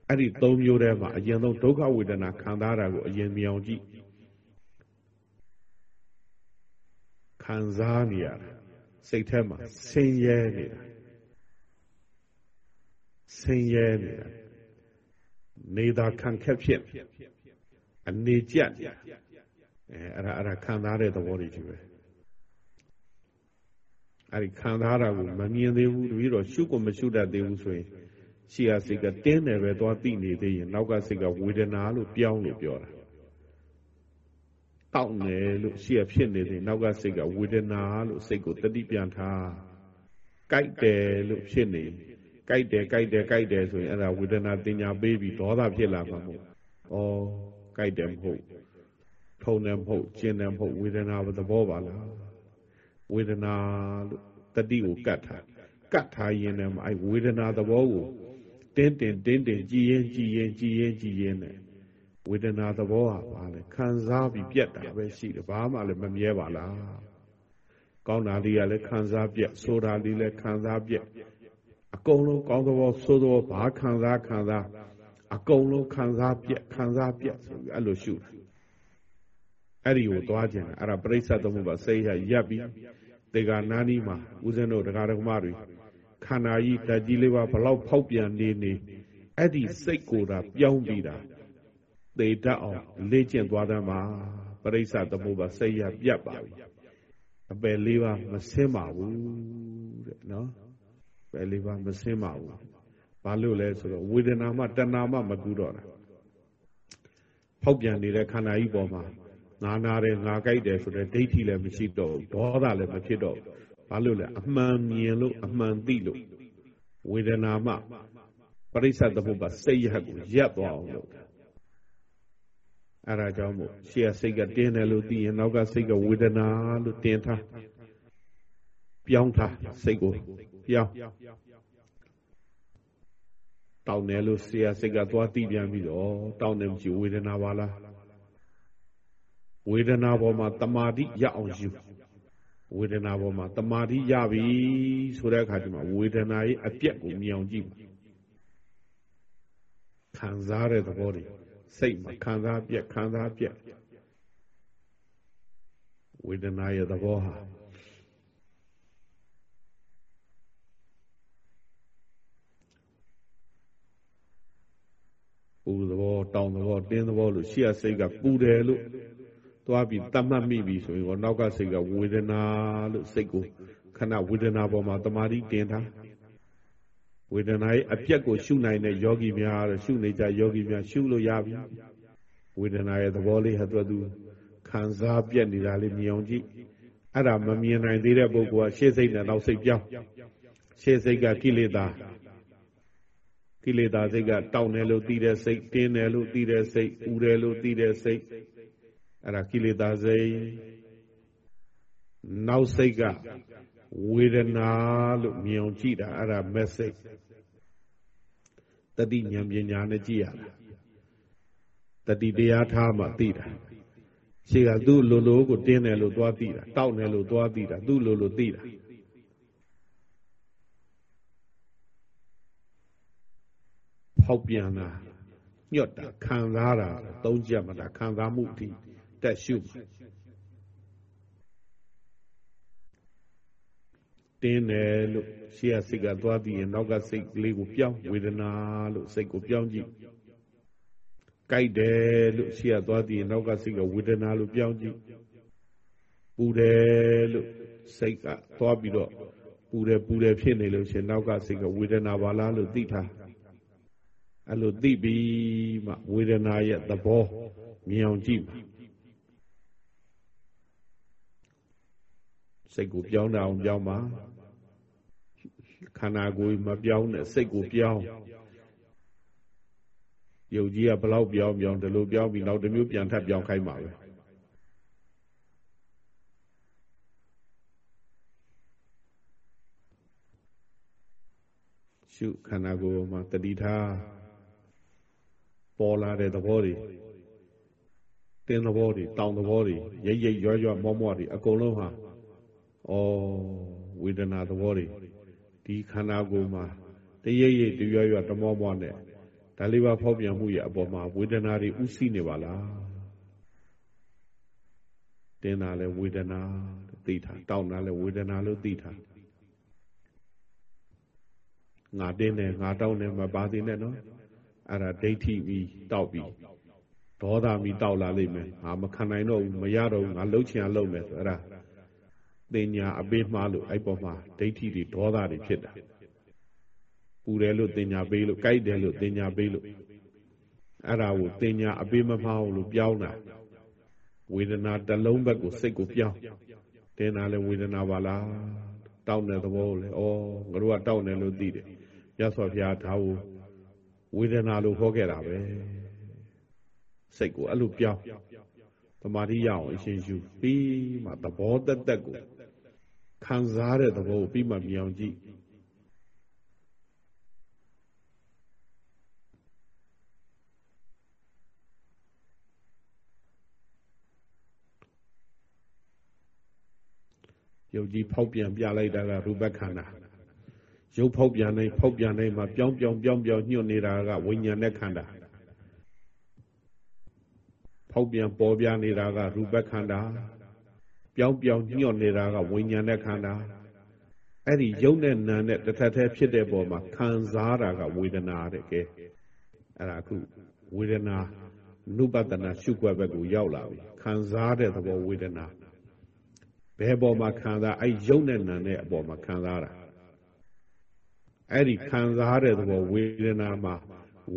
အဲ့ဒီ၃မျိုးထဲမှာအရင်ဆုံးဒုက္ခဝေဒနာခံစားတာကိုအရင်မြောင်ကြည့်ခံစားနေရတာစိတ်ထဲမှာဆင်းရဲနေတာဆင်းရဲနေတာနေတာခံခက်ဖြစ်အနေကြက်အဲအဲ့ဒါအဲ့ဒါခံစားတဲ့သဘောတွေကြီးပဲ အဲ့ဒီခံစားတာကိုမမြင်သေးဘူးတပည့်တော်ရှုကိုမရှုတတ်သေးဘူးဆိုရင်ရှေ့ကစိတ်ကတင်းတယ်ပဲသွားသိနေသေးရင်နောက်ကစိတ်ကဝေဒနာလို့ပြောင်းလို့ပြောတာတောက်တယ်လို့ရှေ့ကဖြစ်နေသေးနောက်ကစိတ်ကဝေဒနာလို့စိတ်ကိုတတိပြန်ထားကြိုက်တယ်လို့ဖြစ်နေကြိုက်တယ်ကြိုက်တယ်ကြိုက်တယ်ဆိုရင်အဲ့ဒါဝေဒနာတင်ညာပေးပြီးဒေါသဖြစ်လာမှာမဟုတ်ဩကြိုက်တယ်မဟုတ်ထုံတယ်မဟုတ်ကျင်တယ်မဟုတ်ဝေဒနာဘသဘောပါလား ဝေဒနာလို့တတိကိုကတ်ထားကတ်ထားရင်လည်းအဲ့ဝေဒနာသဘောကိုတင်းတင်တင်းတင်ကြည်ရင်ကြည်ရင်ကြည်ရင်ကြည်ရင်နဲ့ဝေဒနာသဘောဟာဘာလဲခံစားပြီးပြက်တာပဲရှိတယ်ဘာမှလည်းမမြဲပါလားကောင်းတာလေးကလည်းခံစားပြက်ဆိုးတာလေးလည်းခံစားပြက်အကုန်လုံးကောင်းသဘောဆိုးသဘောဘာခံစားခံစားအကုန်လုံးခံစားပြက်ခံစားပြက်ဆိုပြီးအဲ့လိုရှုတာအဲ့ဒီကိုသွားခြင်းအဲ့ဒါပြိဿသမုပ္ပါစိတ်ရရပ်ပြီး တေဂာနာနီမှာဦးဇင်းတို့တရားဓမ္မတွေခန္ဓာကြီးဓာတ်ကြီးလေးပါဘလောက်ဖောက်ပြန်နေနေအဲ့ဒီစိတ်ကိုယ်တာပြောင်းပြီးတာသေတတ်အောင်လေ့ကျင့်သွားတတ်မှာပရိစ္ဆသမုပ္ပါစိတ်ရပြတ်ပါပြီအပယ်လေးပါမဆင်းပါဘူးတဲ့နော်ပယ်လေးပါမဆင်းပါဘူးဘာလို့လဲဆိုတော့ဝေဒနာမှတဏှာမှမကူတော့တာဖောက်ပြန်နေတဲ့ခန္ဓာကြီးပေါ်မှာ ငါနာတယ်ငါကြိုက်တယ်ဆိုတဲ့ဒိဋ္ဌိလည်းမရှိတော့ဘူးဒေါသလည်းမဖြစ်တော့ဘူးဘာလို့လဲအမှန်မြင်လို့အမှန်သိလို့ဝေဒနာမှပရိစ္ဆသမုပ္ပါစိတ်ရကိုရပ်သွားအောင်လုပ်တာအဲဒါကြောင့်မို့ရှေ့ကစိတ်ကတင်းတယ်လို့သိရင်နောက်ကစိတ်ကဝေဒနာလို့တင်းထားပြောင်းထားစိတ်ကိုပြောင်းတောင်းတယ်လို့ဆရာစိတ်ကသွားသိပြန်ပြီးတော့တောင်းတယ်မရှိဝေဒနာပါလား ဝေဒနာပေါ်မှာတမာတိရအောင်ယူဝေဒနာပေါ်မှာတမာတိရပြီဆိုတဲ့အခါကျမှဝေဒနာရဲ့အပြက်ကိုမြင်အောင်ကြည့်ပါခံစားတဲ့သဘောတွေစိတ်မှာခံစားပြက်ခံစားပြက်ဝေဒနာရဲ့သဘောဟာပူသဘောတောင်သဘောတင်းသဘောလို့ရှေ့ကစိတ်ကပူတယ်လို့ သွားပြီးတတ်မှတ်မိပြီဆိုရင်တော့နောက်ကစိတ်ကဝေဒနာလို့စိတ်ကိုခဏဝေဒနာပေါ်မှာတမာတိတင်ထားဝေဒနာရဲ့အပြက်ကိုရှုနိုင်တဲ့ယောဂီများတော့ရှုနေကြယောဂီများရှုလို့ရပြီဝေဒနာရဲ့သဘောလေးဟာသူသူခံစားပြက်နေတာလေးမြင်အောင်ကြည့်အဲ့ဒါမမြင်နိုင်သေးတဲ့ပုဂ္ဂိုလ်ကရှေ့စိတ်နဲ့နောက်စိတ်ပြောင်းရှေ့စိတ်ကကိလေသာကိလေသာစိတ်ကတောင်းတယ်လို့သိတဲ့စိတ်တင်းတယ်လို့သိတဲ့စိတ်ဥတယ်လို့သိတဲ့စိတ် အဲ့ဒါကိလေသာစိတ်နောက်စိတ်ကဝေဒနာလို့မြင်အောင်ကြည့်တာအဲ့ဒါ message တတိဉာဏ်ပညာနဲ့ကြည့်ရတာတတိတရားထားမှသိတာရှေ့ကသူ့လိုလိုကိုတင်းတယ်လို့သွားသိတာတောက်တယ်လို့သွားသိတာသူ့လိုလိုသိတာဖောက်ပြန်တာညွတ်တာခံစားတာသုံးချက်မှတာခံစားမှုအထိ တက်ရှုတင်းတယ်လို့ရှေ့ကစိတ်ကသွားပြီးရင်နောက်ကစိတ်ကလေးကိုပြောင်းဝေဒနာလို့စိတ်ကိုပြောင်းကြည့်ကြိုက်တယ်လို့ရှေ့ကသွားပြီးရင်နောက်ကစိတ်ကဝေဒနာလို့ပြောင်းကြည့်ပူတယ်လို့စိတ်ကသွားပြီးတော့ပူတယ်ပူတယ်ဖြစ်နေလို့ရှင်နောက်ကစိတ်ကဝေဒနာပါလားလို့သိထားအဲ့လိုသိပြီးမှဝေဒနာရဲ့သဘောမြင်အောင်ကြည့်ပါ စိတ်ကိုပြောင်းတာအောင်ပြောင်းပါခန္ဓာကိုယ်မပြောင်းနဲ့စိတ်ကိုပြောင်းယုတ်ကြီးကဘလောက်ပြောင်းပြောင်းဒီလိုပြောင်းပြီးနောက်တစ်မျိုးပြန်ထပ်ပြောင်းခိုင်းပါပဲရှုခန္ဓာကိုယ်မှာတတိထားပေါ်လာတဲ့သဘောတွေတင်းသဘောတွေတောင်သဘောတွေရိပ်ရိပ်ရွရွမောမောတွေအကုန်လုံးဟာ ဩဝေဒနာသဘောတွေဒီခန္ဓာကိုယ်မှာတရိပ်ရိပ်တရွရွတမောမောနဲ့ဒါလေးပါဖောက်ပြန်မှုရဲ့အပေါ်မှာဝေဒနာတွေဥသိနေပါလားတင်းတာလဲဝေဒနာသိတာတောင်းတာလဲဝေဒနာလို့သိတာငါတင်းတယ်ငါတောင်းတယ်မပါသေးနဲ့နော်အဲ့ဒါဒိဋ္ဌိပြီးတောက်ပြီးဒေါသမီတောက်လာလိမ့်မယ်ငါမခံနိုင်တော့ဘူးမရတော့ဘူးငါလှုပ်ချင်အောင်လုပ်မယ်ဆိုအဲ့ဒါ တင်ညာအပေးမှားလို့အဲ့ပေါ်မှာဒိဋ္ဌိတွေဒေါသတွေဖြစ်တာပူတယ်လို့တင်ညာပေးလို့ကြိုက်တယ်လို့တင်ညာပေးလို့အဲ့ဒါကိုတင်ညာအပေးမမှားဘူးလို့ပြောင်းတာဝေဒနာတစ်လုံးဘက်ကိုစိတ်ကိုပြောင်းတင်တာလဲဝေဒနာပါလားတောက်တဲ့သဘောလေဩငါတို့ကတောက်တယ်လို့သိတယ်ရသော်ဘုရားဒါကိုဝေဒနာလို့ခေါ်ခဲ့တာပဲစိတ်ကိုအဲ့လိုပြောင်းတမာတိရအောင်အရှင်ယူပြီးမှသဘောတက်တက်ကို ခံစားတဲ့သဘောကိုပြီးမှမြောင်ကြည့်ယုတ်ကြီးဖောက်ပြန်ပြလိုက်တာကရူပခန္ဓာရုပ်ဖောက်ပြန်နိုင်ဖောက်ပြန်နိုင်မှာပြောင်းပြောင်းပြောင်းပြောင်းညှို့နေတာကဝိညာဉ်နဲ့ခန္ဓာဖောက်ပြန်ပေါ်ပြနေတာကရူပခန္ဓာ ပြောင်းပြောင်းညှို့နေတာကဝိညာဉ်နဲ့ခန္ဓာအဲ့ဒီယုံနဲ့နာနဲ့တစ်ထပ်တည်းဖြစ်တဲ့ပုံမှာခံစားတာကဝေဒနာတဲ့ကဲအဲ့ဒါအခုဝေဒနာနုပတနာရှုွက်ဘက်ကိုရောက်လာပြီခံစားတဲ့သဘောဝေဒနာဘယ်ပေါ်မှာခံစားအဲ့ယုံနဲ့နာနဲ့အပေါ်မှာခံစားတာအဲ့ဒီခံစားတဲ့သဘောဝေဒနာမှာ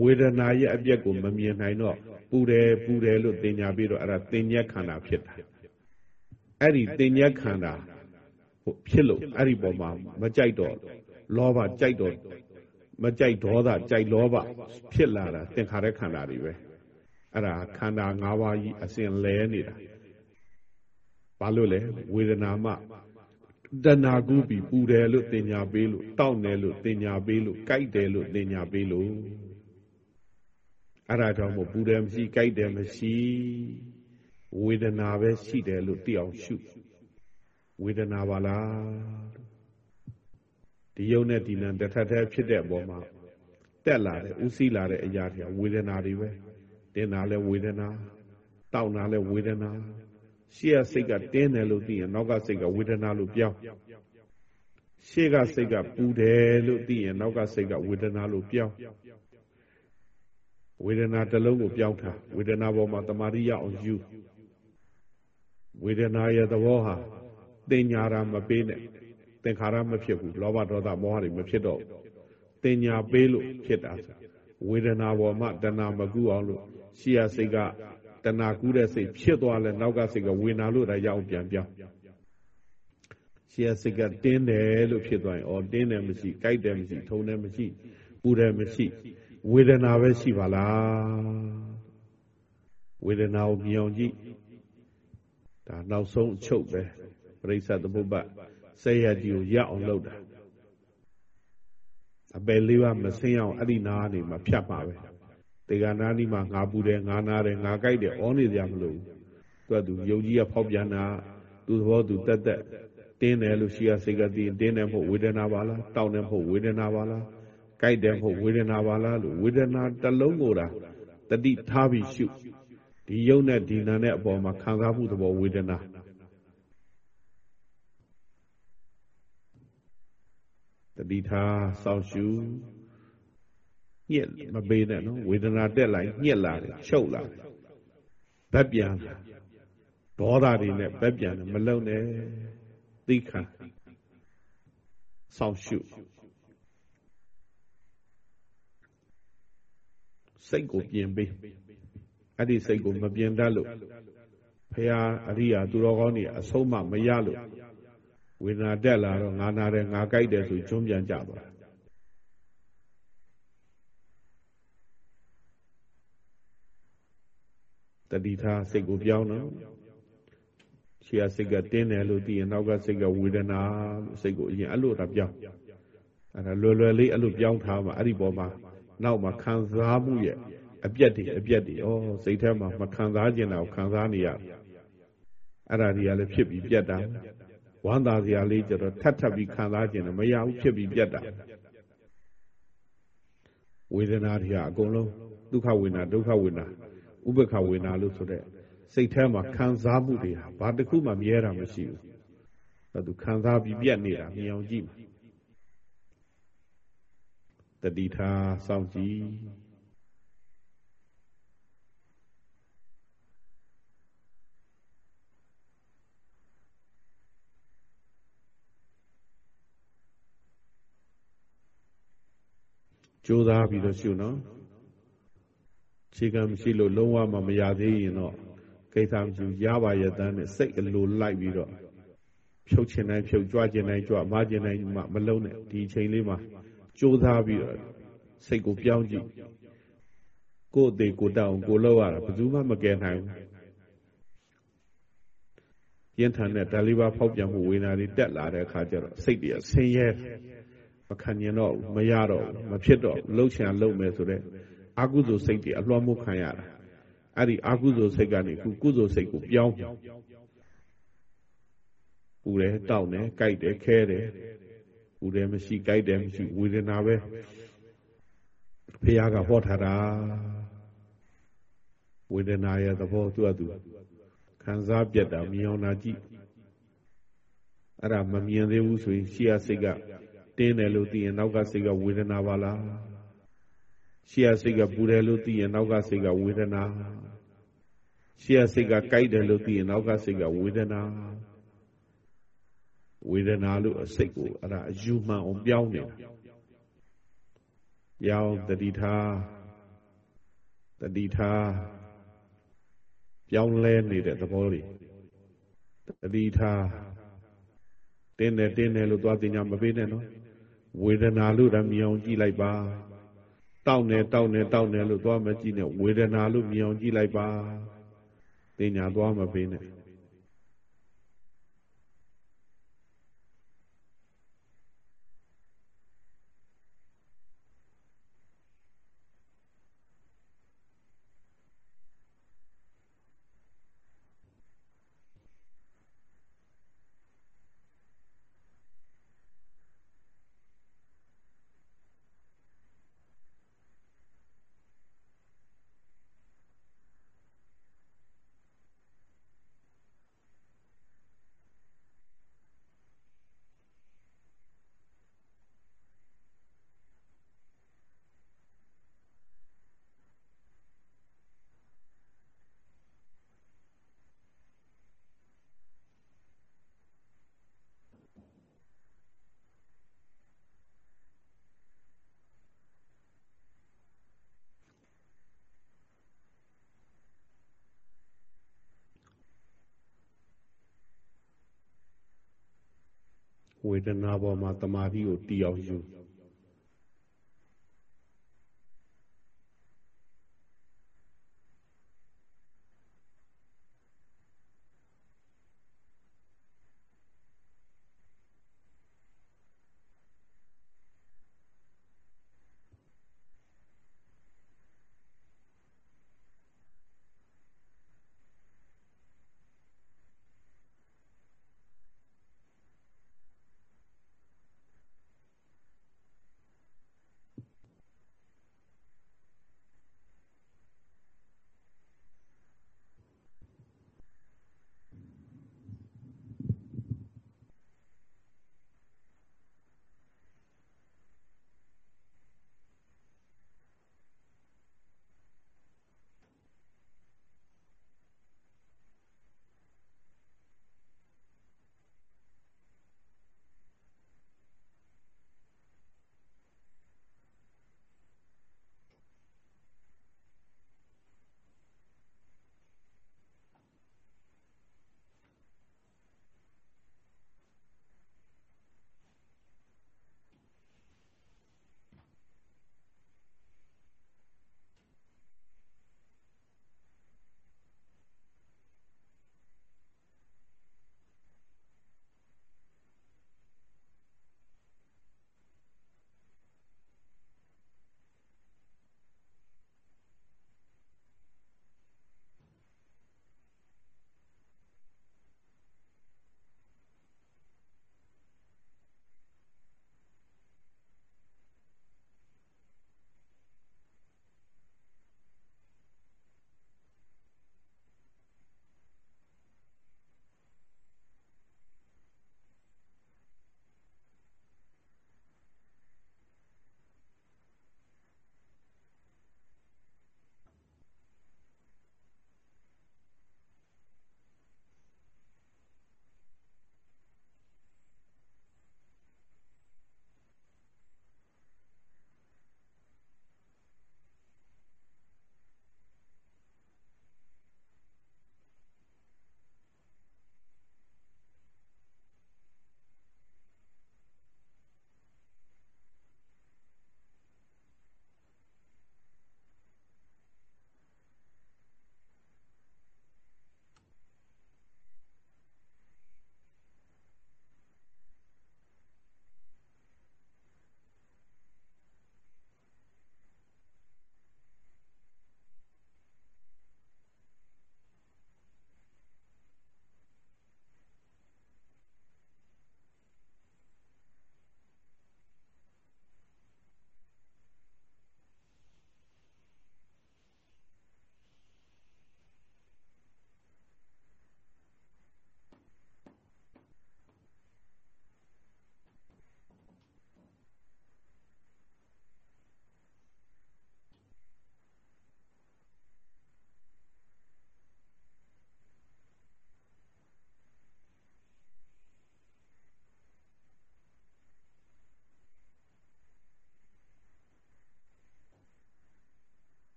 ဝေဒနာရဲ့အပြက်ကိုမမြင်နိုင်တော့ပူတယ်ပူတယ်လို့တင်ညာပြီးတော့အဲ့ဒါတင်ညက်ခန္ဓာဖြစ်တာ အဲ့ဒီတင်ညက်ခန္ဓာဖြစ်လို့အဲ့ဒီပေါ်မှာမကြိုက်တော့လောဘကြိုက်တော့မကြိုက်ဒေါသကြိုက်လောဘဖြစ်လာတာသင်္ခါရခန္ဓာတွေပဲအဲ့ဒါခန္ဓာ၅ပါးကြီးအစဉ်လဲနေတာဘာလို့လဲဝေဒနာမှတဏှာကူးပြီးပူတယ်လို့တင်ညာပေးလို့တောက်တယ်လို့တင်ညာပေးလို့ကြိုက်တယ်လို့တင်ညာပေးလို့အဲ့ဒါကြောင့်မို့ပူတယ်မရှိကြိုက်တယ်မရှိ ဝေဒနာပဲရှိတယ်လို့သိအောင်ရှုဝေဒနာပါလားဒီယုံနဲ့ဒီနံတထက်ထဲဖြစ်တဲ့အပေါ်မှာတက်လာတဲ့ဥသိလာတဲ့အရာတွေဝေဒနာတွေပဲတင်တာလဲဝေဒနာတောက်တာလဲဝေဒနာရှေ့ကစိတ်ကတင်းတယ်လို့သိရင်နောက်ကစိတ်ကဝေဒနာလို့ပြောင်းရှေ့ကစိတ်ကပူတယ်လို့သိရင်နောက်ကစိတ်ကဝေဒနာလို့ပြောင်းဝေဒနာတစ်လုံးကိုပြောင်းထားဝေဒနာပေါ်မှာတမာရိယအောင်ယူ ဝေဒနာရဲ့သဘောဟာတင်ညာတာမပေးနဲ့သင်္ခါရမဖြစ်ဘူးလောဘဒေါသမောဟတွေမဖြစ်တော့တင်ညာပေးလို့ဖြစ်တာဝေဒနာပေါ်မှာတဏမကူအောင်လို့ရှိရစိတ်ကတဏကူးတဲ့စိတ်ဖြစ်သွားလဲနောက်ကစိတ်ကဝေနာလို့တာရအောင်ပြန်ပြောင်းရှိရစိတ်ကတင်းတယ်လို့ဖြစ်သွားရင်အော်တင်းတယ်မရှိကြိုက်တယ်မရှိထုံတယ်မရှိပူတယ်မရှိဝေဒနာပဲရှိပါလားဝေဒနာကိုမြင်အောင်ကြည့် ဒါနောက်ဆုံးအချုပ်ပဲပရိစ္ဆသမုပ္ပါဆေရကြီးကိုရအောင်လုပ်တာအပယ်လေးပါမစင်းအောင်အဲ့ဒီနာကနေမှဖြတ်ပါပဲတေဂာနာနီမှာငါပူတယ်ငါနာတယ်ငါကြိုက်တယ်ဩနေကြမလို့သူကသူယုံကြည်ရဖောက်ပြန်တာသူသဘောသူတက်တက်တင်းတယ်လို့ရှိရစိတ်ကတည်းတင်းတယ်မဟုတ်ဝေဒနာပါလားတောင်းတယ်မဟုတ်ဝေဒနာပါလားကြိုက်တယ်မဟုတ်ဝေဒနာပါလားလို့ဝေဒနာတစ်လုံးကိုတာတတိထားပြီးရှု ဒီယုံနဲ့ဒီနာနဲ့အပေါ်မှာခံစားမှုသဘောဝေဒနာတတိထားစောင့်ရှုညက်မပေးနဲ့နော်ဝေဒနာတက်လိုက်ညက်လာတယ်ချုပ်လာတယ်ဘက်ပြန်ဒေါသတွေနဲ့ဘက်ပြန်တယ်မလုံနဲ့သိခံစောင့်ရှုစိတ်ကိုပြင်ပေး အဲ့ဒီစိတ်ကိုမပြင်တတ်လို့ဖရာအရိယာသူတော်ကောင်းတွေအဆုံးမမရလို့ဝေဒနာတက်လာတော့ငါနာတယ်ငါကြိုက်တယ်ဆိုကျွန်းပြန်ကြပါတတိထားစိတ်ကိုပြောင်းတော့ရှေ့ကစိတ်ကတင်းတယ်လို့သိရင်နောက်ကစိတ်ကဝေဒနာလို့စိတ်ကိုအရင်အဲ့လိုတာပြောင်းအဲ့ဒါလွယ်လွယ်လေးအဲ့လိုပြောင်းထားမှအဲ့ဒီပေါ်မှာနောက်မှာခံစားမှုရဲ့ အပြက်တွေအပြက်တွေဩစိတ်ထဲမှာမခံစားကျင်တာကိုခံစားနေရအဲ့ဒါတွေကလည်းဖြစ်ပြီးပြက်တာဝမ်းသာစရာလေးကြတော့ထပ်ထပ်ပြီးခံစားကျင်တယ်မရဘူးဖြစ်ပြီးပြက်တာဝေဒနာတွေကအကုန်လုံးဒုက္ခဝေဒနာဒုက္ခဝေဒနာဥပ္ပခဝေဒနာလို့ဆိုတဲ့စိတ်ထဲမှာခံစားမှုတွေဟာဘာတစ်ခုမှမြဲတာမရှိဘူးအဲသူခံစားပြီးပြက်နေတာမြင်အောင်ကြည့်တတိထားစောင့်ကြည့် ကြိုးစားပြီးတော့ရှုနော်ခြေကံမရှိလို့လုံးဝမမရသေးရင်တော့ကိစ္စမရှိရပါရဲ့တန်းနဲ့စိတ်အလိုလိုက်ပြီးတော့ဖြုတ်ချင်တိုင်းဖြုတ်ကြွချင်တိုင်းကြွမားချင်တိုင်းမမလုံးနဲ့ဒီအချိန်လေးမှာကြိုးစားပြီးတော့စိတ်ကိုပြောင်းကြည့်ကိုယ်အသေးကိုတောင်းကိုလောက်ရတာဘယ်သူမှမကယ်နိုင်ဘူးပြင်းထန်တဲ့ဒါလေးပါဖောက်ပြန်မှုဝေဒနာတွေတက်လာတဲ့အခါကျတော့စိတ်တွေဆင်းရဲ မခံကျင်တော့မရတော့မဖြစ်တော့လှုပ်ချင်လှုပ်မယ်ဆိုတော့အာကုသိုလ်စိတ်တွေအလွှမ်းမိုးခံရတာအဲ့ဒီအာကုသိုလ်စိတ်ကနေခုကုသိုလ်စိတ်ကိုပြောင်းပူတယ်တောက်တယ်ကြိုက်တယ်ခဲတယ်ပူတယ်မရှိကြိုက်တယ်မရှိဝေဒနာပဲဖះကဟောထားတာဝေဒနာရဲ့သဘောသူ့အတူခံစားပြတ်တာမြင်အောင်လာကြည့်အဲ့ဒါမမြင်သေးဘူးဆိုရင်ရှေ့ရစိတ်က တင်းတယ်လို့သိရင်နောက်ကစိတ်ကဝေဒနာပါလားရှေ့ရစိတ်ကပူတယ်လို့သိရင်နောက်ကစိတ်ကဝေဒနာရှေ့ရစိတ်ကကြိုက်တယ်လို့သိရင်နောက်ကစိတ်ကဝေဒနာဝေဒနာလို့အစိတ်ကိုအဲ့ဒါအယူမှန်အောင်ပြောင်းနေတာရောင်တတိထားတတိထားပြောင်းလဲနေတဲ့သဘောတွေတတိထားတင်းတယ်တင်းတယ်လို့သွားတင်ညာမပေးနဲ့နော် ဝေဒနာလို့ဒါမြင်အောင်ကြည့်လိုက်ပါတောက်နေတောက်နေတောက်နေလို့သွားမကြည့်နဲ့ဝေဒနာလို့မြင်အောင်ကြည့်လိုက်ပါတင်ညာသွားမပေးနဲ့ ဝေဒနာပေါ်မှာတမာတိကိုတည်အောင်ယူ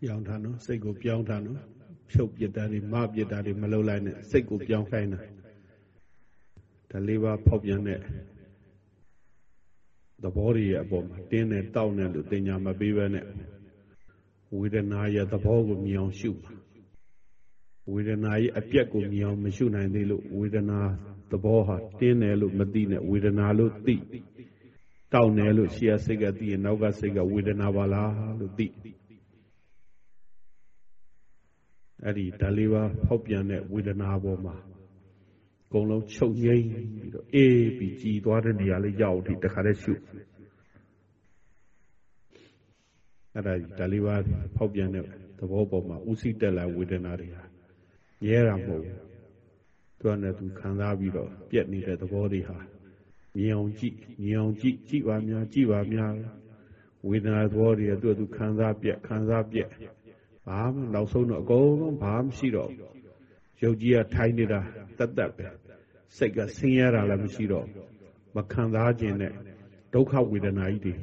ပြောင်းထားနော်စိတ်ကိုပြောင်းထားနော်ဖြုတ်ပြစ်တာတွေမပြစ်တာတွေမလုပ်လိုက်နဲ့စိတ်ကိုပြောင်းခိုင်းတာဒါလေးပါဖောက်ပြန်တဲ့သဘောတွေရဲ့အပေါ်မှာတင်းနဲ့တောက်နဲ့လို့တင်ညာမပေးဘဲနဲ့ဝေဒနာရဲ့သဘောကိုမြင်အောင်ရှုပါဝေဒနာရဲ့အပြက်ကိုမြင်အောင်မရှုနိုင်သေးလို့ဝေဒနာသဘောဟာတင်းတယ်လို့မသိနဲ့ဝေဒနာလို့သိတောက်တယ်လို့ရှေ့စိတ်ကသိရင်နောက်ကစိတ်ကဝေဒနာပါလားလို့သိ အဲ့ဒီဓာလေးပါဖောက်ပြန်တဲ့ဝေဒနာပေါ်မှာအကုန်လုံးချုပ်ငိမ့်ပြီးတော့အေးပြီးကြည်သွားတဲ့နေရာလေးရောက်ထိတခါတည်းရှုအဲ့ဒါဓာလေးပါဖောက်ပြန်တဲ့သဘောပေါ်မှာဥသိတက်လာဝေဒနာတွေဟာရဲတာမဟုတ်ဘူးသူကလည်းသူခံစားပြီးတော့ပြက်နေတဲ့သဘောတွေဟာမြင်အောင်ကြည့်မြင်အောင်ကြည့်ကြည့်ပါများကြည့်ပါများဝေဒနာသဘောတွေကသူကသူခံစားပြက်ခံစားပြက် ဘာမှနောက်ဆုံးတော့အကုန်လုံးဘာမှရှိတော့ရုပ်ကြီးကထိုင်းနေတာတတ်တတ်ပဲစိတ်ကဆင်းရဲတာလည်းမရှိတော့မခံစားခြင်းနဲ့ဒုက္ခဝေဒနာကြီးတွေ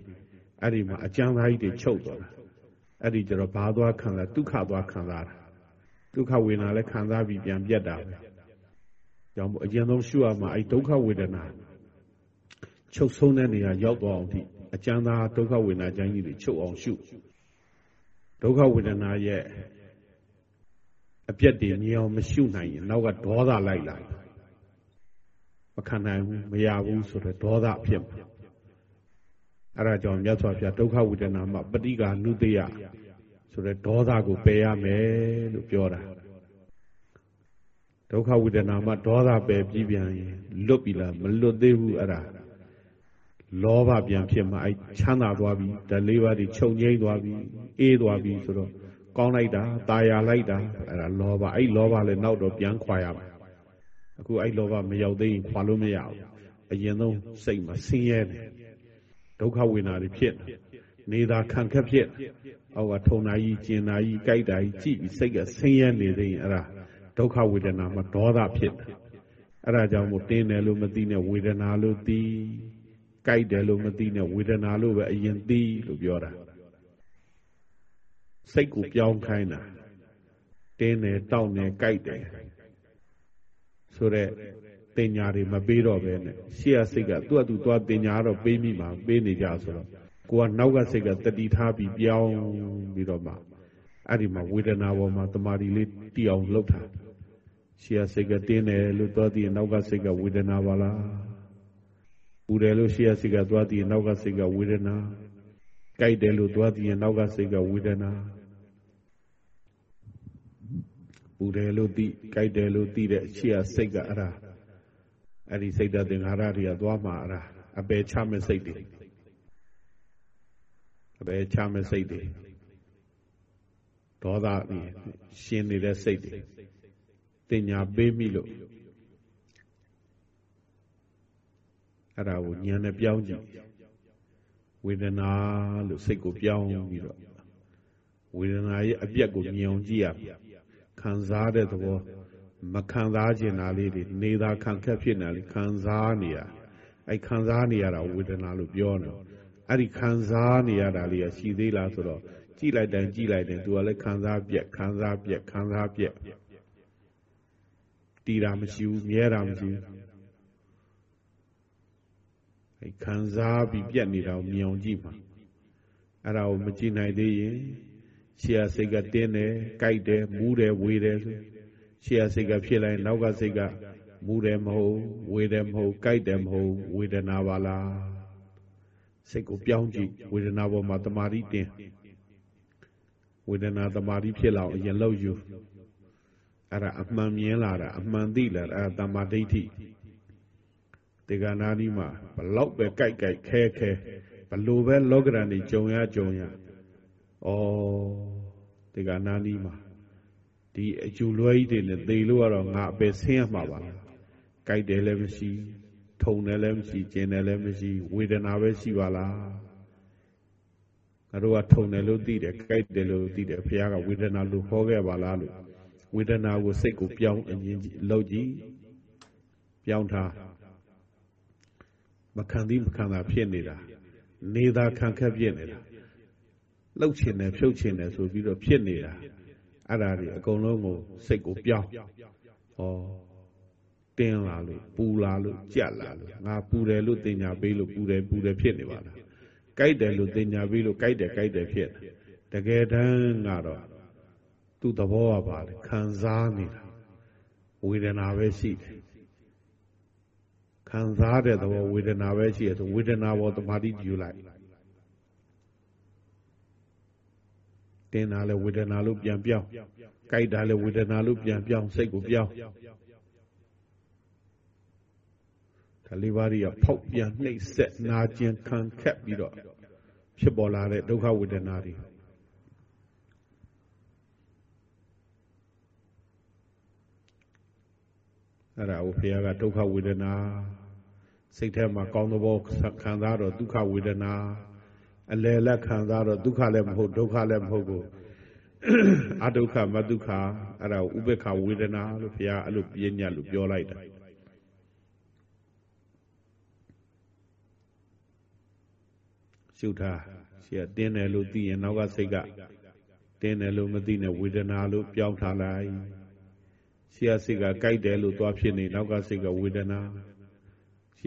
အဲ့ဒီမှာအကျမ်းသားကြီးတွေချုပ်သွားတာအဲ့ဒီကျတော့ဘာသွားခံစားဒုက္ခသွားခံစားတာဒုက္ခဝေဒနာလည်းခံစားပြီးပြန်ပြတ်တာပဲကြောင့်အရင်ဆုံးရှုရမှာအဲ့ဒုက္ခဝေဒနာချုပ်ဆုံးတဲ့နေရာရောက်သွားအောင်ဒီအကျမ်းသားဒုက္ခဝေဒနာကျမ်းကြီးတွေချုပ်အောင်ရှု ဒုက္ခဝေဒနာရဲ့အပြက်တွေမြင်အောင်မရှုနိုင်ရင်နောက်ကဒေါသလိုက်လာမခံနိုင်ဘူးမရဘူးဆိုတော့ဒေါသဖြစ်မှာအဲ့ဒါကြောင့်မြတ်စွာဘုရားဒုက္ခဝေဒနာမှာပဋိကာနုတယဆိုတဲ့ဒေါသကိုပယ်ရမယ်လို့ပြောတာဒုက္ခဝေဒနာမှာဒေါသပယ်ပြီးပြန်ရင်လွတ်ပြီလားမလွတ်သေးဘူးအဲ့ဒါ လောဘပြန်ဖြစ်မှအဲချမ်းသာသွားပြီဓလေးပါးတွေချုပ်ငိမ့်သွားပြီအေးသွားပြီဆိုတော့ကောင်းလိုက်တာตายာလိုက်တာအဲ့ဒါလောဘအဲ့လောဘလည်းနောက်တော့ပြန်ခွာရမှာအခုအဲ့လောဘမရောက်သေးရင်ခွာလို့မရဘူးအရင်ဆုံးစိတ်မှာဆင်းရဲတယ်ဒုက္ခဝေဒနာတွေဖြစ်နေတာခံခက်ဖြစ်အောက်ကထုံနာကြီးကျင်နာကြီးကြိုက်တာကြီးကြည့်ပြီးစိတ်ကဆင်းရဲနေသေးရင်အဲ့ဒါဒုက္ခဝေဒနာမှာဒေါသဖြစ်တယ်အဲ့ဒါကြောင့်မို့တင်းတယ်လို့မသိနဲ့ဝေဒနာလို့သိ ကြိုက်တယ်လို့မသိနဲ့ဝေဒနာလို့ပဲအရင်သိလို့ပြောတာစိတ်ကိုပြောင်းခိုင်းတာတင်းတယ်တောက်တယ်ကြိုက်တယ်ဆိုတော့တင်ညာတွေမပေးတော့ပဲနဲ့ရှေ့ရစိတ်ကသူ့အတူသွားတင်ညာတော့ပေးမိမှာပေးနေကြဆိုတော့ကိုကနောက်ကစိတ်ကတတိထားပြီးပြောင်းပြီးတော့မှအဲ့ဒီမှာဝေဒနာပေါ်မှာတမာဒီလေးတီအောင်လှုပ်တာရှေ့ရစိတ်ကတင်းတယ်လို့သွားပြီးနောက်ကစိတ်ကဝေဒနာပါလား ပူတယ်လို့ရှေ့ရစိတ်ကသွားပြီးနောက်ကစိတ်ကဝေဒနာကြိုက်တယ်လို့သွားပြီးနောက်ကစိတ်ကဝေဒနာပူတယ်လို့သိကြိုက်တယ်လို့သိတဲ့ရှေ့ရစိတ်ကအဲ့ဒါအဲ့ဒီစိတ်ဓာတ်သင်္ခါရတွေကသွားမှာအဲ့ဒါအပယ်ချမဲ့စိတ်တွေအပယ်ချမဲ့စိတ်တွေဒေါသရှင်နေတဲ့စိတ်တွေတင်ညာပေးမိလို့ အဲ့ဒါကိုဉာဏ်နဲ့ပြောင်းကြည့်ဝေဒနာလို့စိတ်ကိုပြောင်းပြီးတော့ဝေဒနာရဲ့အပြက်ကိုမြင်အောင်ကြည့်ရခံစားတဲ့သဘောမခံစားကျင်တာလေးတွေနေတာခံခက်ဖြစ်နေလေခံစားနေရအဲ့ခံစားနေရတာဝေဒနာလို့ပြောတယ်အဲ့ဒီခံစားနေရတာလေးရရှိသေးလားဆိုတော့ကြည့်လိုက်တိုင်းကြည့်လိုက်တိုင်းသူကလည်းခံစားပြက်ခံစားပြက်ခံစားပြက်တီးတာမရှိဘူးမြဲတာမရှိဘူး အဲ့ခံစားပြီးပြက်နေတာကိုမြင်အောင်ကြည့်ပါအဲ့ဒါကိုမကြည့်နိုင်သေးရင်ရှေ့စိတ်ကတင်းတယ်ကြိုက်တယ်မူးတယ်ဝေတယ်ဆိုရှေ့စိတ်ကဖြစ်လိုက်နောက်ကစိတ်ကမူးတယ်မဟုတ်ဝေတယ်မဟုတ်ကြိုက်တယ်မဟုတ်ဝေဒနာပါလားစိတ်ကိုပြောင်းကြည့်ဝေဒနာပေါ်မှာတမာတိတင်ဝေဒနာတမာတိဖြစ်လာအောင်အရင်လောက်ယူအဲ့ဒါအမှန်မြင်လာတာအမှန်သိလာတာအဲ့ဒါတမာဒိဋ္ဌိ ဒီကနာဒီမှာဘလောက်ပဲကြိုက်ကြိုက်ခဲခဲဘလို့ပဲလောကရန်နေကြုံရကြုံရဩဒီကနာဒီမှာဒီအကျူလွဲကြီးတွေနဲ့သေလို့ကတော့ငါအပယ်ဆင်းရမှာပါကြိုက်တယ်လည်းမရှိထုံတယ်လည်းမရှိကျင်တယ်လည်းမရှိဝေဒနာပဲရှိပါလားငါတို့ကထုံတယ်လို့သိတယ်ကြိုက်တယ်လို့သိတယ်ဘုရားကဝေဒနာလို့ဟောခဲ့ပါလားလို့ဝေဒနာကိုစိတ်ကိုပြောင်းအရင်လောက်ကြည့်ပြောင်းထား မခံသည်မခံတာဖြစ်နေတာနေတာခံခက်ဖြစ်နေတာလှုပ်ချင်တယ်ဖြုတ်ချင်တယ်ဆိုပြီးတော့ဖြစ်နေတာအဲ့ဒါတွေအကုန်လုံးကိုစိတ်ကိုပြောင်းဟောတင်းလာလို့ပူလာလို့ကြက်လာလို့ငါပူတယ်လို့တင်ညာပေးလို့ပူတယ်ပူတယ်ဖြစ်နေပါလားကြိုက်တယ်လို့တင်ညာပေးလို့ကြိုက်တယ်ကြိုက်တယ်ဖြစ်တကယ်တမ်းကတော့သူ့သဘောကပါလေခံစားနေတာဝေဒနာပဲရှိတယ် ခံစားတဲ့သဘောဝေဒနာပဲရှိရဆိုဝေဒနာပေါ်တမာတိယူလိုက်တင်းတာလဲဝေဒနာလို့ပြန်ပြောင်းကြိုက်တာလဲဝေဒနာလို့ပြန်ပြောင်းစိတ်ကိုပြောင်းဒါလေးပါးတွေကဖောက်ပြန်နှိပ်စက်နာကျင်ခံခက်ပြီးတော့ဖြစ်ပေါ်လာတဲ့ဒုက္ခဝေဒနာတွေအဲ့ဒါကိုဘုရားကဒုက္ခဝေဒနာ စိတ်ထဲမှာကောင်းသဘောခံစားတော့ဒုက္ခဝေဒနာအလယ်လက်ခံစားတော့ဒုက္ခလည်းမဟုတ်ဒုက္ခလည်းမဟုတ်ကိုအဒုက္ခမဒုက္ခအဲ့ဒါဥပေက္ခဝေဒနာလို့ဘုရားအဲ့လိုပြညတ်လို့ပြောလိုက်တာရှုထားရှေ့တင်းတယ်လို့သိရင်နောက်ကစိတ်ကတင်းတယ်လို့မသိနဲ့ဝေဒနာလို့ပြောင်းထားလိုက်ရှေ့စိတ်ကကြိုက်တယ်လို့သွားဖြစ်နေနောက်ကစိတ်ကဝေဒနာ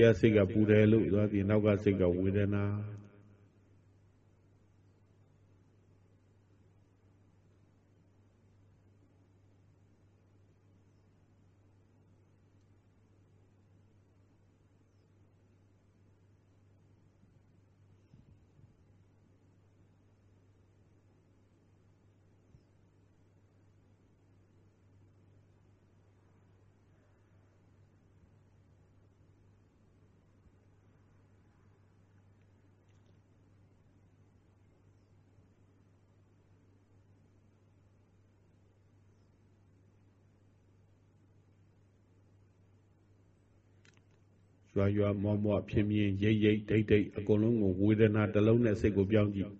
ရှေ့စိတ်ကပူတယ်လို့သွားပြီးနောက်ကစိတ်ကဝေဒနာ ရွာရွာမောမောဖြစ်မြင်ရိတ်ရိတ်ဒိတ်ဒိတ်အကုန်လုံးကိုဝေဒနာတစ်လုံးနဲ့စိတ်ကိုပြောင်းကြည့်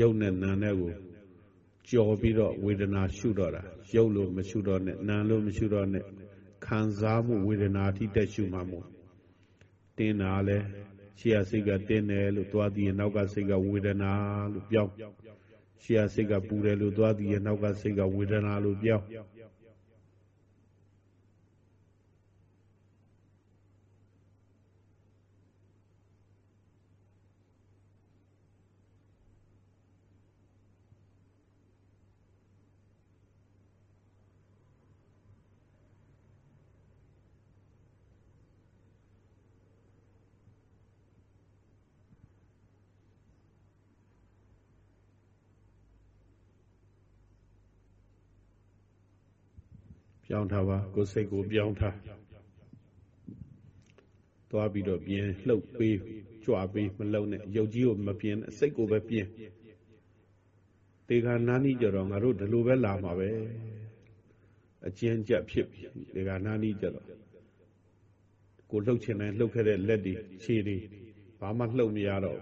ရုပ်နဲ့နာနဲ့ကိုကြော်ပြီးတော့ဝေဒနာရှုတော့တာရုပ်လို့မရှုတော့နဲ့နာလို့မရှုတော့နဲ့ခံစားမှုဝေဒနာအထိတက်ရှုမှမို့တင်းတာလဲရှေ့စိတ်ကတင်းတယ်လို့သွားပြီးနောက်ကစိတ်ကဝေဒနာလို့ပြောင်း ရှေ့စိတ်ကပူတယ်လို့သွားပြီးနောက်ကစိတ်ကဝေဒနာလို့ပြောင်း ပြောင်းထားပါကိုယ်စိတ်ကိုပြောင်းထားသွားပြီးတော့ပြင်းလှုပ်ပေးကြွပေးမလုံနဲ့ရုပ်ကြီးကိုမပြင်းစိတ်ကိုပဲပြင်းတေခါနာနီကြတော့ငါတို့ဒီလိုပဲလာမှာပဲအကျဉ်းကြက်ဖြစ်ပြီတေခါနာနီကြတော့ကိုလှုပ်ချင်တယ်လှုပ်ခဲ့တဲ့လက်တွေခြေတွေဘာမှလှုပ်မရတော့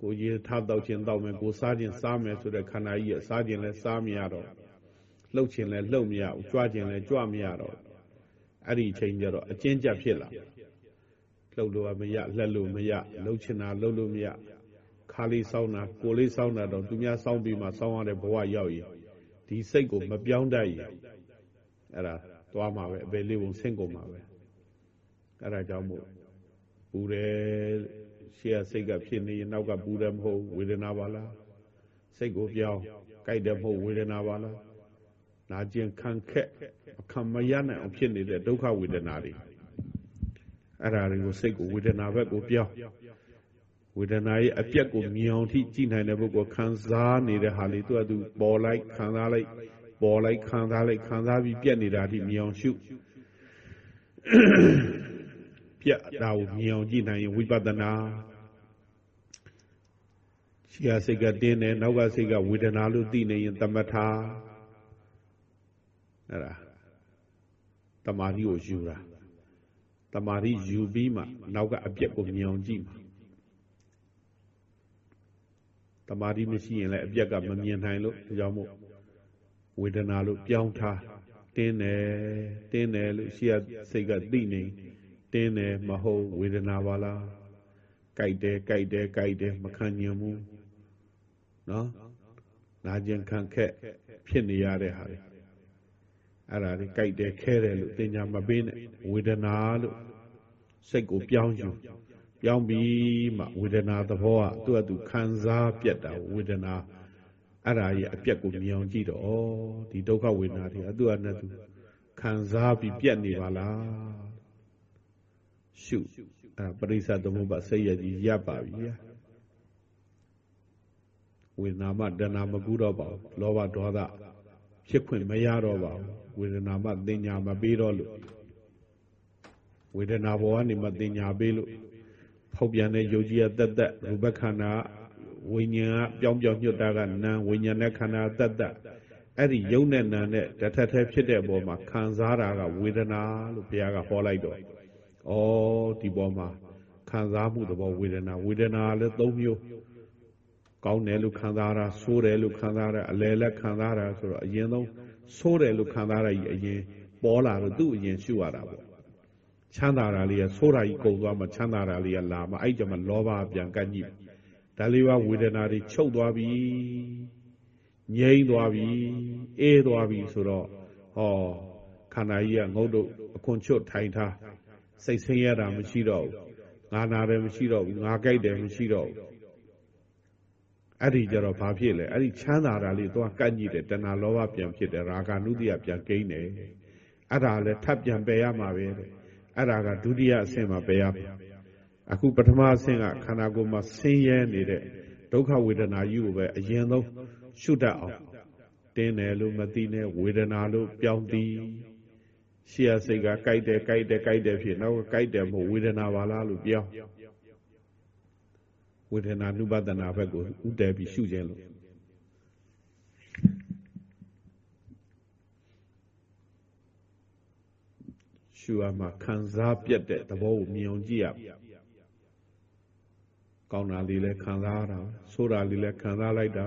ကိုရေထားတော့ခြင်းတော့မယ်ကိုစားခြင်းစားမယ်ဆိုတဲ့ခန္ဓာကြီးရဲ့စားခြင်းလည်းစားမရတော့ လှုပ်ခြင်းလည်းလှုပ်မရဘူးကြွခြင်းလည်းကြွမရတော့အဲ့ဒီအချိန်ကျတော့အကျဉ်းကြဖြစ်လာလှုပ်လို့မရလှက်လို့မရလှုပ်ချင်တာလှုပ်လို့မရခါလေးစောင်းတာကိုလေးစောင်းတာတော့သူများစောင်းပြီးမှစောင်းရတဲ့ဘဝရောက်ရင်ဒီစိတ်ကိုမပြောင်းတတ်ရင်အဲ့ဒါသွားမှာပဲအပေလေးပုံဆင့်ကုန်မှာပဲအဲ့ဒါကြောင့်မို့ပူတယ်ရှေ့ကစိတ်ကဖြစ်နေရင်နောက်ကပူတယ်မဟုတ်ဝေဒနာပါလားစိတ်ကိုပြောင်းကြိုက်တယ်မဟုတ်ဝေဒနာပါလား နာကျင်ခံခက်ခံမရနိုင်အောင်ဖြစ်နေတဲ့ဒုက္ခဝေဒနာတွေအဲ့ဒါတွေကိုစိတ်ကိုဝေဒနာဘက်ကိုပြောင်းဝေဒနာရဲ့အပြက်ကိုမြင်အောင်ထိကြည့်နိုင်တဲ့ပုဂ္ဂိုလ်ခံစားနေတဲ့ဟာလေးသူကသူပေါ်လိုက်ခံစားလိုက်ပေါ်လိုက်ခံစားလိုက်ခံစားပြီးပြက်နေတာထိမြင်အောင်ရှုပြက်တာကိုမြင်အောင်ကြည့်နိုင်ရင်ဝိပဿနာရှိရစိတ်ကတင်းတယ်နောက်ကစိတ်ကဝေဒနာလို့သိနေရင်သမထ အဲ့ဒါတမာတိကိုယူတာတမာတိယူပြီးမှနောက်ကအပြက်ကိုမြင်အောင်ကြည့်မှာတမာတိမရှိရင်လည်းအပြက်ကမမြင်နိုင်လို့ဒါကြောင့်မို့ဝေဒနာလို့ပြောင်းထားတင်းတယ်တင်းတယ်လို့ရှိရစိတ်ကသိနေတင်းတယ်မဟုတ်ဝေဒနာပါလားကြိုက်တယ်ကြိုက်တယ်ကြိုက်တယ်မခံညင်ဘူးနော်နာကျင်ခံခက်ဖြစ်နေရတဲ့ဟာတွေ အဲ့ဒါတွေကြိုက်တယ်ခဲတယ်လို့တင်ညာမပေးနဲ့ဝေဒနာလို့စိတ်ကိုပြောင်းယူပြောင်းပြီးမှဝေဒနာသဘောကသူ့အတူခံစားပြတ်တာဝေဒနာအဲ့ဒါရဲ့အပြက်ကိုမြင်အောင်ကြည့်တော့ဒီဒုက္ခဝေဒနာတွေအတူအနဲ့သူခံစားပြီးပြတ်နေပါလားရှုအဲ့ပရိစ္ဆသမုပ္ပါစိတ်ရကြီးရပ်ပါပြီဝေဒနာမှတဏမကူတော့ပါဘူးလောဘဒေါသ ဖြစ်ခွင့်မရတော့ပါဘူးဝေဒနာမှတင်ညာမပေးတော့လို့ဝေဒနာဘောကနေမှတင်ညာပေးလို့ဖောက်ပြန်တဲ့ယုတ်ကြီးအသက်သက်ရူပခန္ဓာဝိညာဉ်ကပြောင်းပြောင်းညွတ်တာကနာဝိညာဉ်နဲ့ခန္ဓာသက်သက်အဲ့ဒီယုံနဲ့နာနဲ့တထက်ထဲဖြစ်တဲ့အပေါ်မှာခံစားတာကဝေဒနာလို့ဘုရားကဟောလိုက်တော့ဩဒီပေါ်မှာခံစားမှုသဘောဝေဒနာဝေဒနာလည်း၃မျိုး ကောင်းတယ်လို့ခံစားတာဆိုးတယ်လို့ခံစားတာအလယ်လက်ခံစားတာဆိုတော့အရင်ဆုံးဆိုးတယ်လို့ခံစားရကြီးအရင်ပေါ်လာတော့သူ့အရင်ရှုရတာပေါ့ချမ်းသာတာလေးကဆိုးတာကြီးကုန်သွားမှချမ်းသာတာလေးကလာမှအဲ့ကြမှာလောဘပြန်ကန့်ညိဒါလေးပါဝေဒနာတွေချုပ်သွားပြီငြိမ့်သွားပြီအေးသွားပြီဆိုတော့ဟောခန္ဓာကြီးကငုတ်တို့အခွန်ချွတ်ထိုင်ထားစိတ်ဆင်းရဲတာမရှိတော့ဘူးငါနာတယ်မရှိတော့ဘူးငါကြိုက်တယ်မရှိတော့ဘူး အဲ့ဒီကြတော့ဘာဖြစ်လဲအဲ့ဒီချမ်းသာတာလေးသွားကန့်ညိတယ်တဏှာလောဘပြန်ဖြစ်တယ်ရာဂနုတ္တိယပြန်ကိန်းတယ်အဲ့ဒါလည်းထပ်ပြန်ပယ်ရမှာပဲတဲ့အဲ့ဒါကဒုတိယအဆင့်မှာပယ်ရမှာအခုပထမအဆင့်ကခန္ဓာကိုယ်မှာဆင်းရဲနေတဲ့ဒုက္ခဝေဒနာကြီးကိုပဲအရင်ဆုံးရှုတတ်အောင်တင်းတယ်လို့မသိနဲ့ဝေဒနာလို့ပြောင်းသည်ရှေ့စိတ်ကကြိုက်တယ်ကြိုက်တယ်ကြိုက်တယ်ဖြစ်နောက်ကကြိုက်တယ်မဟုတ်ဝေဒနာပါလားလို့ပြောင်း ဝေဒနာနုပဒနာဘက်ကိုဥတည်ပြီးရှုခြင်းလို့ရှုရမှာခံစားပြတ်တဲ့သဘောကိုမြင်အောင်ကြည့်ရကောင်းတာလေးလည်းခံစားရတာဆိုးတာလေးလည်းခံစားလိုက်တာ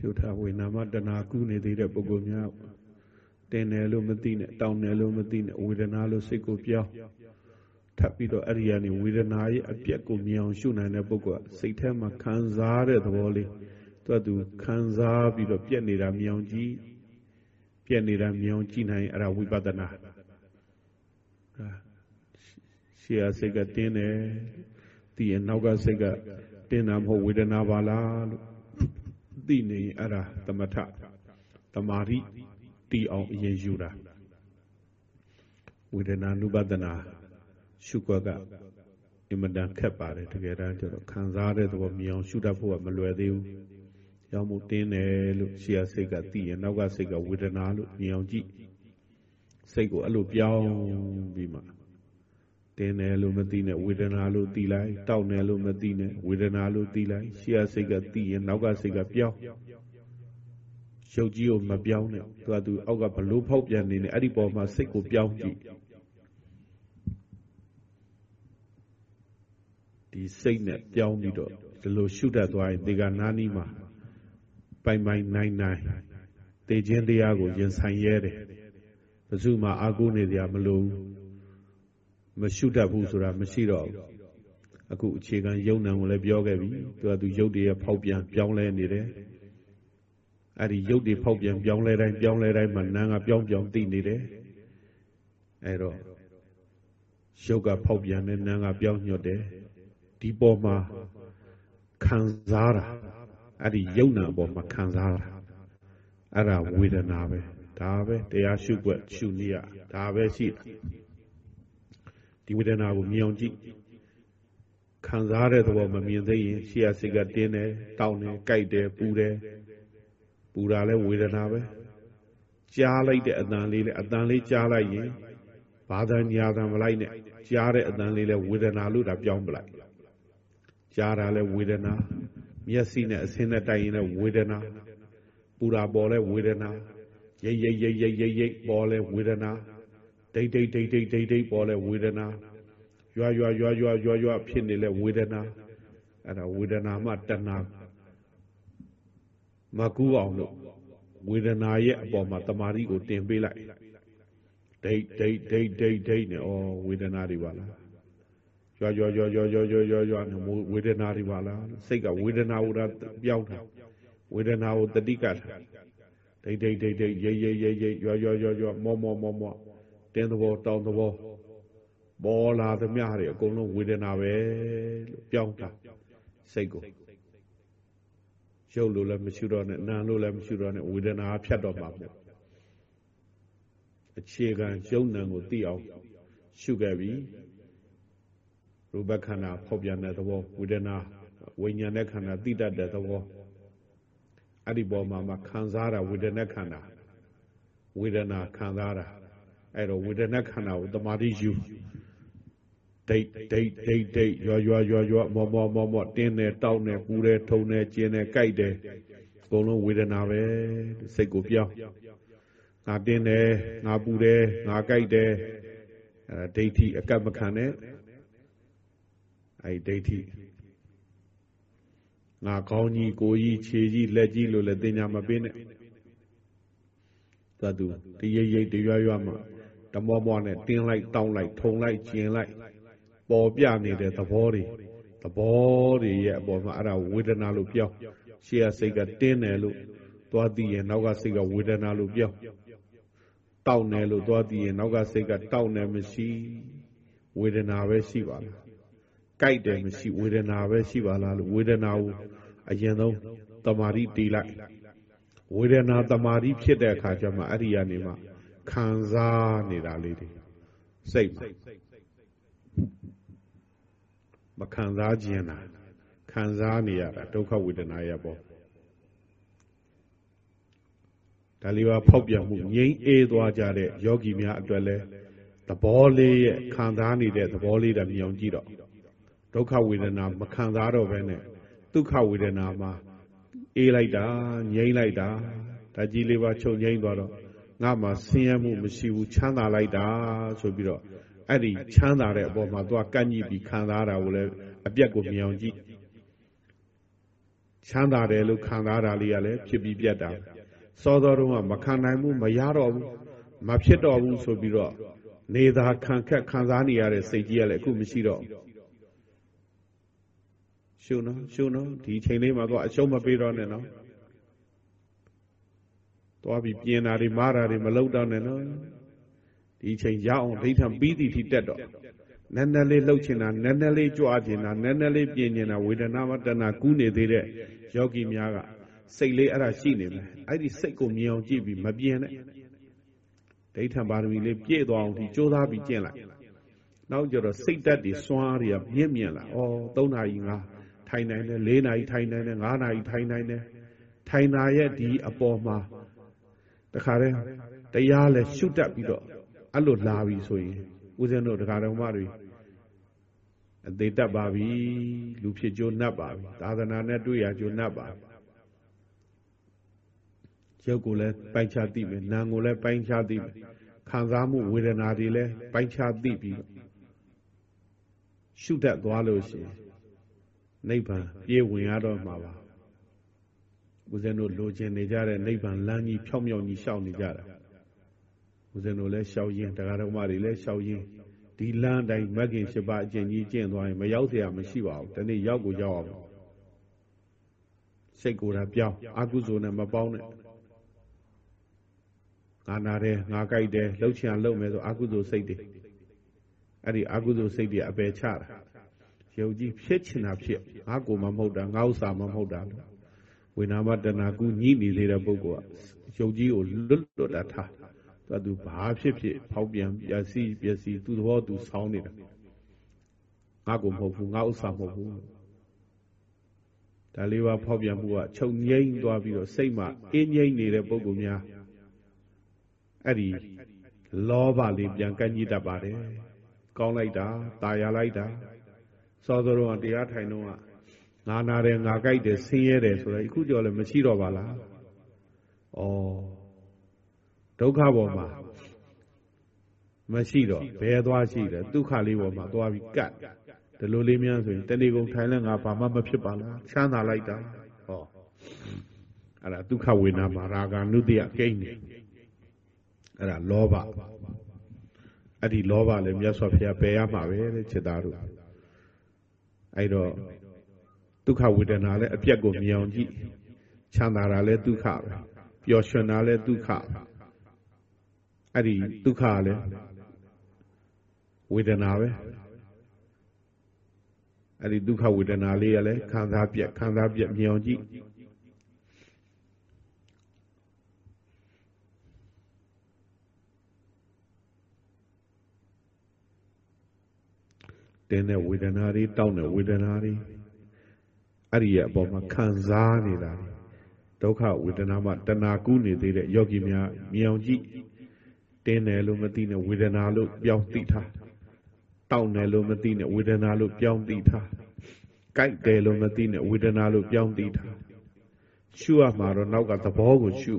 ရှုထားဝေနာမတဏှာကူးနေသေးတဲ့ပုဂ္ဂိုလ်များတင်တယ်လို့မသိနဲ့တောင်းတယ်လို့မသိနဲ့ဝေဒနာလို့စိတ်ကိုပြောင်းထပ်ပြီးတော့အဲ့ဒီကနေဝေဒနာရဲ့အပြက်ကိုမြင်အောင်ရှုနိုင်တဲ့ပုဂ္ဂိုလ်ကစိတ်ထဲမှာခံစားတဲ့သဘောလေးသူကသူခံစားပြီးတော့ပြက်နေတာမြင်အောင်ကြည့်ပြက်နေတာမြင်အောင်ကြည့်နိုင်အဲ့ဒါဝိပဿနာရှေ့အစိတ်ကတင်းတယ်ဒီအနောက်ကစိတ်ကတင်းတာမဟုတ်ဝေဒနာပါလားလို့ သိနေရင်အဲ့ဒါသမထတမာရိတီအောင်အရင်ယူတာဝေဒနာနုပဒနာရှုွက်ကအင်မတန်ခက်ပါတယ်တကယ်တမ်းကျတော့ခံစားတဲ့သဘောမြင်အောင်ရှုတတ်ဖို့ကမလွယ်သေးဘူး။ရောက်မှုတင်းတယ်လို့ရှေ့ကစိတ်ကသိရင်နောက်ကစိတ်ကဝေဒနာလို့မြင်အောင်ကြည့်စိတ်ကိုအဲ့လိုပြောင်းပြီးမှ တင်းတယ်လို့မသိနဲ့ဝေဒနာလို့သိလိုက်တောက်တယ်လို့မသိနဲ့ဝေဒနာလို့သိလိုက်ရှေ့ကစိတ်ကသိရင်နောက်ကစိတ်ကပြောင်းရုပ်ကြီးကိုမပြောင်းနဲ့သူကသူအောက်ကဘလို့ဖောက်ပြန်နေနေအဲ့ဒီပေါ်မှာစိတ်ကိုပြောင်းကြည့်ဒီစိတ်နဲ့ပြောင်းပြီးတော့ဒီလိုရှုတတ်သွားရင်ဒီကနာနီးမှာပိုင်ပိုင်နိုင်နိုင်တေခြင်းတရားကိုရင်ဆိုင်ရဲတယ်ဘယ်သူမှအာကိုနေကြမလို့ မရှုတတ်ဘူးဆိုတာမရှိတော့ဘူးအခုအခြေခံယုံနံကိုလည်းပြောခဲ့ပြီသူကသူယုတ်တည်းဖောက်ပြန်ပြောင်းလဲနေတယ်အဲ့ဒီယုတ်တွေဖောက်ပြန်ပြောင်းလဲတိုင်းပြောင်းလဲတိုင်းမှာနာငါပြောင်းပြောင်းသိနေတယ်အဲ့တော့ရုပ်ကဖောက်ပြန်တဲ့နာငါပြောင်းညွတ်တယ်ဒီပေါ်မှာခံစားတာအဲ့ဒီယုံနာပေါ်မှာခံစားတာအဲ့ဒါဝေဒနာပဲဒါပဲတရားရှုွက်ရှုနည်းရဒါပဲရှိတာ ဒီဝေဒနာကိုမြင်အောင်ကြည့်ခံစားတဲ့သဘောမမြင်သေးရင်ရှေ့ရစိတ်ကတင်းတယ်တောင်းတယ်ကြိုက်တယ်ပူတယ်ပူတာလဲဝေဒနာပဲကြားလိုက်တဲ့အတန်လေးလဲအတန်လေးကြားလိုက်ရင်ဘာသာညာသာမလိုက်နဲ့ကြားတဲ့အတန်လေးလဲဝေဒနာလို့ဒါပြောင်းပလိုက်ကြားတာလဲဝေဒနာမျက်စိနဲ့အဆင်းနဲ့တိုက်ရင်လဲဝေဒနာပူတာပေါ်လဲဝေဒနာရိတ်ရိတ်ရိတ်ရိတ်ရိတ်ရိတ်ပေါ်လဲဝေဒနာ ဒိတ်ဒိတ်ဒိတ်ဒိတ်ဒိတ်ဒိတ်ပေါ်လဲဝေဒနာရွာရွာရွာရွာရွာရွာဖြစ်နေလဲဝေဒနာအဲ့ဒါဝေဒနာမှတဏှာမကူအောင်လို့ဝေဒနာရဲ့အပေါ်မှာတမာရီကိုတင်ပေးလိုက်ဒိတ်ဒိတ်ဒိတ်ဒိတ်ဒိတ်နဲ့ဩဝေဒနာတွေပါလားရွာရွာရွာရွာရွာရွာရွာရွာနဲ့ဝေဒနာတွေပါလားစိတ်ကဝေဒနာဟိုတာပြောင်းတာဝေဒနာကိုတတိကတာဒိတ်ဒိတ်ဒိတ်ဒိတ်ရိတ်ရိတ်ရိတ်ရိတ်ရွာရွာရွာရွာမောမောမောမော တင်းသဘောတောင်းသဘောပေါ်လာသမျှတွေအကုန်လုံးဝေဒနာပဲလို့ပြောင်းတာစိတ်ကိုရုပ်လို့လည်းမရှိတော့နဲ့နာလို့လည်းမရှိတော့နဲ့ဝေဒနာဖြတ်တော့မှာပေါ့အခြေခံရုပ်နာကိုသိအောင်ရှုခဲ့ပြီရူပခန္ဓာဖောက်ပြန်တဲ့သဘောဝေဒနာဝိညာဉ်တဲ့ခန္ဓာသိတတ်တဲ့သဘောအဲ့ဒီပေါ်မှာမှခံစားတာဝေဒနာခန္ဓာဝေဒနာခံစားတာ အဲ့တော့ဝေဒနာခန္ဓာကိုတမာတိယူဒိတ်ဒိတ်ဒိတ်ဒိတ်ရွာရွာရွာရွာမောမောမောမောတင်းတယ်တောက်တယ်ပူတယ်ထုံတယ်ကျင်းတယ်ကြိုက်တယ်အကုန်လုံးဝေဒနာပဲစိတ်ကိုပြောင်းငါတင်းတယ်ငါပူတယ်ငါကြိုက်တယ်အဲဒိဋ္ဌိအကပ်မခံနဲ့အဲဒိဋ္ဌိငါကောင်းကြီးကိုကြီးခြေကြီးလက်ကြီးလို့လည်းတင်ညာမပေးနဲ့ သတ္တုတရိပ်ရိပ်တရွရွမှတမောမောနဲ့တင်းလိုက်တောင်းလိုက်ထုံလိုက်ကျင်လိုက် ပေါ်ပြနေတဲ့သဘောတွေသဘောတွေရဲ့အပေါ်မှာအဲ့ဒါဝေဒနာလို့ပြောရှေ့ကစိတ်ကတင်းတယ်လို့သွားသိရင်နောက်ကစိတ်ကဝေဒနာလို့ပြောတောက်တယ်လို့သွားသိရင်နောက်ကစိတ်ကတောက်တယ်မရှိဝေဒနာပဲရှိပါလားကြိုက်တယ်မရှိဝေဒနာပဲရှိပါလားလို့ဝေဒနာကိုအရင်ဆုံးတမာတိတီးလိုက် ဝေဒနာတမာတိဖြစ်တဲ့အခါကျမှအဲ့ဒီကနေမှခံစားနေတာလေးတွေစိတ်မခံစားခြင်းတာခံစားနေရတာဒုက္ခဝေဒနာရပေါ့ဒါလေးပါဖောက်ပြန်မှုငြိမ်းအေးသွားကြတဲ့ယောဂီများအတွက်လဲသဘောလေးရဲ့ခံစားနေတဲ့သဘောလေးတမြင်အောင်ကြည့်တော့ဒုက္ခဝေဒနာမခံစားတော့ဘဲနဲ့ဒုက္ခဝေဒနာမှာ အေးလိုက်တာငြိမ်းလိုက်တာဒါကြီးလေးပါချုပ်ငြိမ်းသွားတော့ငါမှဆင်းရဲမှုမရှိဘူးချမ်းသာလိုက်တာဆိုပြီးတော့အဲ့ဒီချမ်းသာတဲ့အပေါ်မှာသူကကန့်ညှိပြီးခံစားတာကိုလည်းအပြက်ကိုမြင်အောင်ကြည့်ချမ်းသာတယ်လို့ခံစားတာလေးကလည်းဖြစ်ပြီးပြတ်တာစောစောတုန်းကမခံနိုင်ဘူးမရတော့ဘူးမဖြစ်တော့ဘူးဆိုပြီးတော့နေသာခံခက်ခံစားနေရတဲ့စိတ်ကြီးကလည်းအခုမရှိတော့ ရှုံနော်ရှုံနော်ဒီချိန်လေးမှာတော့အရှုံးမပေးတော့နဲ့နော်သွားပြီးပြင်းတာတွေမားတာတွေမလုပ်တော့နဲ့နော်ဒီချိန်ရအောင်ဒိဋ္ဌံပြီးသည်ထိတက်တော့နည်းနည်းလေးလှုပ်ချင်တာနည်းနည်းလေးကြွားချင်တာနည်းနည်းလေးပြင်းချင်တာဝေဒနာမတဏကူးနေသေးတဲ့ယောဂီများကစိတ်လေးအဲ့ဒါရှိနေမယ်အဲ့ဒီစိတ်ကိုမြင်အောင်ကြည့်ပြီးမပြင်းနဲ့ဒိဋ္ဌံပါရမီလေးပြည့်သွားအောင်ဒီကြိုးစားပြီးကျင့်လိုက်နောက်ကျတော့စိတ်တက်တွေစွမ်းအားတွေကမြင့်မြင့်လာဩ3နာရီငါ ထိုင်နိုင်တယ်4နာရီထိုင်နိုင်တယ်5နာရီထိုင်နိုင်တယ်ထိုင်တာရဲ့ဒီအပေါ်မှာတခါတည်းတရားလဲရှုတတ်ပြီးတော့အဲ့လိုလာပြီဆိုရင်ဦးဇင်းတို့တရားတော်မတွေအသေးတက်ပါပြီလူဖြစ်ကြိုးနှက်ပါပြီသာသနာနဲ့တွေ့ရကြိုးနှက်ပါပြီရုပ်ကိုလည်းပိုင်းခြားသိမယ်နာမ်ကိုလည်းပိုင်းခြားသိမယ်ခံစားမှုဝေဒနာတွေလည်းပိုင်းခြားသိပြီးရှုတတ်သွားလို့ရှိရင် နိဗ္ဗာန်ပြေဝင်ရတော့မှာပါဦးဇင်းတို့လိုချင်နေကြတဲ့နိဗ္ဗာန်လမ်းကြီးဖြောင်းမြောင်းကြီးရှောက်နေကြတာဦးဇင်းတို့လည်းရှောက်ရင်တရားတော်မတွေလည်းရှောက်ရင်ဒီလမ်းတိုင်းမဂ္ဂင်၈ပါးအကျင့်ကြီးကျင့်သွားရင်မရောက်เสียမရှိပါဘူးဒီနေ့ရောက်ကိုရောက်အောင်စိတ်ကိုယ်တာပြောင်းအကုသိုလ်နဲ့မပေါင်းနဲ့ငါနာတယ်ငါကြိုက်တယ်လှုပ်ချင်လှုပ်မယ်ဆိုအကုသိုလ်စိတ်တွေအဲ့ဒီအကုသိုလ်စိတ်တွေအပယ်ချတာ ယုံကြည်ဖြစ်ချင်တာဖြစ်ငါကိုမမဟုတ်တာငါဥစ္စာမမဟုတ်တာလို့ဝိနာမတဏကူညှိနေသေးတဲ့ပုဂ္ဂိုလ်ကယုံကြည်ကိုလွတ်လွတ်တာထားသူကသူဘာဖြစ်ဖြစ်ဖောက်ပြန်ပျက်စီးပျက်စီးသူသဘောသူဆောင်းနေတာငါကိုမဟုတ်ဘူးငါဥစ္စာမဟုတ်ဘူးဒါလေးပါဖောက်ပြန်မှုကချုပ်ငိမ့်သွားပြီးတော့စိတ်မှာအင်းငိမ့်နေတဲ့ပုဂ္ဂိုလ်များအဲ့ဒီလောဘလေးပြန်ကန့်ညှိတတ်ပါတယ်ကောင်းလိုက်တာတာယာလိုက်တာ စောစောတော့တရားထိုင်တော့ငါနာတယ်ငါကြိုက်တယ်ဆင်းရဲတယ်ဆိုတော့အခုကြော်လည်းမရှိတော့ပါလားဩဒုက္ခပေါ်မှာမရှိတော့ဘယ်သွားရှိတယ်ဒုက္ခလေးပေါ်မှာသွားပြီးကတ်ဒီလိုလေးများဆိုရင်တဏီကုံထိုင်လဲငါဘာမှမဖြစ်ပါလားချမ်းသာလိုက်တာဟောအဲ့ဒါဒုက္ခဝေဒနာမှာရာဂနုတ္တိယကိန်းနေအဲ့ဒါလောဘအဲ့ဒီလောဘလည်းမြတ်စွာဘုရားပယ်ရမှာပဲတဲ့จิตသားတို့ အဲ့တော့ဒုက္ခဝေဒနာလည်းအပြက်ကိုမြင်အောင်ကြည့်ချမ်းသာတာလည်းဒုက္ခပဲပျော်ရွှင်တာလည်းဒုက္ခအဲ့ဒီဒုက္ခလည်းဝေဒနာပဲအဲ့ဒီဒုက္ခဝေဒနာလေးရလဲခံစားပြက်ခံစားပြက်မြင်အောင်ကြည့် တင်းတဲ့ဝေဒနာတွေတောင်းတဲ့ဝေဒနာတွေအဲ့ဒီရဲ့အပေါ်မှာခံစားနေတာဒုက္ခဝေဒနာမှာတဏှာကူးနေသေးတဲ့ယောဂီများမြင်အောင်ကြည့်တင်းတယ်လို့မသိနဲ့ဝေဒနာလို့ပြောင်းသိထားတောင်းတယ်လို့မသိနဲ့ဝေဒနာလို့ပြောင်းသိထားကြိုက်တယ်လို့မသိနဲ့ဝေဒနာလို့ပြောင်းသိထားရှုရမှာတော့နောက်ကသဘောကိုရှု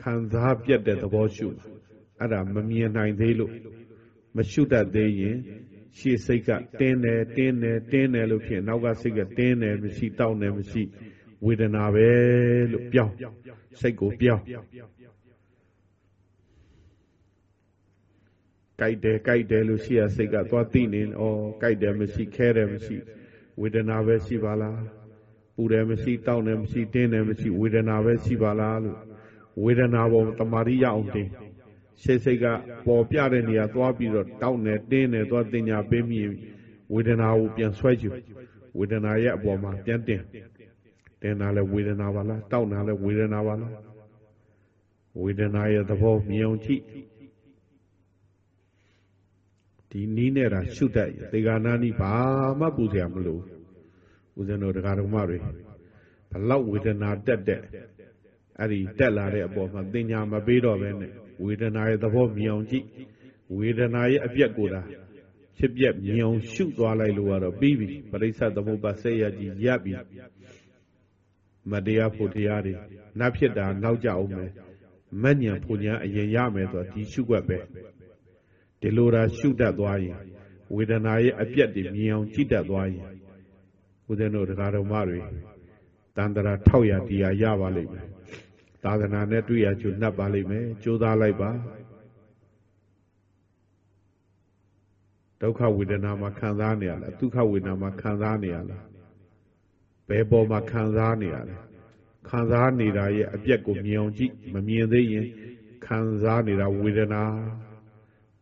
ခံစားပြတ်တဲ့သဘောရှုအဲ့ဒါမမြင်နိုင်သေးလို့မရှုတတ်သေးရင် ရှေ့စိတ်ကတင်းတယ်တင်းတယ်တင်းတယ်လို့ဖြစ်နောက်ကစိတ်ကတင်းတယ်မရှိတောင်းတယ်မရှိဝေဒနာပဲလို့ပြောင်းစိတ်ကိုပြောင်းကြိုက်တယ်ကြိုက်တယ်လို့ရှိရစိတ်ကသွားသိနေဩကြိုက်တယ်မရှိခဲတယ်မရှိဝေဒနာပဲရှိပါလားပူတယ်မရှိတောင်းတယ်မရှိတင်းတယ်မရှိဝေဒနာပဲရှိပါလားလို့ဝေဒနာပေါ်တမာရိရအောင်တင်း စိတ်စိတ်ကပေါ်ပြတဲ့နေရာသွားပြီးတော့တောင်းတယ်တင်းတယ်သွားတင်ညာပေးမိဝေဒနာကိုပြန်ဆွဲကြည့်ဝေဒနာရဲ့အပေါ်မှာပြန်တင်တင်တာလဲဝေဒနာပါလားတောင်းတာလဲဝေဒနာပါလားဝေဒနာရဲ့သဘောမြင်အောင်ကြည့်ဒီနီးနေတာရှုတတ်ရသေဂာနာနီဘာမှပူစရာမလိုဦးဇင်းတို့တရားတော်မတွေဘလောက်ဝေဒနာတက်တဲ့အဲ့ဒီတက်လာတဲ့အပေါ်မှာတင်ညာမပေးတော့ပဲနဲ့ ဝေဒနာရဲ့သဘောမြင်အောင်ကြည့်ဝေဒနာရဲ့အပြက်ကိုတာဖြစ်ပြက်မြင်အောင်ရှုသွားလိုက်လို့ကတော့ပြီးပြီပရိစ္ဆသမုပ္ပါဆက်ရကြီးရပ်ပြီမတရားဖို့တရားတွေနတ်ဖြစ်တာနောက်ကြအောင်မယ်မညံဖို့ညာအရင်ရမယ်ဆိုတော့ဒီရှုွက်ပဲဒီလိုတာရှုတတ်သွားရင်ဝေဒနာရဲ့အပြက်တွေမြင်အောင်ကြည့်တတ်သွားရင်ဦးဇင်းတို့တရားတော်မတွေတန်တရာထောက်ရတရားရပါလိမ့်မယ် သာသနာနဲ့တွေ့ရကျွနှပ်ပါလိမ့်မယ်ကြိုးစားလိုက်ပါဒုက္ခဝေဒနာမှာခံစားနေရလားဒုက္ခဝေဒနာမှာခံစားနေရလားဘယ်ပေါ်မှာခံစားနေရလဲခံစားနေတာရဲ့အပြက်ကိုမြင်အောင်ကြည့်မမြင်သေးရင်ခံစားနေတာဝေဒနာ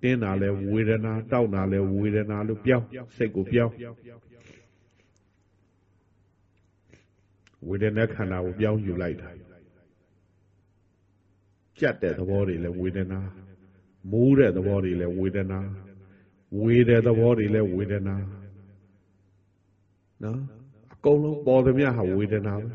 တင်းတာလဲဝေဒနာတောက်တာလဲဝေဒနာလို့ပြောင်းစိတ်ကိုပြောင်းဝေဒနာခန္ဓာကိုပြောင်းယူလိုက်တာ ကြက်တဲ့သဘောတွေလဲဝေဒနာမိုးတဲ့သဘောတွေလဲဝေဒနာဝေတဲ့သဘောတွေလဲဝေဒနာနော်အကုန်လုံးပေါ်သမျှဟာဝေဒနာပဲ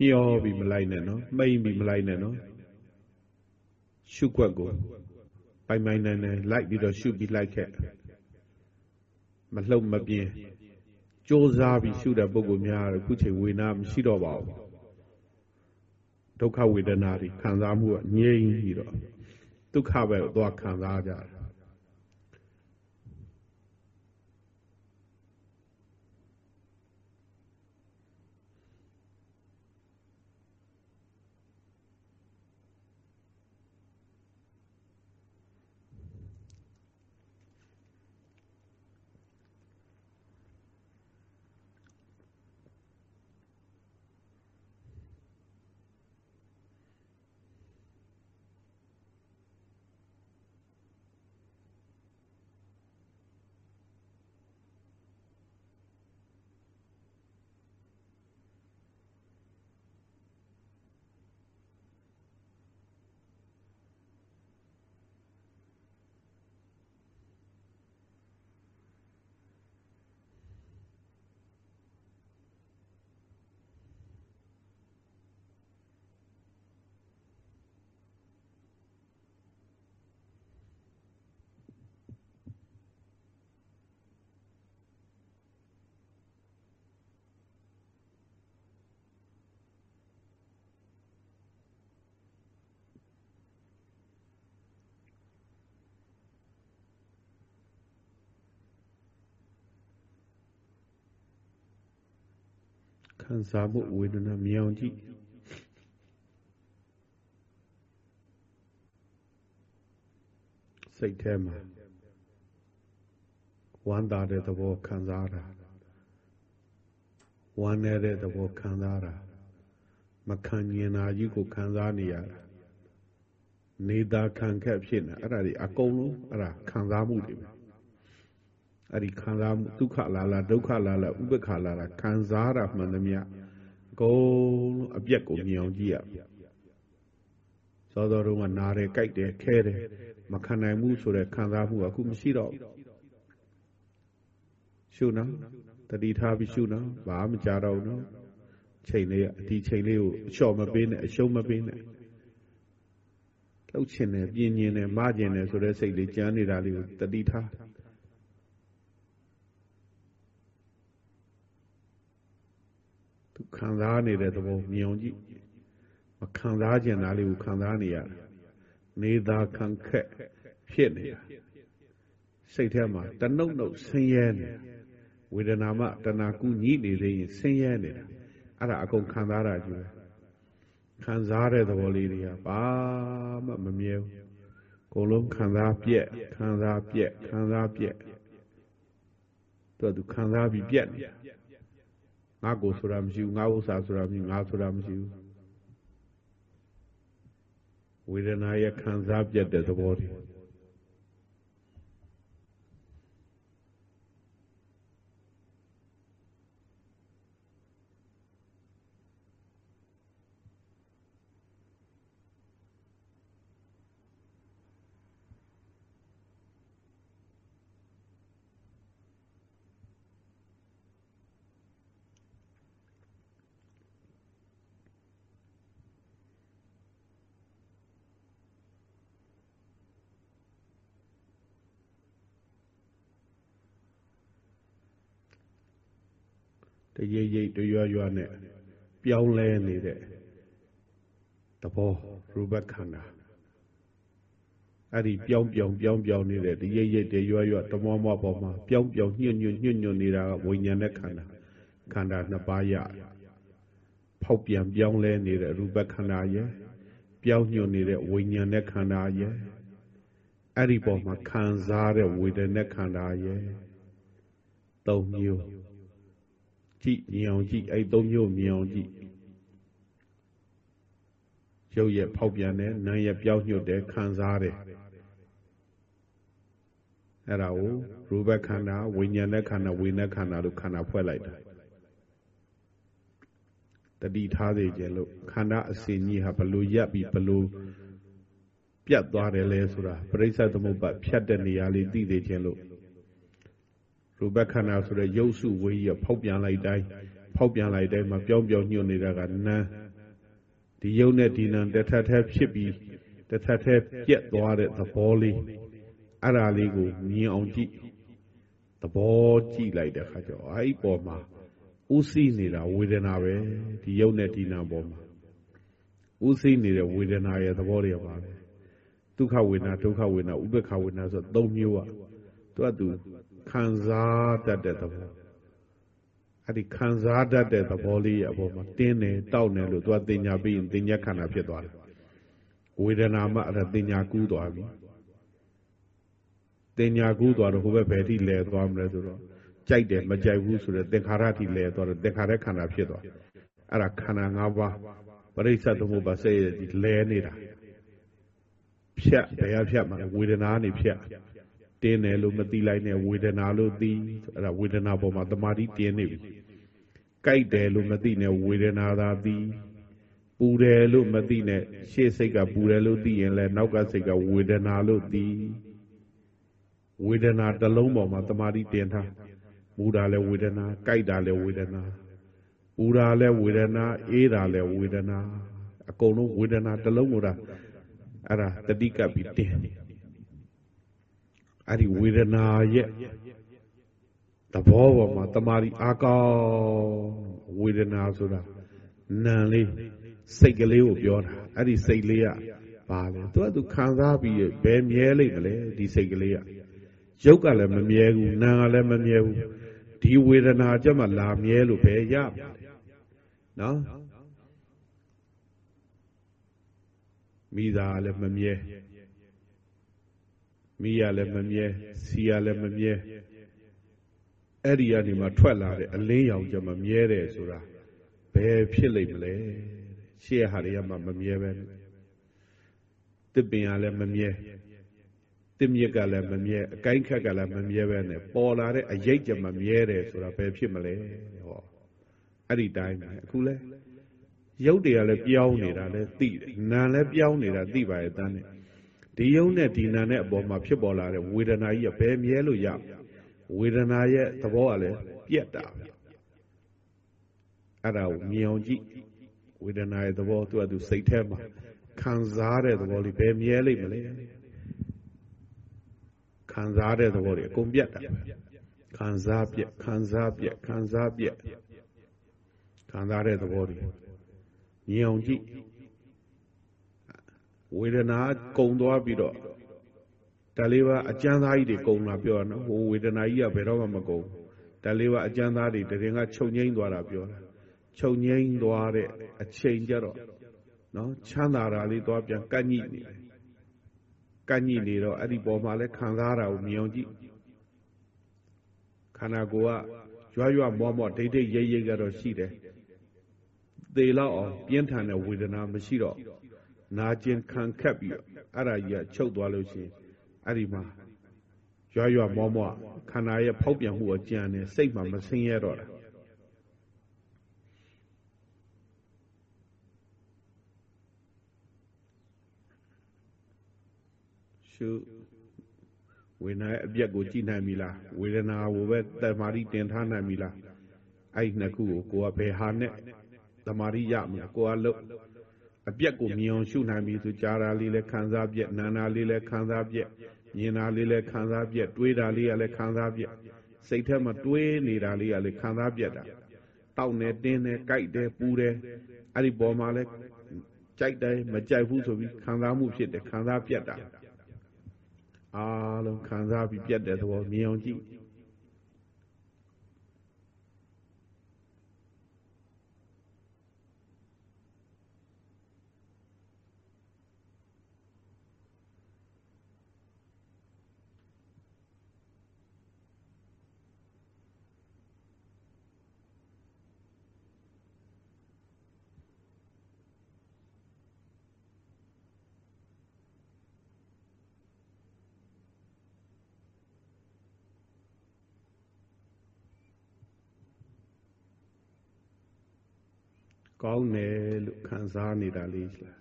မျောပြီးမလိုက်နဲ့နော်မိမ့်ပြီးမလိုက်နဲ့နော်ရှုွက်ကိုပိုင်ပိုင်နိုင်နိုင်လိုက်ပြီးတော့ရှုပြီးလိုက်ခဲ့မလှုပ်မပြင်းကြိုးစားပြီးရှုတဲ့ပုဂ္ဂိုလ်များခုချိန်ဝေနာမရှိတော့ပါဘူးဒုက္ခဝေဒနာတွေခံစားမှုကငြိမ့်ပြီးတော့ဒုက္ခပဲတော့ခံစားကြတယ် ခံစားမှုဝေဒနာမြောင်ကြည့်စိတ်ထဲမှာဝမ်းသာတဲ့သဘောခံစားတာဝမ်းနေတဲ့သဘောခံစားတာမခံမြင်တာကြီးကိုခံစားနေရတာနေတာခံခက်ဖြစ်နေအဲ့ဒါဒီအကုန်လုံးအဲ့ဒါခံစားမှုတွေပဲ အဲ့ဒီခံစားမှုဒုက္ခလာလာဒုက္ခလာလာဥပ္ပခလာလာခံစားတာမှန်သမျှအကုန်လုံးအပြက်ကိုမြင်အောင်ကြည့်ရစောစောတုန်းကနားတယ်ကြိုက်တယ်ခဲတယ်မခံနိုင်ဘူးဆိုတဲ့ခံစားမှုကအခုမရှိတော့ရှုနော်တတိထားပြီးရှုနော်ဘာမှကြတော့နော်ချိန်လေးအဒီချိန်လေးကိုအလျှော့မပေးနဲ့အရှုံးမပေးနဲ့လှုပ်ချင်တယ်ပြင်းညင်တယ်မကျင်တယ်ဆိုတဲ့စိတ်လေးကြမ်းနေတာလေးကိုတတိထား ခံစားနေတဲ့သဘောမြင်အောင်ကြည့်မခံစားကျင်တာလေးကိုခံစားနေရတယ်နေသာခံခက်ဖြစ်နေတာစိတ်ထဲမှာတနှုတ်နှုတ်ဆင်းရဲနေဝေဒနာမှတဏှာကူညှိနေသေးရင်ဆင်းရဲနေတာအဲ့ဒါအကုန်ခံစားရကြည့်ခံစားတဲ့သဘောလေးတွေကဘာမှမမြဲဘူးကိုလုံးခံစားပြက်ခံစားပြက်ခံစားပြက်သူကသူခံစားပြီးပြက်နေ ငါကိုဆိုတာမရှိဘူးငါဥစ္စာဆိုတာမရှိငါဆိုတာမရှိဘူးဝေဒနာရဲ့ခံစားပြက်တဲ့သဘောတွေ ရိပ်ရိပ်တရွရွနဲ့ပြောင်းလဲနေတဲ့သဘောရူပခန္ဓာအဲ့ဒီပြောင်းပြောင်းပြောင်းပြောင်းနေတဲ့တရိပ်ရိပ်တရွရွတမောမောပေါ်မှာပြောင်းပြောင်းညွတ်ညွတ်ညွတ်ညွတ်နေတာကဝိညာဉ်နဲ့ခန္ဓာခန္ဓာနှစ်ပါးရဖောက်ပြန်ပြောင်းလဲနေတဲ့ရူပခန္ဓာရဲ့ပြောင်းညွတ်နေတဲ့ဝိညာဉ်နဲ့ခန္ဓာရဲ့အဲ့ဒီပေါ်မှာခံစားတဲ့ဝေဒနာခန္ဓာရဲ့သုံးမျိုး ကြည့်မြင်အောင်ကြည့်အဲ့သုံးမျိုးမြင်အောင်ကြည့်ရုပ်ရဲ့ဖောက်ပြန်တယ်နာမ်ရဲ့ပြောင်းညွတ်တယ်ခံစားတယ်အဲ့ဒါကိုရူပခန္ဓာဝိညာဉ်နဲ့ခန္ဓာဝေနခန္ဓာလို့ခန္ဓာဖွဲ့လိုက်တာတတိထားသေးကြလို့ခန္ဓာအစဉ်ကြီးဟာဘလို့ရပ်ပြီးဘလို့ပြတ်သွားတယ်လဲဆိုတာပရိစ္ဆေသမုပ္ပါဖြတ်တဲ့နေရာလေးသိသေးခြင်းလို့ ရူပခန္ဓာဆိုတဲ့ရုပ်စုဝေးရဖောက်ပြန်လိုက်တိုင်းဖောက်ပြန်လိုက်တိုင်းမှာပြောင်းပြောင်းညွတ်နေတာကနာဒီယုံနဲ့ဒီနံတထထက်ဖြစ်ပြီးတထထက်ပြက်သွားတဲ့သဘောလေးအဲ့ဒါလေးကိုမြင်အောင်ကြည့်သဘောကြည့်လိုက်တဲ့အခါကျတော့အဲ့ဒီပေါ်မှာဥသိနေတာဝေဒနာပဲဒီယုံနဲ့ဒီနံပေါ်မှာဥသိနေတဲ့ဝေဒနာရဲ့သဘောတွေပါပဲဒုက္ခဝေဒနာဒုက္ခဝေဒနာဥပ္ပခဝေဒနာဆိုသုံးမျိုးอ่ะသူကသူ ခံစားတတ်တဲ့သဘောအဲ့ဒီခံစားတတ်တဲ့သဘောလေးရဲ့အပေါ်မှာတင်းတယ်တောက်တယ်လို့သူကတင်ညာပြီးရင်တင်ညာခန္ဓာဖြစ်သွားတယ်ဝေဒနာမှအဲ့ဒါတင်ညာကူးသွားပြီတင်ညာကူးသွားတော့ဟိုဘက်ဘယ်ထိလဲသွားမလဲဆိုတော့ကြိုက်တယ်မကြိုက်ဘူးဆိုတော့သင်္ခါရထိလဲသွားတော့သင်္ခါရခန္ဓာဖြစ်သွားအဲ့ဒါခန္ဓာ၅ပါးပရိစ္ဆသမုပ္ပါစေရဒီလဲနေတာဖြတ်ဘယ်ရဖြတ်မှာဝေဒနာနေဖြတ် တင်းတယ်လို့မသိလိုက်နဲ့ဝေဒနာလို့သိအဲ့ဒါဝေဒနာပေါ်မှာတမာတိတင်းနေပြီကြိုက်တယ်လို့မသိနဲ့ဝေဒနာသာသိပူတယ်လို့မသိနဲ့ရှေ့စိတ်ကပူတယ်လို့သိရင်လည်းနောက်ကစိတ်ကဝေဒနာလို့သိဝေဒနာတစ်လုံးပေါ်မှာတမာတိတင်ထားမူတာလည်းဝေဒနာကြိုက်တာလည်းဝေဒနာပူတာလည်းဝေဒနာအေးတာလည်းဝေဒနာအကုန်လုံးဝေဒနာတစ်လုံးကိုဒါအဲ့ဒါတတိကပ်ပြီးတင်း အဲ့ဒီဝေဒနာရဲ့သဘောပေါ်မှာတမာရီအာကောင်းဝေဒနာဆိုတာနာလေးစိတ်ကလေးကိုပြောတာအဲ့ဒီစိတ်လေးကဘာလဲသူကသူခံစားပြီးဘယ်မြဲလိမ့်မလဲဒီစိတ်ကလေးကရုပ်ကလည်းမမြဲဘူးနာကလည်းမမြဲဘူးဒီဝေဒနာကြက်မှလာမြဲလို့ဘယ်ရနော်မိသားလည်းမမြဲ မိရလည်းမမြဲစီရလည်းမမြဲအဲ့ဒီကနေမှထွက်လာတဲ့အလင်းရောင်ကြမမြဲတယ်ဆိုတာဘယ်ဖြစ်လိမ့်မလဲရှေ့ဟာတွေကမှမမြဲပဲတစ်ပင်ကလည်းမမြဲတစ်မြစ်ကလည်းမမြဲအကိုင်းခက်ကလည်းမမြဲပဲနဲ့ပေါ်လာတဲ့အရိတ်ကြမမြဲတယ်ဆိုတာဘယ်ဖြစ်မလဲဟောအဲ့ဒီတိုင်းပဲအခုလဲရုပ်တွေကလည်းပြောင်းနေတာလည်းသိတယ်နာလည်းပြောင်းနေတာသိပါရဲ့တန်းနဲ့ ဒီယုံနဲ့ဒီနာနဲ့အပေါ်မှာဖြစ်ပေါ်လာတဲ့ဝေဒနာကြီးကဘယ်မြဲလို့ရဝေဒနာရဲ့သဘောကလည်းပြက်တာပဲအဲ့ဒါကိုမြင်အောင်ကြည့်ဝေဒနာရဲ့သဘောသူကသူစိတ်ထဲမှာခံစားတဲ့သဘောလေးဘယ်မြဲလိမ့်မလဲခံစားတဲ့သဘောတွေအကုန်ပြက်တာခံစားပြက်ခံစားပြက်ခံစားပြက်ခံစားတဲ့သဘောတွေမြင်အောင်ကြည့် ဝေဒနာကုံသွားပြီးတော့တလေးပါအကျမ်းသားကြီးတွေကုံလာပြောတာနော်ဟိုဝေဒနာကြီးကဘယ်တော့မှမကုံတလေးပါအကျမ်းသားတွေတရင်ကချုပ်ငိမ့်သွားတာပြောတာချုပ်ငိမ့်သွားတဲ့အချိန်ကြတော့နော်ချမ်းသာတာလေးသွားပြန်ကန့်ညိနေတယ်ကန့်ညိနေတော့အဲ့ဒီပေါ်မှာလဲခံစားတာကိုမြင်အောင်ကြည့်ခန္ဓာကိုယ်ကရွရွမောမောဒိတ်ဒိတ်ရိပ်ရိပ်ကတော့ရှိတယ်သေလောက်အောင်ပြင်းထန်တဲ့ဝေဒနာမရှိတော့ နာကျင်ခံခက်ပြီးအဲ့ဒါကြီးကချုပ်သွားလို့ရှိရင်အဲ့ဒီမှာရွရွမောမောခန္ဓာရဲ့ဖောက်ပြန်မှုအကြံနဲ့စိတ်မှမဆင်းရဲတော့တာရှုဝေဒနာရဲ့အပြက်ကိုကြည့်နိုင်ပြီလားဝေဒနာကိုပဲတမာတိတင်ထားနိုင်ပြီလားအဲ့ဒီနှစ်ခုကိုကိုကဘယ်ဟာနဲ့တမာတိရမလားကိုကလို့ အပြက်ကိုမြင်အောင်ရှုနိုင်ပြီဆိုကြားတာလေးလည်းခံစားပြက်နာနာလေးလည်းခံစားပြက်မြင်တာလေးလည်းခံစားပြက်တွေးတာလေးကလည်းခံစားပြက်စိတ်ထဲမှာတွေးနေတာလေးကလည်းခံစားပြက်တာတောက်နေတင်းနေကြိုက်တယ်ပူတယ်အဲ့ဒီပေါ်မှာလဲကြိုက်တယ်မကြိုက်ဘူးဆိုပြီးခံစားမှုဖြစ်တယ်ခံစားပြတ်တာအားလုံးခံစားပြီးပြတ်တဲ့သဘောမြင်အောင်ကြည့် ကောင်းတယ်လို့ခံစားနေတာလေးရှိလား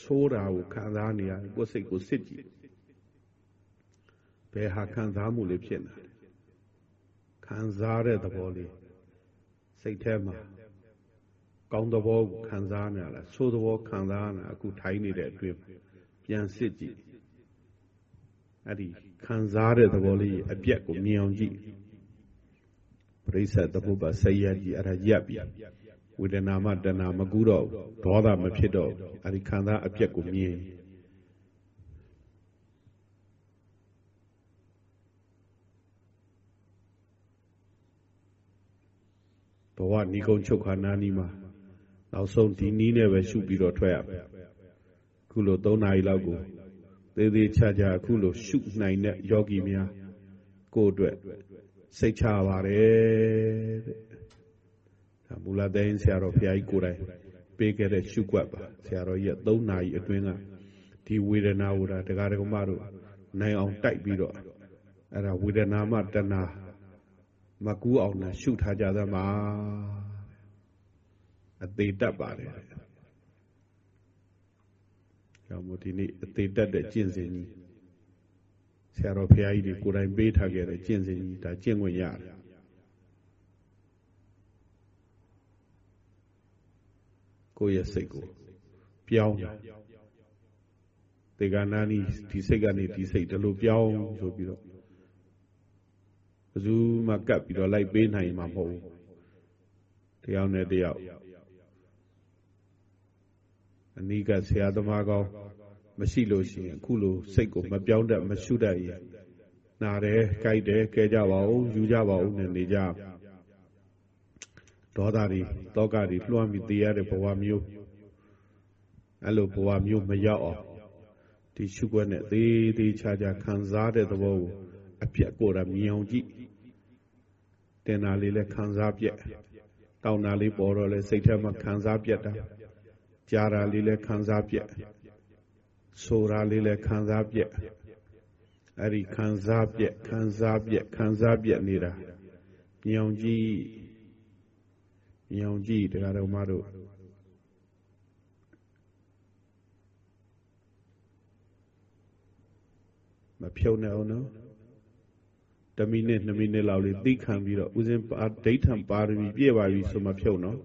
ဆိုးတာကိုခံစားနေရကိုယ်စိတ်ကိုစစ်ကြည့်ဘယ်ဟာခံစားမှုလေးဖြစ်နေလဲခံစားတဲ့သဘောလေးစိတ်ထဲမှာကောင်းသဘောကိုခံစားနေရလားဆိုးသဘောခံစားနေအခုထိုင်နေတဲ့အတွင်းပြန်စစ်ကြည့်အဲ့ဒီခံစားတဲ့သဘောလေးအပြက်ကိုမြင်အောင်ကြည့်ပရိစ္ဆေသဘုပ္ပဆယကြီးအဲ့ဒါရပ်ပြီ ဝေဒနာမှတဏမကူးတော့ဒေါသမဖြစ်တော့အဲ့ဒီခံစားအပြက်ကိုမြင်ဘဝဏီကုံချုပ်ခါနာနီမှာနောက်ဆုံးဒီနီးနဲ့ပဲရှုပြီးတော့ထွက်ရမယ်ခုလို၃နာရီလောက်ကိုသေးသေးချာချာအခုလိုရှုနိုင်တဲ့ယောဂီများကိုယ့်အတွက်စိတ်ချပါတယ်တဲ့ဒါ မူလသိန်းဆရာတော်ဘုရားကြီးကိုယ်တိုင်ပေးခဲ့တဲ့ရှုွက်ပါဆရာတော်ကြီးက3နာရီအတွင်းကဒီဝေဒနာဝဒတရားတော်မတို့နိုင်အောင်တိုက်ပြီးတော့အဲ့ဒါဝေဒနာမှတဏမကူးအောင်နဲ့ရှုထားကြသမှာအသေးတတ်ပါတယ်ကြောင့်မို့ဒီနေ့အသေးတတ်တဲ့ကျင့်စဉ်ကြီးဆရာတော်ဘုရားကြီးတွေကိုယ်တိုင်ပေးထားခဲ့တဲ့ကျင့်စဉ်ကြီးဒါကျင့်ဝင်ရတယ် ကိုယ့်ရဲ့စိတ်ကိုပြောင်းတယ်တေဂာနာနီဒီစိတ်ကနေဒီစိတ်တလို့ပြောင်းဆိုပြီးတော့ဘယ်သူမှကပ်ပြီးတော့လိုက်ပေးနိုင်မှာမဟုတ်ဘူးတယောက်နဲ့တယောက်အနိကဆရာသမားကောင်းမရှိလို့ရှိရင်အခုလိုစိတ်ကိုမပြောင်းတတ်မရှုတတ်ရင်နာတယ်ကြိုက်တယ်ကဲကြပါဦးယူကြပါဦးနဲ့နေကြ ဒေါသတွေတောကတွေလွှမ်းပြီးတည်ရတဲ့ဘဝမျိုးအဲ့လိုဘဝမျိုးမရောက်အောင်ဒီရှုွက်နဲ့သေးသေးချာချာခံစားတဲ့သဘောကိုအပြက်ကိုယ်ရမြင်အောင်ကြည့်တင်တာလေးလည်းခံစားပြက်တောင်းတာလေးပေါ်တော့လဲစိတ်ထဲမှာခံစားပြက်တာကြားတာလေးလည်းခံစားပြက်ဆိုတာလေးလည်းခံစားပြက်အဲ့ဒီခံစားပြက်ခံစားပြက်ခံစားပြက်နေတာမြင်အောင်ကြ ည့်မြင်အောင်ကြည့်တရားတော်မတို့မဖြုတ်နဲ့အောင်နော်တမိနစ်2မိနစ်လောက်လေးသိခံပြီးတော့ဥစဉ်ပါဒိဋ္ဌံပါရမီပြည့်ပါပြီဆိုမှဖြုတ်နော်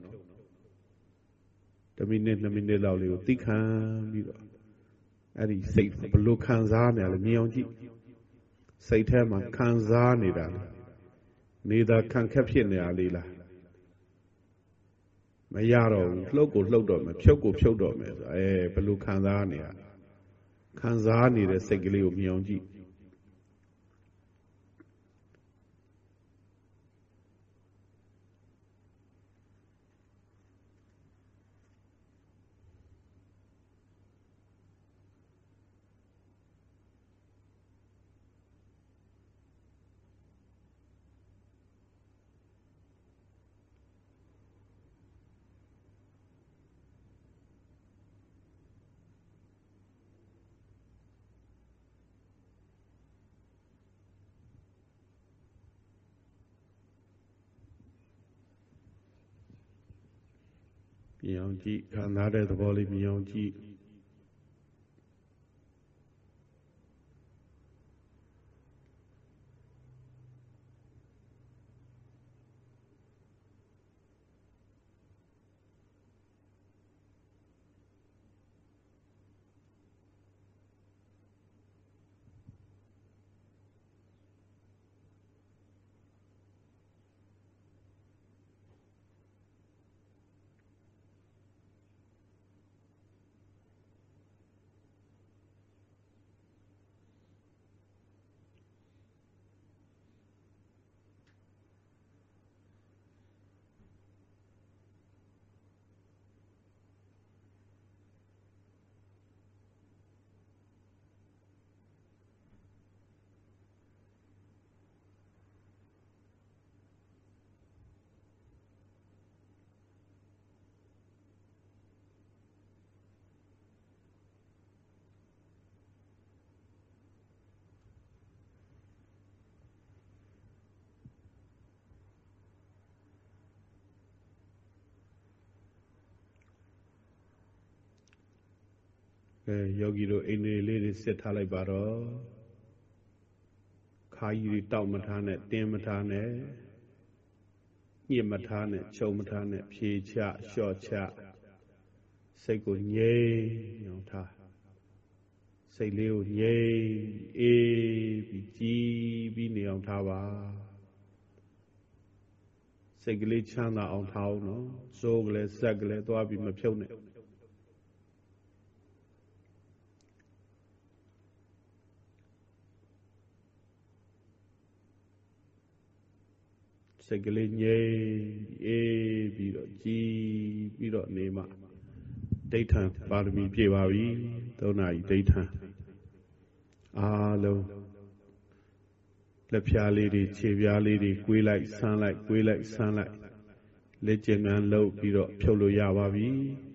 တမိနစ်2မိနစ်လောက်လေးကိုသိခံပြီးတော့အဲ့ဒီစိတ်ဘလို့ခံစားနေရလဲမြင်အောင်ကြည့်စိတ်ထဲမှာခံစားနေတာနေတာခံခက်ဖြစ်နေတာလေးလား မရတော့ဘူးလှုပ်ကိုလှုပ်တော့မယ်ဖြုတ်ကိုဖြုတ်တော့မယ်ဆိုအဲဘယ်လိုခံစားနေရခံစားနေတဲ့စိတ်ကလေးကိုမြင်အောင်ကြည့်မြင် အောင်ကြည့်ခံစားတဲ့သဘောလေးမြင်အောင်ကြည့် အဲယောဂီတို့အိန္ဒြေလေးတွေစစ်ထားလိုက်ပါတော့ခါကြီးတွေတောက်မထားနဲ့တင်းမထားနဲ့ညစ်မထားနဲ့ချုံမထားနဲ့ဖြေချလျှော့ချစိတ်ကိုငြိမ်အောင်ထားစိတ်လေးကိုငြိမ်အေးပြီးကြည်ပြီးနေအောင်ထားပါစိတ်ကလေးချမ်းသာအောင်ထားအောင်နော်စိုးကလေးဆက်ကလေးသွားပြီးမဖြုတ်နဲ့ စိတ်ကလေးငြိမ်အေးပြီးတော့ကြည်ပြီးတော့နေမှဒိဋ္ဌံပါရမီပြည့်ပါပြီသုံးနာရီဒိဋ္ဌံအားလုံးလက်ဖြားလေးတွေခြေပြားလေးတွေ꿰လိုက်ဆန်းလိုက်꿰လိုက်ဆန်းလိုက်လက်ကျင်ငန်းလှုပ်ပြီးတော့ဖြုတ်လို့ရပါပြီ။